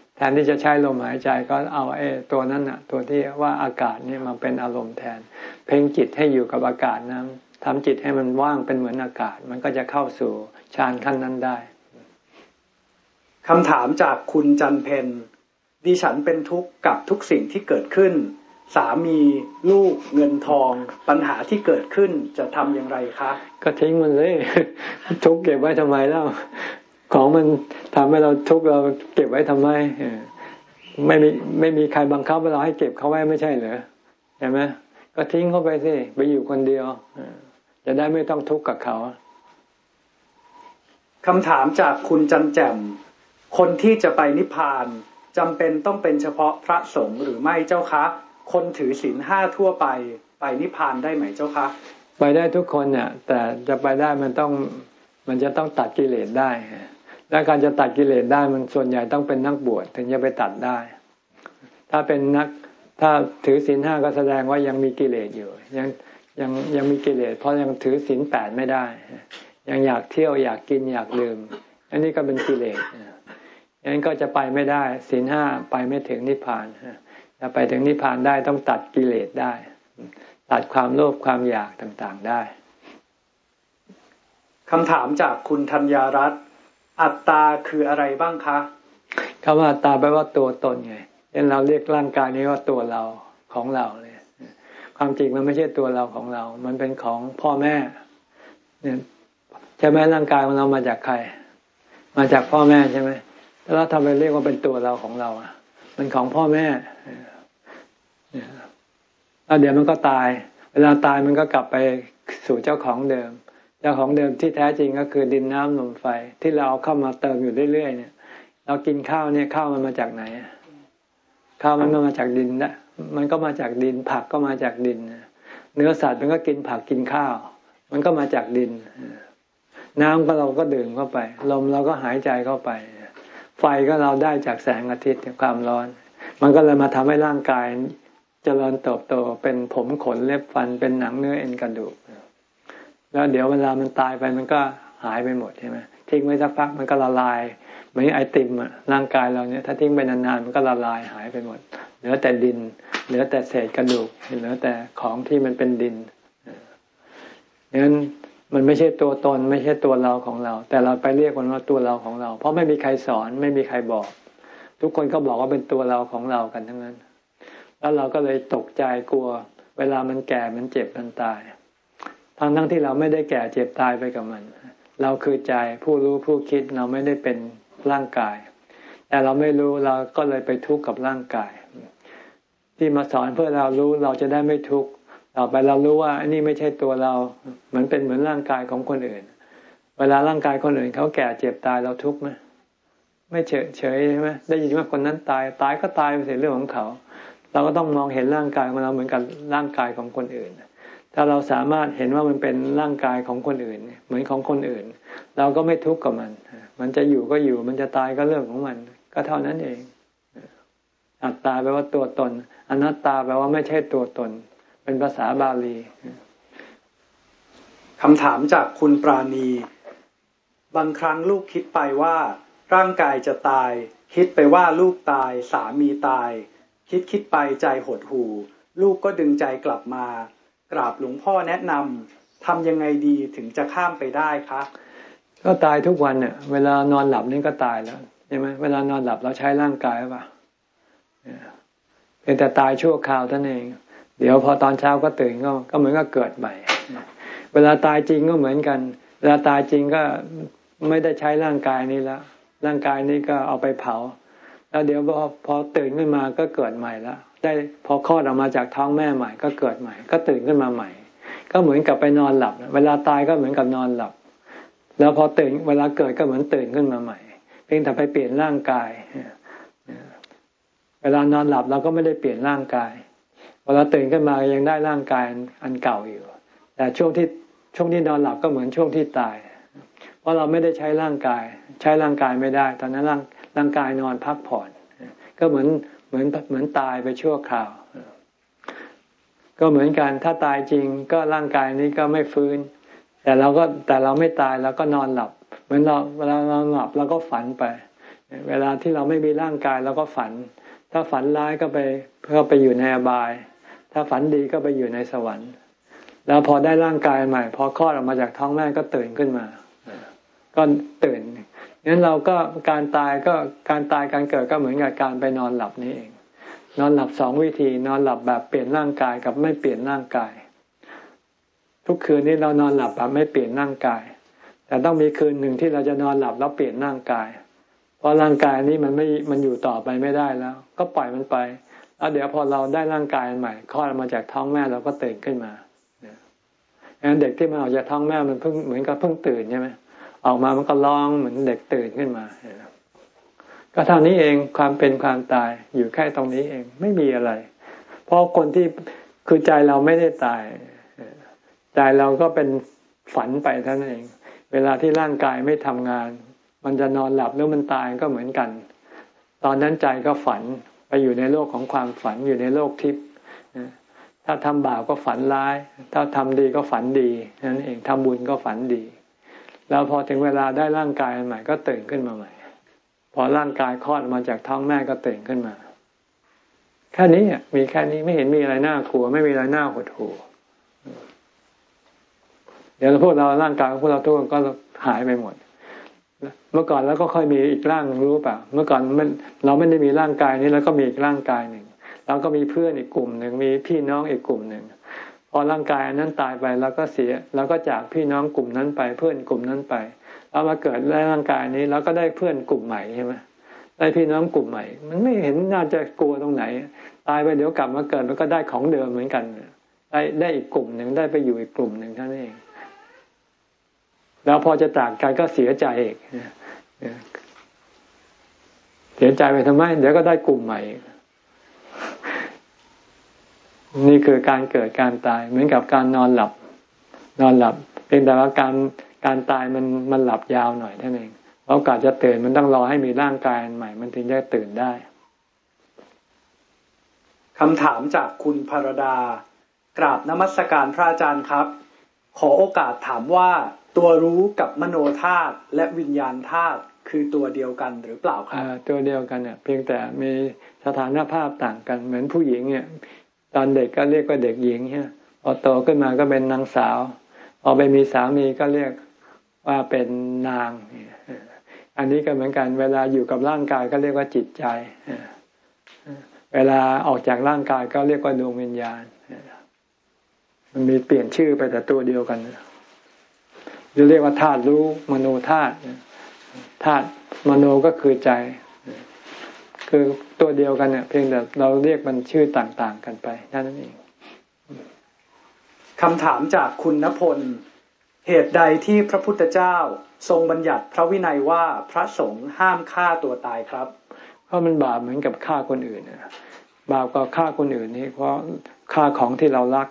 แทนที่จะใช้ลมหายใจก็เอาไอ้ตัวนั้นน่ะ ตัวที่ว่าอากาศนี่มาเป็นอารมณ์แทน เพ่งจิตให้อยู่กับอากาศนั้นทำจิตให้มันว่างเป็นเหมือนอากาศ มันก็จะเข้าสู่ฌานขั้นนั้นได้คำถามจากคุณจันเพนดิฉันเป็นทุกข์กับทุกสิ่งที่เกิดขึ้น สามีลูกเงินทอง ปัญหาที่เกิดขึ้นจะทำอย่างไรคะ ก็ทิ้งมันเลย ทุกข์เก็บไว้ทำไมแล้ว ของมันทำให้เราทุกข์เราเก็บไว้ทำไมไม่มีไม่มีใครบังคับเราให้เก็บเขาไว้ไม่ใช่เหรอใช่ไหมก็ทิ้งเขาไปสิไปอยู่คนเดียวจะได้ไม่ต้องทุกข์กับเขาคำถามจากคุณจันแจ่มคนที่จะไปนิพพานจำเป็นต้องเป็นเฉพาะพระสงฆ์หรือไม่เจ้าคะ คนถือศีลห้าทั่วไปไปนิพพานได้ไหมเจ้าคะ ไปได้ทุกคนเนี่ยแต่จะไปได้มันต้องมันจะต้องตัดกิเลสได้ และการจะตัดกิเลสได้มันส่วนใหญ่ต้องเป็นนักบวชถึงจะไปตัดได้ ถ้าเป็นนักถ้าถือศีลห้าก็แสดงว่ายังมีกิเลสอยู่ ยังยังยังมีกิเลสเพราะยังถือศีลแปดไม่ได้ ยังอยากเที่ยวอยากกินอยากดื่ม อันนี้ก็เป็นกิเลสงั้นก็จะไปไม่ได้ศีลห้าไปไม่ถึงนิพพานจะไปถึงนิพพานได้ต้องตัดกิเลสได้ ตัดความโลภความอยากต่างๆได้คำถามจากคุณธัญญารัตน์ อัตตาคืออะไรบ้างคะคำว่าอัตตาแปลว่าตัวตนไงเช่นเราเรียกร่างกายนี้ว่าตัวเราของเราเนี่ยความจริงมันไม่ใช่ตัวเราของเรา มันเป็นของพ่อแม่ เนี่ยใช่ไหมร่างกายของเรามาจากใคร มาจากพ่อแม่ใช่ไหมแล้วทำไมเรียกว่าเป็นตัวเราของเรา อะ มันของพ่อแม่แล้วเดี๋ยวมันก็ตาย เวลาตายมันก็กลับไปสู่เจ้าของเดิม เจ้าของเดิมที่แท้จริงก็คือดินน้ำลมไฟที่เราเอาเข้ามาเติมอยู่เรื่อยๆเนี่ย เรากินข้าวเนี่ยข้าวมันมาจากไหนข้าวมันมาจากดินนะมันก็มาจากดิน ผักก็มาจากดินเนื้อสัตว์มันก็กินผักกินข้าว มันก็มาจากดิน น้ำก็เราก็ดื่มเข้าไป ลมเราก็หายใจเข้าไป ไฟก็เราได้จากแสงอาทิตย์ความร้อน มันก็เลยมาทำให้ร่างกายจเจริญเติบโตเป็นผมขนเล็บฟันเป็นหนังเนื้อเอ็นกระดูก แล้วเดี๋ยวเวลามันตายไปมันก็หายไปหมดใช่ไหมทิ้งไว้สักพักมันก็ละลายเหมือนไอติมอะร่างกายเราเนี่ยถ้าทิ้งไปนานๆมันก็ละลายหายไปหมด เหลือแต่ดิน เหลือแต่เศษกระดูกเหลือแต่ของที่มันเป็นดินงั้นมันไม่ใช่ตัวตนไม่ใช่ตัวเราของเรา แต่เราไปเรียกมันว่าตัวเราของเรา เพราะไม่มีใครสอนไม่มีใครบอก ทุกคนก็บอกว่าเป็นตัวเราของเรากันทั้งนั้น แล้วเราก็เลยตกใจกลัว เวลามันแก่มันเจ็บมันตาย ทั้งทั้งที่เราไม่ได้แก่เจ็บตายไปกับมัน เราคือใจผู้รู้ผู้คิดเราไม่ได้เป็นร่างกาย แต่เราไม่รู้เราก็เลยไปทุกข์กับร่างกาย ที่มาสอนเพื่อเรารู้เราจะได้ไม่ทุกข์ต่อไปเรารู้ว่าอันนี้ไม่ใช่ตัวเรา เหมือนเป็นเหมือนร่างกายของคนอื่น เวลาร่างกายคนอื่นเขาแก่เจ็บตายเราทุกข์ไหมไม่เฉยเฉยใช่ไหมได้ยินว่าคนนั้นตายตายก็ตายไปเสียเรื่องของเขา เราก็ต้องมองเห็นร่างกายของเราเหมือนกับร่างกายของคนอื่น ถ้าเราสามารถเห็นว่ามันเป็นร่างกายของคนอื่น เหมือนของคนอื่น เราก็ไม่ทุกข์กับมัน มันจะอยู่ก็อยู่มันจะตายก็เรื่องของมัน ก็เท่านั้นเอง อัตตาแปลว่าตัวตน อนัตตาแปลว่าไม่ใช่ตัวตน เป็นภาษาบาลีคำถามจากคุณปราณี บางครั้งลูกคิดไปว่า ร่างกายจะตาย คิดไปว่าลูกตาย สามีตาย คิดคิดไปใจหดหู่ ลูกก็ดึงใจกลับมา กราบหลวงพ่อแนะนำทำยังไงดีถึงจะข้ามไปได้คะก็ตายทุกวันเนี่ยเวลานอนหลับนี่ก็ตายแล้วใช่ไหมเวลานอนหลับเราใช้ร่างกายป่ะเป็นแต่ตายชั่วคราวท่านเอง เดี๋ยวพอตอนเช้าก็ตื่นก็ก็เหมือนกับเกิดใหม่ เวลาตายจริงก็เหมือนกัน เวลาตายจริงก็ไม่ได้ใช้ร่างกายนี้แล้วร่างกายนี้ก็เอาไปเผา แล้วเดี๋ยวพอพอตื่นขึ้นมาก็เกิดใหม่แล้ว ได้พอคลอดออกมาจากท้องแม่ใหม่ก็เกิดใหม่ ก็ตื่นขึ้นมาใหม่ ก็เหมือนกับไปนอนหลับ เวลาตายก็เหมือนกับนอนหลับ แล้วพอตื่นเวลาเกิดก็เหมือนตื่นขึ้นมาใหม่ เพียงแต่ไปเปลี่ยนร่างกาย เวลานอนหลับเราก็ไม่ได้เปลี่ยนร่างกายพอเราตื่นขึ้นมายังได้ร่างกายอันเก่าอยู่ แต่ช่วงที่ช่วงที่นอนหลับก็เหมือนช่วงที่ตาย เพราะเราไม่ได้ใช้ร่างกาย ใช้ร่างกายไม่ได้ ตอนนั้นร่างร่างกายนอนพักผ่อน ก็เหมือน เหมือนเหมือนตายไปชั่วคราว ก็เหมือนกันถ้าตายจริงก็ร่างกายนี้ก็ไม่ฟื้น แต่เราก็แต่เราไม่ตายเราก็นอนหลับ เหมือนเราเวลาเราหลับเราก็ฝันไป เวลาที่เราไม่มีร่างกายเราก็ฝัน ถ้าฝันร้ายก็ไปก็ไปอยู่ในอบาย ถ้าฝันดีก็ไปอยู่ในสวรรค์ แล้วพอได้ร่างกายใหม่ พอคลอดออกมาจากท้องแม่ก็ตื่นขึ้นมา ก็ตื่น งั้นเราก็การตายก็การตายการเกิดก็เหมือนกับการไปนอนหลับนี่เอง นอนหลับสองวิธี นอนหลับแบบเปลี่ยนร่างกายกับไม่เปลี่ยนร่างกาย ทุกคืนนี้เรานอนหลับแบบไม่เปลี่ยนร่างกาย แต่ต้องมีคืนหนึ่งที่เราจะนอนหลับแล้วเปลี่ยนร่างกาย เพราะร่างกายนี้มันไม่มันอยู่ต่อไปไม่ได้แล้ว ก็ปล่อยมันไปแล้วเดี๋ยวพอเราได้ร่างกายใหม่คลอดมาจากท้องแม่เราก็ตื่นขึ้นมางั้นเด็กที่มาออกจากท้องแม่มันเพิ่งเหมือนกับเพิ่งตื่นใช่ไหม ออกมามันก็ร้องเหมือนเด็กตื่นขึ้นมา ก็เท่านี้เองความเป็นความตายอยู่แค่ตรงนี้เองไม่มีอะไร เพราะคนที่คือใจเราไม่ได้ตายใจเราก็เป็นฝันไปเท่านั้นเอง เวลาที่ร่างกายไม่ทำงาน มันจะนอนหลับหรือมันตายก็เหมือนกัน ตอนนั้นใจก็ฝันไปอยู่ในโลกของความฝันอยู่ในโลกทิพย์ถ้าทำบาปก็ฝันร้าย ถ้าทำดีก็ฝันดีนั่นเองทำบุญก็ฝันดี แล้วพอถึงเวลาได้ร่างกายใหม่ก็ตื่นขึ้นมาใหม่ พอร่างกายคลอดมาจากท้องแม่ก็ตื่นขึ้นมา แค่นี้มีแค่นี้ไม่เห็นมีอะไรน่ากลัว ไม่มีอะไรน่าหดหู่เดี๋ยวพวกเราร่างกายพวกเราทุกคนก็หายไปหมดเมื่อก่อนแล้วก็ค่อยมีอีกร่างรู้ป่ะ เมื่อก่อนมันเราไม่ได้มีร่างกายนี้แล้วก็มีอีกร่างกายหนึ่งเราก็มีเพื่อนอีกกลุ่มหนึ่งมีพี่น้องอีกกลุ่มหนึ่ง พอร่างกายนั้นตายไปแล้วก็เสียแล้วก็จากพี่น้องกลุ่มนั้นไปเพื่อนกลุ่มนั้นไปเรามาเกิดในร่างกายนี้แล้วก็ได้เพื่อนกลุ่มใหม่ใช่ไหมได้พี่น้องกลุ่มใหม่ มันไม่เห็นน่าจะกลัวตรงไหน ตายไปเดี๋ยวกลับมาเกิดมันก็ได้ของเดิมเหมือนกันได้ได้อีกกลุ่มหนึ่งได้ไปอยู่อีกกลุ่มหนึ่งเท่านั้นเอง แล้วพอจะจากกันก็เสียใจอีกเสียใจไปทำไม เดี๋ยวก็ได้กลุ่มใหม่ นี่คือการเกิดการตาย เหมือนกับการนอนหลับ นอนหลับเพียงแต่ว่าการการตายมันมันหลับยาวหน่อยเท่านั้นเองเพราะการจะตื่นมันต้องรอให้มีร่างกายใหม่ มันถึงจะตื่นได้คำถามจากคุณภรดา กราบนมัสการพระอาจารย์ครับ ขอโอกาสถามว่าตัวรู้กับมโนธาตุและวิญญาณธาตุคือตัวเดียวกันหรือเปล่าครับตัวเดียวกันเนี่ยเพียงแต่มีสถานภาพต่างกัน เหมือนผู้หญิงเนี่ย ตอนเด็กก็เรียกว่าเด็กหญิงใช่พอโตขึ้นมาก็เป็นนางสาว พอไปมีสามีก็เรียกว่าเป็นนาง อันนี้ก็เหมือนกัน เวลาอยู่กับร่างกายก็เรียกว่าจิตใจ เวลาออกจากร่างกายก็เรียกว่าดวงวิญญาณ มันมีเปลี่ยนชื่อไปแต่ตัวเดียวกันจะเรียกว่าธาตุรู้มโนธาตุธาตุมโนก็คือใจ คือตัวเดียวกันเนี่ย เพียงแต่เราเรียกมันชื่อต่างๆกันไปนั่นเองคำถามจากคุณณพล เหตุใดที่พระพุทธเจ้าทรงบัญญัติพระวินัยว่าพระสงฆ์ห้ามฆ่าตัวตายครับ เพราะมันบาปเหมือนกับฆ่าคนอื่นบาปก็ฆ่าคนอื่นนี่เพราะฆ่าของที่เรารัก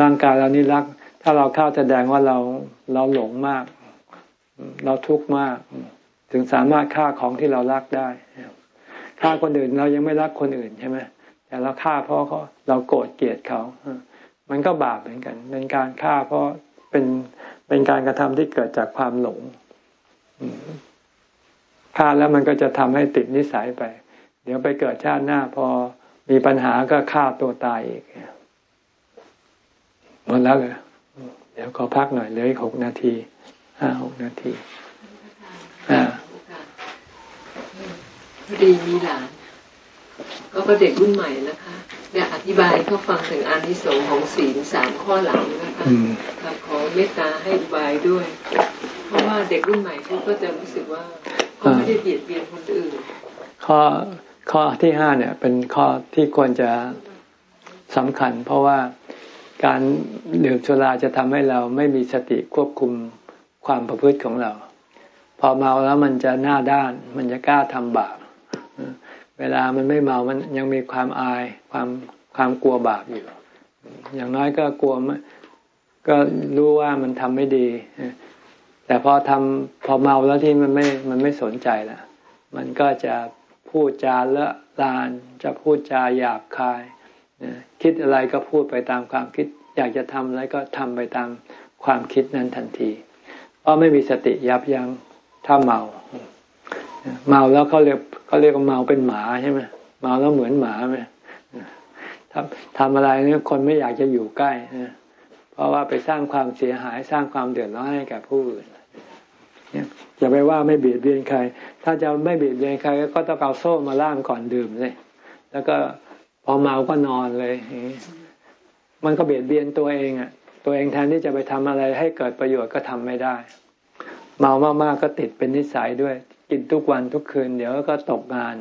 ร่างกายเรานี่รัก ถ้าเราฆ่าแสดงว่าเราเราหลงมาก เราทุกข์มาก ถึงสามารถฆ่าของที่เรารักได้ฆ่าคนอื่นเรายังไม่รักคนอื่นใช่ไหมแต่เราฆ่าเพราะเขาเราโกรธเกลียดเขา มันก็บาปเหมือนกัน เป็นการฆ่าเพราะเป็นเป็นการกระทำที่เกิดจากความหลงฆ่าแล้วมันก็จะทำให้ติดนิสัยไป เดี๋ยวไปเกิดชาติหน้าพอมีปัญหาก็ฆ่าตัวตายอีกหมดแล้วเลยเดี๋ยวขอพักหน่อยเหลืออีกหกนาทีห้าหกนาที อ่า พอดีมีหลาน ก็เป็นเด็กรุ่นใหม่นะคะอยากอธิบายเขาฟังถึงอานิสงส์ของศีลสามข้อหลังนะคะขอเมตตาให้อธิบายด้วย เพราะว่าเด็กรุ่นใหม่เขาก็จะรู้สึกว่าเขาไม่ได้เบียดเบียนคนอื่น ข้อข้อที่ห้าเนี่ยเป็นข้อที่ควรจะสำคัญ เพราะว่าการดื่มสุราจะทำให้เราไม่มีสติควบคุมความประพฤติของเรา พอเมาแล้วมันจะหน้าด้าน มันจะกล้าทำบาป เวลามันไม่เมามันยังมีความอายความความกลัวบาปอยู่ อย่างน้อยก็กลัวก็รู้ว่ามันทำไม่ดี แต่พอทำพอเมาแล้วที่มันไม่มันไม่สนใจละมันก็จะพูดจาเลอะลาน จะพูดจาหยาบคาย คิดอะไรก็พูดไปตามความคิด อยากจะทำอะไรก็ทำไปตามความคิดนั้นทันที เพราะไม่มีสติยับยัง้งถ้าเมา เมาแล้วเขาเรียกเขาเรียกว่าเมาเป็นหมาใช่ไหมเมาแล้วเหมือนหมาไหมทำทำอะไรเนี่ยคนไม่อยากจะอยู่ใกล้เพราะว่าไปสร้างความเสียหายสร้างความเดือดร้อนให้กับผู้อื่นอย่าไปว่าไม่เบียดเบียนใคร ถ้าจะไม่เบียดเบียนใคร ก็ต้องเอาโซ่มาล่ามก่อนดื่มเลย แล้วก็พอเมาก็นอนเลย มันก็เบียดเบียนตัวเองอะ ตัวเองแทนที่จะไปทำอะไรให้เกิดประโยชน์ก็ทำไม่ได้ เมามากๆก็ติดเป็นนิสัยด้วย กินทุกวันทุกคืน เดี๋ยวก็ตกงาน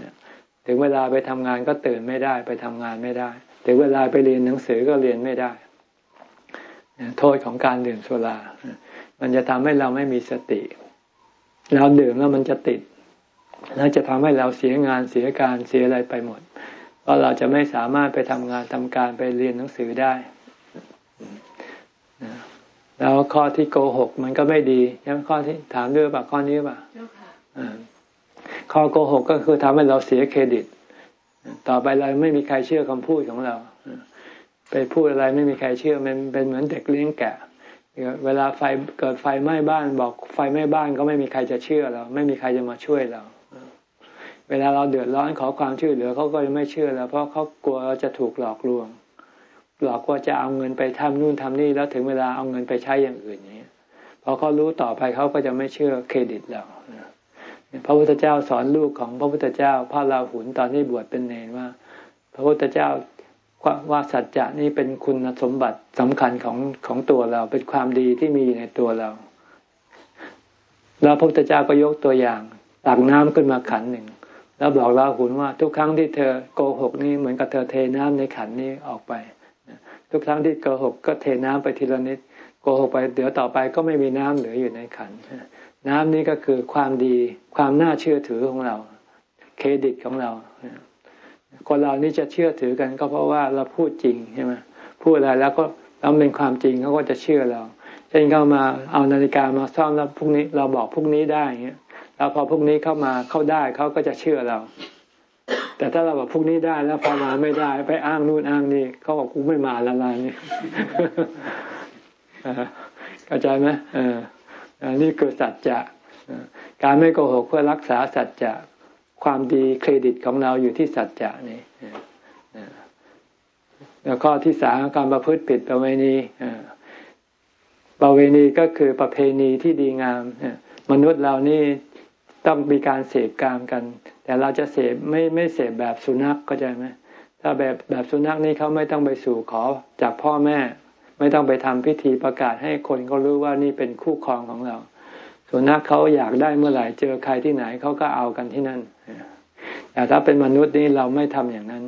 ถึงเวลาไปทำงานก็ตื่นไม่ได้ไปทำงานไม่ได้ ถึงเวลาไปเรียนหนังสือก็เรียนไม่ได้ โทษของการดื่มสุรา มันจะทำให้เราไม่มีสติ เราดื่มแล้วมันจะติด แล้วจะทำให้เราเสียงานเสียการเสียอะไรไปหมด เพราะเราจะไม่สามารถไปทำงานทำการไปเรียนหนังสือได้แล้วข้อที่โกหกมันก็ไม่ดีใช่ไหมข้อที่ถามด้วยป่ะข้อนี้ป่ะ ข้อโกหกก็คือทำให้เราเสียเครดิต ต่อไปเราไม่มีใครเชื่อคำพูดของเรา ไปพูดอะไรไม่มีใครเชื่อ มันเป็นเหมือนเด็กเลี้ยงแกะ เวลาไฟเกิดไฟไหม้บ้านบอกไฟไหม้บ้านก็ไม่มีใครจะเชื่อเรา ไม่มีใครจะมาช่วยเรา เวลาเราเดือดร้อนขอความช่วยเหลือเขาก็ไม่เชื่อเราเพราะเขากลัวจะถูกหลอกลวง หลอกว่าจะเอาเงินไปทำนู่นทำนี่แล้วถึงเวลาเอาเงินไปใช้อย่างอื่นนี้พอเขารู้ต่อไปเขาก็จะไม่เชื่อเครดิตเรา พระพุทธเจ้าสอนลูกของพระพุทธเจ้าพระราหุลตอนที่บวชเป็นเนรว่า พระพุทธเจ้าว่าสัจจะนี่เป็นคุณสมบัติสำคัญของของตัวเรา เป็นความดีที่มีอยู่ในตัวเรา แล้วพระพุทธเจ้าก็ยกตัวอย่างตักน้ำขึ้นมาขันหนึ่งแล้วบอกราหุลว่าทุกครั้งที่เธอโกหกนี่เหมือนกับเธอเทน้ำในขันนี้ออกไป ทุกครั้งที่โกหกก็เทน้ำไปทีละนิดโกหกไปเดี๋ยวต่อไปก็ไม่มีน้ำเหลืออยู่ในขัน น้ำนี้ก็คือความดีความน่าเชื่อถือของเรา เครดิตของเราคนเรานี่จะเชื่อถือกัน ก็เพราะว่าเราพูดจริงใช่ไหมพูดอะไรแล้วก็เราเป็นความจริงเขาก็จะเชื่อเราเช่นเขามาเอานาฬิกามาซ่อมแล้วพรุ่งนี้เราบอกพรุ่งนี้ได้เงี้ยแล้วพอพรุ่งนี้เข้ามาเข้าได้เขาก็จะเชื่อเรา แต่ถ้าเราบอกพรุ่งนี้ได้แล้วพอมาไม่ได้ไปอ้างนู่นอ้างนี่เขาบอกกูไม่มาละลายนี่เข้าใจไหมเออ นี่คือสัจจะการไม่โกหกเพื่อรักษาสัจจะความดีเครดิตของเราอยู่ที่สัจจะนี่แล้วข้อที่สามการประพฤติผิดประเวณีประเวณีก็คือประเพณีที่ดีงามมนุษย์เรานี่ต้องมีการเสพกามกัน แต่เราจะเสพไม่ไม่เสพแบบสุนัขก็ใจไหมถ้าแบบแบบสุนัขนี่เขาไม่ต้องไปสู่ขอจากพ่อแม่ ไม่ต้องไปทำพิธีประกาศให้คนเขารู้ว่านี่เป็นคู่ครองของเราสุนัขเขาอยากได้เมื่อไหร่เจอใครที่ไหนเขาก็เอากันที่นั่นแต่ถ้าเป็นมนุษย์นี่เราไม่ทำอย่างนั้น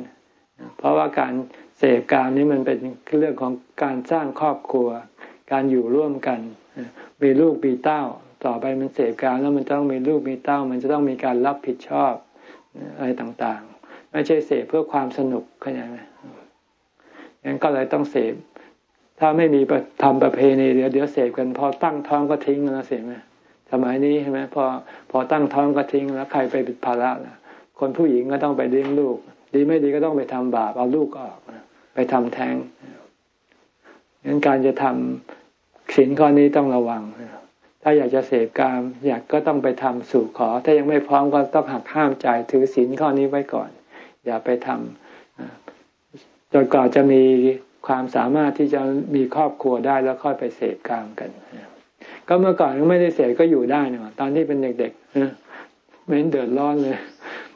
เพราะว่าการเสพการนี้มันเป็นเรื่องของการสร้างครอบครัว การอยู่ร่วมกันมีลูกมีเต้า ต่อไปมันเสพการแล้วมันต้องมีลูกมีเต้า มันจะต้องมีการรับผิดชอบอะไรต่างๆ ไม่ใช่เสพเพื่อความสนุกเข้าใจไหมงั้นก็เลยต้องเสพ ถ้าไม่มีทำประเพณีเดี๋ยวเดี๋ยวเสพกันพอตั้งท้องก็ทิ้งแล้วเสียไหมสมัยนี้ใช่ไหมพอพอตั้งท้องก็ทิ้งแล้วใครไปป็นภาระล่ะคนผู้หญิงก็ต้องไปเลี้ยงลูก ดีไม่ดีก็ต้องไปทำบาปเอาลูกออกไปทำแท้งงั้นการจะทำศีลข้อนี้ต้องระวังถ้าอยากจะเสพกามอยากก็ต้องไปทำสู่ขอ ถ้ายังไม่พร้อมก็ต้องหักห้ามใจถือศีลข้อนี้ไว้ก่อน อย่าไปทำจนกว่าจะมี ความสามารถที่จะมีครอบครัวได้แล้วค่อยไปเสพกามกัน ก็เมื่อก่อนก็ไม่ได้เสพก็อยู่ได้นี่ยตอนที่เป็นเด็กๆไม่เดือดร้อนเลย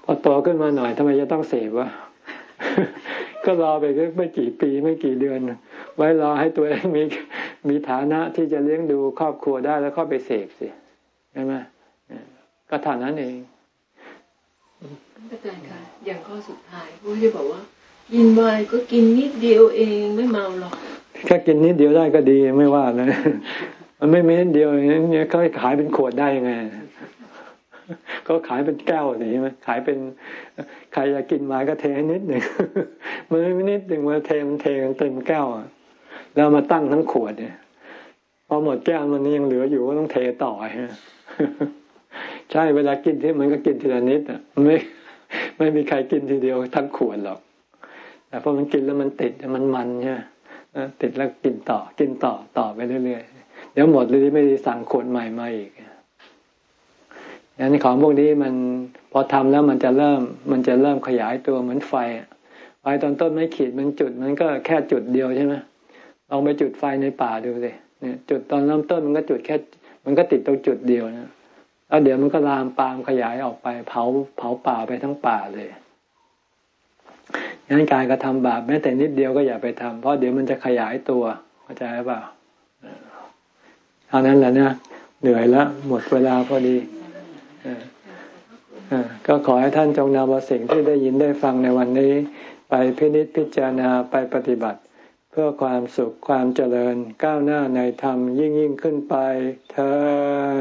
พอโตขึ้นมาหน่อยทำไมจะต้องเสพวะก็รอไปไม่กี่ปีไม่กี่เดือน ไว้รอให้ตัวเองมีมีฐานะที่จะเลี้ยงดูครอบครัวได้แล้วก็ไปเสพสิใช่ไหมก็เท่านั้นเองอาจารย์ค่ะอย่างข้อสุดท้ายผู้จะบอกว่า กินไวน์ก็กินนิดเดียวเองไม่เมาหรอกแค่กินนิดเดียวได้ก็ดีไม่ว่าเลยมันไม่มีนิดเดียวเนี่ยเขาขายเป็นขวดได้ยังไงก็ขายเป็นแก้วใช่ไหมขายเป็นใครอยากกินมาก็เทนิดหนึ่งมันไม่นิดหนึ่งมาเทมันเทกันเต็มแก้วอะแล้วมาตั้งทั้งขวดเนี่ยพอหมดแก้วมันยังเหลืออยู่ก็ต้องเทต่อใช่เวลากินที่มันก็กินทีละนิดอะไม่ไม่มีใครกินทีเดียวทั้งขวดหรอก แต่พอมันกินแล้วมันติดมันมันใช่ไหมติดแล้วกินต่อ กินต่อต่อไปเรื่อยๆเดี๋ยวหมดเลยไม่ได้สั่งขวดใหม่มาอีกอันนี้ของพวกนี้มันพอทำแล้วมันจะเริ่ม มันจะเริ่มขยายตัวเหมือนไฟไฟตอนต้นไม่ขีดมันจุด มันก็แค่จุดเดียวใช่ไหมลองไปจุดไฟในป่าดูสิเนี่ย จุดตอนเริ่มต้นมันก็จุดแค่ มันก็ติดตรงจุดเดียวนะแล้วเดี๋ยวมันก็ลามปามขยายออกไป เผาเผาป่าไปทั้งป่าเลย งั้นการกระทำบาปแม้แต่นิดเดียวก็อย่าไปทำเพราะเดี๋ยวมันจะขยายตัวเข้าใจเปล่าเท่านั้นแหละนะเหนื่อยแล้วหมดเวลาพอดีก็ขอให้ท่านจงนำเอาสิ่งที่ได้ยินได้ฟังในวันนี้ ไปพินิจพิจารณาไปปฏิบัติ เพื่อความสุขความเจริญก้าวหน้าในธรรมยิ่งยิ่งขึ้นไปเทอ